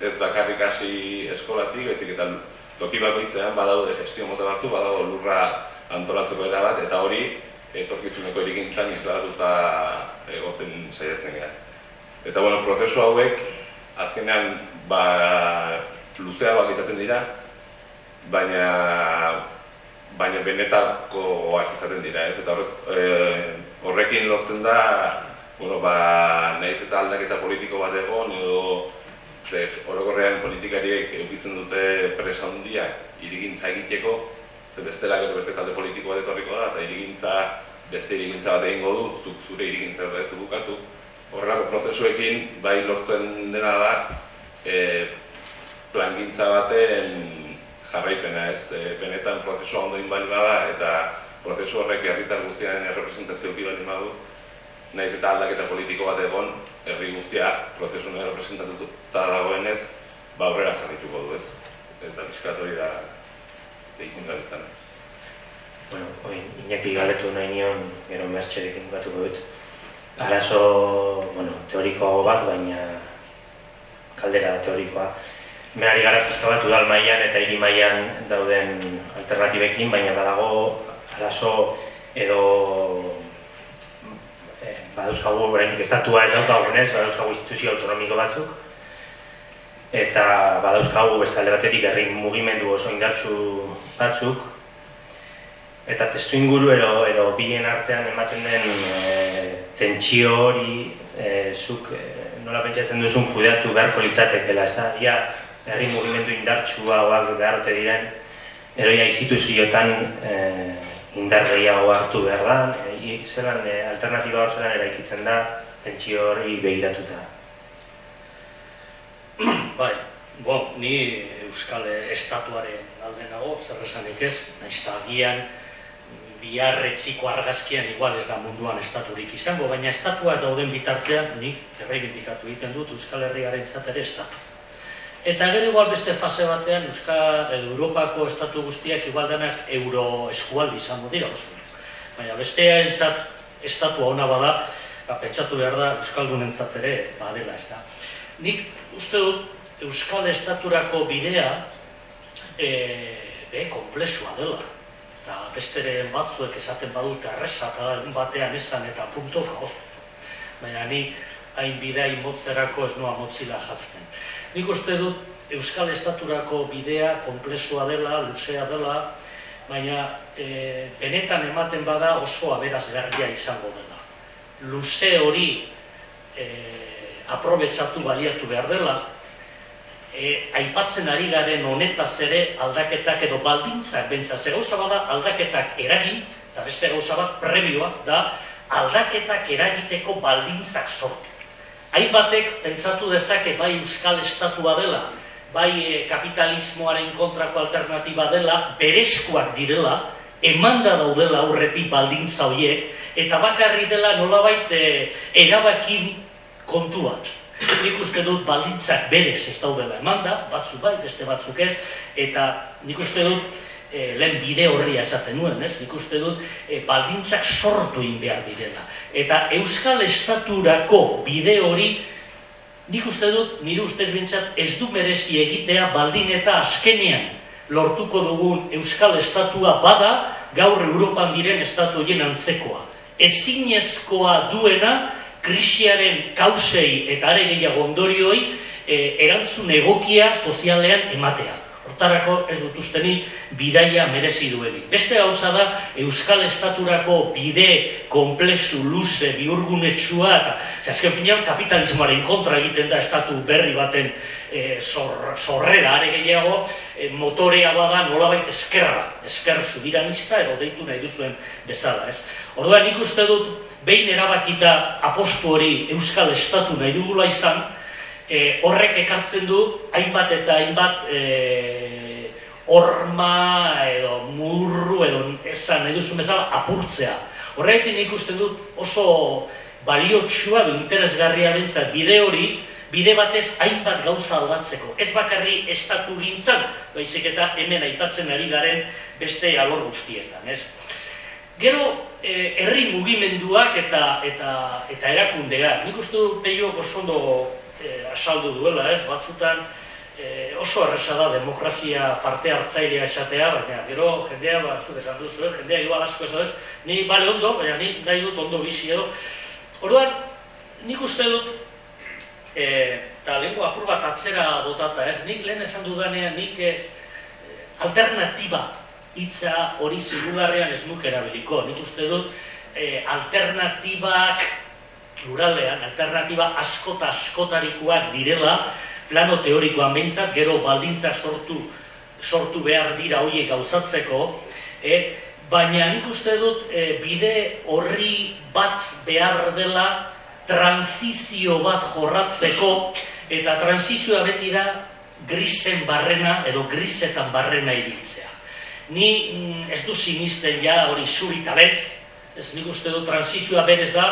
ez bakarrik hasi eskolatik, ezik eta toki bakoitzean badaude gestio mota batzu, badaude lurra antolatzeko era bat, eta hori etorkizuneko irigintzan izlatuta egoten saiatzen gara. Eta bueno, prozesu hauek azkenean ba, luzea bat izaten dira, baina baina benetakoak izaten dira, ez? Eta e, horrekin lortzen da, bueno, ba, nahiz eta aldaketa politiko bat egon, edo ze, orokorrean politikariek eukitzen dute presa handia irigintza egiteko, ze bestela gero beste talde politiko bat etorriko da, eta irigintza, beste irigintza bat egingo du, zuk zure irigintza ez bukatu. Horrelako prozesuekin, bai lortzen dena da, e, plangintza baten jarraipena ez, e, benetan prozesua ondo inbali bada, eta prozesu horrek herritar guztiaren errepresentazio bali badu, naiz eta aldaketa politiko bat egon, herri guztia prozesu errepresentatuta dagoenez, ba aurrera jarrituko du ez. Eta pixkat hori da egin izan. Bueno, oi, Iñaki galetu nahi nion, gero mertxerekin batuko dut. Arazo, bueno, teoriko bat, baina kaldera teorikoa. Menari gara pizka bat udal mailan eta hiri mailan dauden alternatibekin, baina badago arazo edo eh, badauzkagu oraindik estatua ez daukagunez, badauzkagu instituzio autonomiko batzuk, eta badauzkagu beste alde batetik herri mugimendu oso indartsu batzuk. Eta testu inguru ero, ero bien artean ematen den e, tentsio hori e, zuk e, nola pentsatzen duzun kudeatu beharko litzatekela, ez da, ia herri mugimendu indartsua hoak beharrote diren eroia instituzioetan e, indar gehiago hartu behar da, e, zelan e, alternatiba hor zelan eraikitzen da tentsio hori behiratuta. bai, bon, ni Euskal Estatuaren alde nago, zer esanik ez, nahiz agian biarretziko argazkian igual ez da munduan estaturik izango, baina estatua dauden bitartean ni erreibindikatu egiten dut Euskal Herriaren ere estatu. Eta gero igual beste fase batean Euskal Europako estatu guztiak igual denak euro eskualdi izango dira oso. Baina bestea entzat estatua ona bada, ba, pentsatu behar da Euskaldunen ere badela ez da. Nik uste dut Euskal Estaturako bidea e, be, komplexua dela. Eta besteren batzuek esaten badute arresa eta batean esan eta puntoka oso. Baina ni hain bidea imotzerako ez noa motzila jatzen. Nik uste dut Euskal Estaturako bidea komplexua dela, luzea dela, baina e, benetan ematen bada oso aberazgarria izango dela. Luze hori e, aprobetsatu baliatu behar dela, e, aipatzen ari garen honetaz ere aldaketak edo baldintzak bentsa zer gauza bada aldaketak eragin, eta beste gauza bat prebioa da aldaketak eragiteko baldintzak sortu. Hainbatek pentsatu dezake bai euskal estatua dela, bai e, kapitalismoaren kontrako alternatiba dela, berezkoak direla, emanda daudela aurretik baldintza horiek, eta bakarri dela nolabait e, erabakin kontu bat. Nik uste dut baldintzak berez ez daudela eman da, batzuk bai, beste batzuk ez, eta nik uste dut e, lehen bide horria esaten nuen, ez? nik uste dut e, baldintzak sortu in behar direla. Eta Euskal Estaturako bide hori, nik uste dut, nire ustez bintzat, ez du merezi egitea baldin eta azkenean lortuko dugun Euskal Estatua bada, gaur Europan diren estatu antzekoa. Ezinezkoa duena, krisiaren kausei eta are gehiago ondorioi e, erantzun egokia sozialean ematea. Hortarako ez dut usteni bidaia merezi dueni. Beste gauza da Euskal Estaturako bide komplexu, luze, biurgunetsua eta azken finean kapitalismoaren kontra egiten da estatu berri baten e, zor, zorrera are gehiago e, motorea bada nolabait eskerra, esker subiranista edo deitu nahi duzuen bezala. Ez? Orduan nik uste dut behin erabakita apostu hori Euskal Estatu nahi dugula izan, e, horrek ekartzen du hainbat eta hainbat e, orma edo murru edo ezan nahi duzu bezala apurtzea. Horregatik nik uste dut oso baliotsua du interesgarria bentzat bide hori, bide batez hainbat gauza aldatzeko. Ez bakarri estatu gintzan, baizik eta hemen aipatzen ari garen beste alor guztietan. Ez? Gero, eh, herri mugimenduak eta eta eta erakundeak. Nik uste dut peio oso ondo eh, asaldu duela, ez? Batzutan eh, oso erresa da demokrazia parte hartzailea esatea, baina gero jendea, ba, zuk esan duzu, eh? jendea igual asko ez da, Ni bale ondo, baina ni nahi dut ondo bizi edo. Orduan, nik uste dut eta lehenko apur bat atzera botata, ez? Nik lehen esan dudanean, nik eh, alternatiba hitza hori singularrean ez nuke erabiliko. Nik uste dut eh, alternatibak pluralean, alternatiba askota askotarikoak direla, plano teorikoan behintzat, gero baldintzak sortu, sortu behar dira horiek gauzatzeko, eh, baina nik uste dut eh, bide horri bat behar dela transizio bat jorratzeko, eta transizioa beti da grisen barrena edo grisetan barrena ibiltzea. Ni mm, ez du sinisten ja hori zuri eta betz, ez nik uste du transizioa berez da,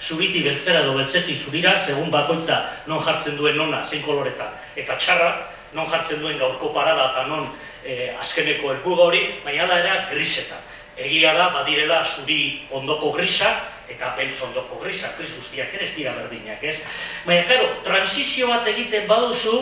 zuriti beltzera edo beltzeti zurira, segun bakoitza non jartzen duen nona, zein koloretan, eta txarra, non jartzen duen gaurko parada eta non e, azkeneko helbuga hori, baina da era grisetan. Egia da, badirela zuri ondoko grisa, eta beltz ondoko grisa, gris guztiak ere ez dira berdinak, ez? Baina, karo, transizio bat egiten baduzu,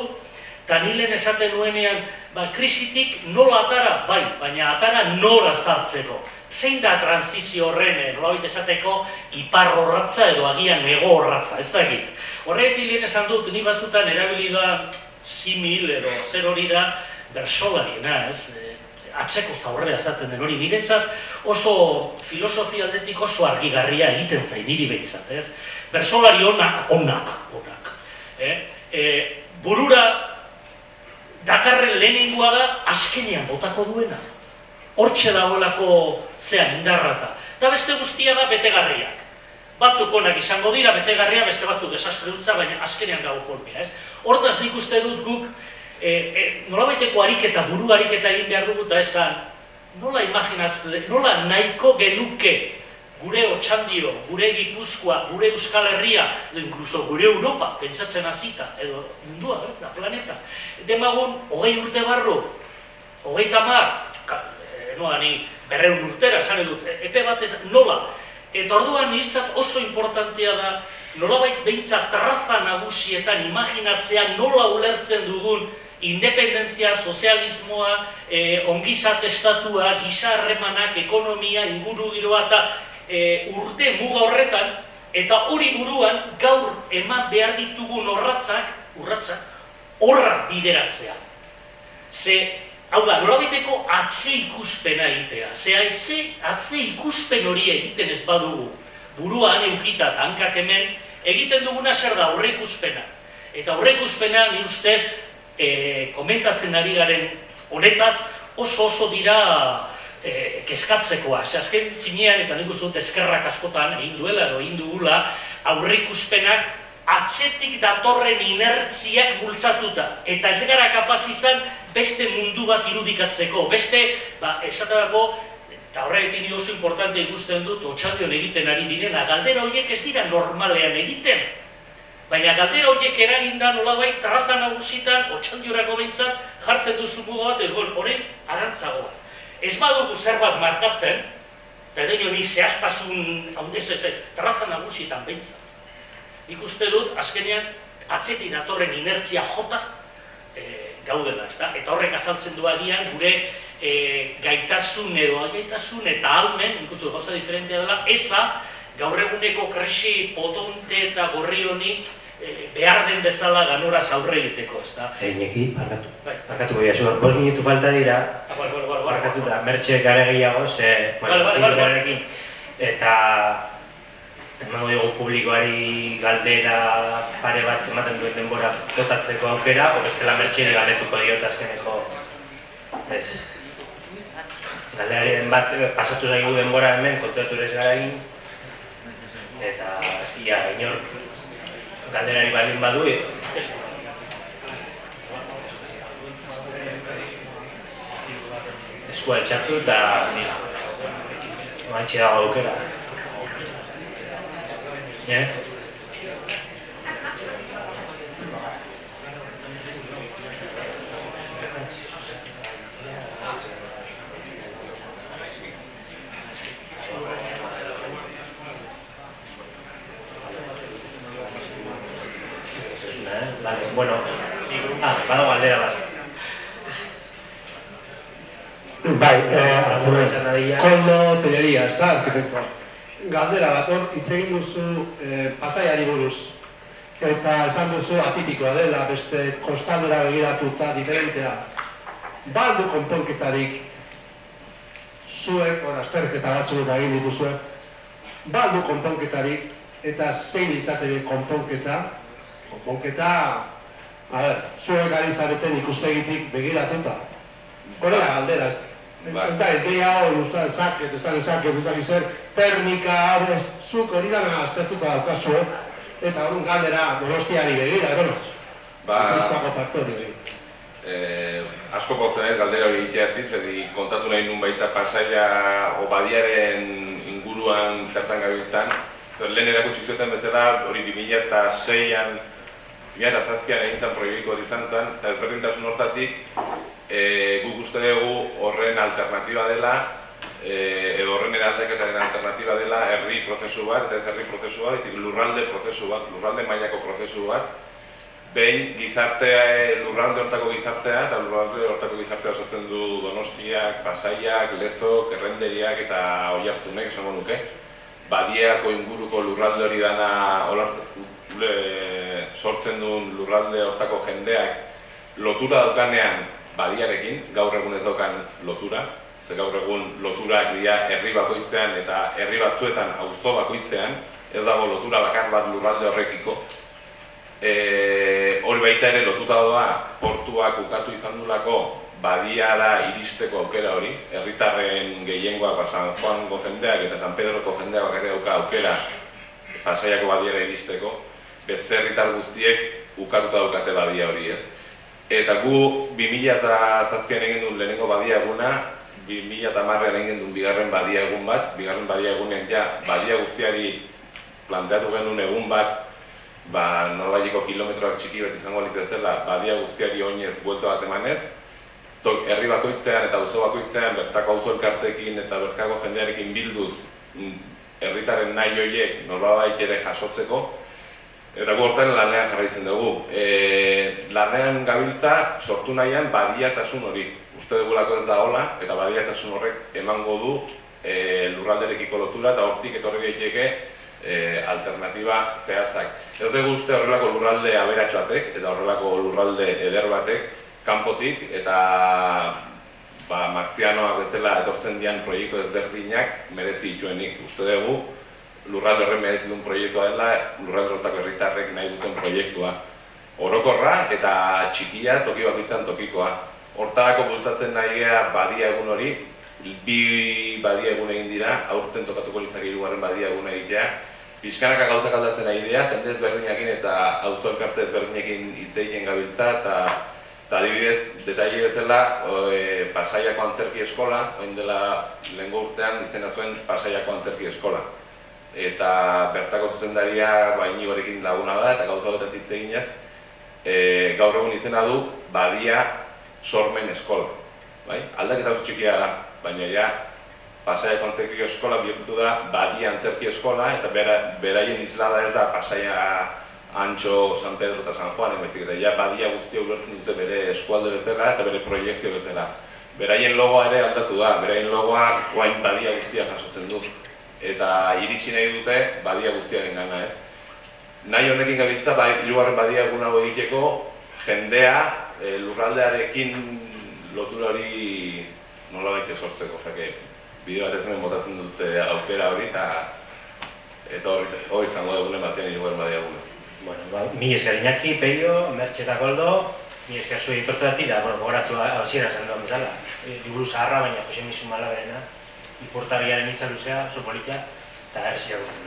eta nilen esaten nuenean, ba, krisitik nola atara, bai, baina atara nora sartzeko. Zein da transizio horren, eh, nola esateko, ipar horratza edo agian nego horratza, ez dakit. Horretik lehen esan dut, ni batzutan erabili da simil edo zer hori da bersolariena, ez? atzeko zaurrea esaten den hori niretzat oso filosofia aldetik oso argigarria egiten zain niri behintzat, ez? Bersolari onak, onak, onak. Eh? E, burura dakarren lehenengoa da azkenean botako duena. Hortxe dagoelako zea indarrata. Eta beste guztia da betegarriak. Batzuk onak izango dira, betegarria, beste batzuk desastre dutza, baina azkenean dago kolpea, ez? Hortaz nik uste dut guk e, e, nola baiteko ariketa, buru ariketa egin behar dugu eta esan, nola imaginatzen, nola nahiko genuke gure otxandio, gure gipuzkoa, gure euskal herria, edo inkluso gure Europa, pentsatzen hasita edo mundua, eh, da, planeta. Demagun, hogei urte barru, hogei tamar, e, noa ni, berreun urtera, esan edut, e, epe bat, nola, eta orduan nintzat oso importantea da, nola bait behintzat traza nagusietan imaginatzea nola ulertzen dugun independentzia, sozialismoa, e, ongizat estatua, gizarremanak, ekonomia, inguru giroa eta e, urte muga horretan, eta hori buruan gaur eman behar ditugun horratzak, urratzak, horra bideratzea. Ze, hau da, norabiteko atze ikuspena egitea. Ze atze, atze ikuspen hori egiten ez badugu, buruan eukita hankak hemen, egiten duguna zer da horre ikuspena. Eta horre ikuspena, ni ustez, e, komentatzen ari garen honetaz oso oso dira e, kezkatzekoa. Ze azken finean, eta nik dut eskerrak askotan egin duela edo egin dugula, aurrikuspenak atzetik datorren inertziak bultzatuta. Eta ez gara kapaz izan beste mundu bat irudikatzeko. Beste, ba, esaterako, eta horregatik oso importante ikusten dut, otxaldion egiten ari direna, galdera horiek ez dira normalean egiten. Baina galdera horiek eraginda nolabait traza nagusitan, otxaldiorako behintzat, jartzen duzu muga bat, ez guen, horrein, arantzagoaz. Ez badugu zer bat markatzen, edo ni zehaztasun, haundez ez ez, traza nagusitan behintzat. Nik uste dut, azkenean, atzetik datorren inertzia jota e, gaudela, ez da? Eta horrek azaltzen du agian, gure e, gaitasun edo gaitasun eta almen, nik uste dut, gauza diferentia dela, eza, gaur eguneko krisi potonte eta gorri honi e, behar den bezala ganura zaurre egiteko, ez da? Eineki, parkatu. Bai. Parkatu goia, zuhar, bos minutu falta dira. Ah, bai, bai, bai, bai, parkatu da, mertxe gare gehiago, ze, bai, bai, bai, eta emango dugu publikoari galdera pare bat ematen duen denbora botatzeko aukera, o bestela mertxe galdetuko diot azkeneko, ez. Galdearen bat pasatu zaigu denbora hemen, kontratu gara egin, eta ia inor galderari balin badu eta eskua bat eta mantxe dago aukera. Ja. Eh? Bueno, ah, badago aldera bat. Bai, eh, koldo telleria, ez da, arkitektoa. Galdera bat, hor, hitz egin duzu eh, pasaiari buruz. Eta esan duzu atipikoa dela, beste kostaldera begiratuta diferentea. Baldu konponketarik zuek, hor, azterketa batzuk egin dituzue, baldu konponketarik eta zein litzateke konponketa, konponketa, a ber, zuek ari zareten ikustegitik begiratuta. Hori da galdera, ez, Bai. ez da, idea hori usta, esaket, esan esaket, ez da zer, termika, ez, zuk hori dana aztertuta daukazu, eta hori galdera donostiari begira, bueno, Ba, faktori hori. eh, asko pozten ez galdera hori egiteatik, zedi kontatu nahi nun baita pasaia o badiaren inguruan zertan gabiltzan. Zer, lehen erakutsi zuten bezala, hori 2006an, 2007an egin zan proiektu hori izan zen, eta ezberdintasun hortatik, e, guk uste dugu horren alternatiba dela, e, edo horren eraldaketaren alternatiba dela herri prozesu bat, eta ez herri prozesu bat, baizik lurralde prozesu bat, lurralde mailako prozesu bat, behin gizartea, lurralde hortako gizartea, eta lurralde hortako gizartea osatzen du Donostiak, Pasaiak, Lezok, Errenderiak eta Oiartzunek esango nuke. Badiako inguruko lurralde hori dana olartzen, sortzen duen lurralde hortako jendeak lotura daukanean badiarekin, gaur egun ez daukan lotura, ze gaur egun loturak dira herri bakoitzean eta herri batzuetan auzo bakoitzean, ez dago lotura bakar bat lurralde horrekiko, e, hori baita ere lotuta doa portuak ukatu izan dulako badiara iristeko aukera hori, herritarren gehiengoa ba, San Juango jendeak eta San Pedroko jendeak bakarrik dauka aukera pasaiako badiara iristeko, beste herritar guztiek ukatuta daukate badia hori ez. Eta gu 2007an egin duen lehenengo badia eguna, 2010an egin duen bigarren badia egun bat, bigarren badia egunen ja badia guztiari planteatu genuen egun bat, ba, norbaiteko kilometroak txiki bat izango litu bezala, badia guztiari oinez buelta bat emanez, tok, herri bakoitzean eta auzo bakoitzean bertako auzo elkartekin eta bertako jendearekin bilduz mm, herritarren nahi horiek norbait ere jasotzeko, eta hortan lanean jarraitzen dugu. E, lanean gabiltza sortu nahian badiatasun hori. Uste dugulako ez da hola, eta badiatasun horrek emango du e, lurralderekiko lotura eta hortik etorri daiteke e, alternatiba zehatzak. Ez dugu uste horrelako lurralde aberatsu batek eta horrelako lurralde eder batek kanpotik eta ba, martzianoak bezala etortzen dian proiektu ezberdinak merezi dituenik. Uste dugu lurralde horren merezi duen proiektua dela lurralde horretako herritarrek nahi duten proiektua. Orokorra eta txikia toki bakoitzan tokikoa. Hortarako bultzatzen nahi gea badia egun hori, bi badia egun egin dira, aurten tokatuko litzak hirugarren badia egun egitea. Pizkanaka gauzak aldatzen nahi dira, jende ezberdinekin eta auzo elkarte ezberdinekin hitz gabiltza eta eta adibidez, detaile bezala, e, Pasaiako Antzerki Eskola, orain dela lehengo urtean izena zuen Pasaiako Antzerki Eskola. Eta bertako zuzendaria ba, inigorekin laguna da eta gauza bat hitz eginez, e, gaur egun izena du Badia Sormen Eskola. Bai? Aldaketa oso txikia da, baina ja Pasaiako Antzerki Eskola bihurtu da Badia Antzerki Eskola eta bera, beraien islada ez da Pasaia Antxo, San Pedro eta San Juan, baizik eta ja badia guztia ulertzen dute bere eskualde bezala eta bere proiektzio bezala. Beraien logoa ere aldatu da, beraien logoa guain badia guztia jasotzen du. Eta iritsi nahi dute badia guztiaren gana ez. Nahi honekin gabiltza, bai, hirugarren badia hau egiteko, jendea e, lurraldearekin lotura hori nola baita sortzeko. Osake, bideo bat ez hemen botatzen dute aukera hori eta eta hori hori izango da egunen batean hirugarren badia eguna. Bueno, ba, mi esker Iñaki, Peio, Mertxe eta Koldo, mi esker zuen itortzatik, da, bueno, gogoratu hasiera esan duen bezala. E, liburu zaharra, baina Jose Misu Malaberena, ipurtariaren hitza luzea, oso politia, eta errezia da.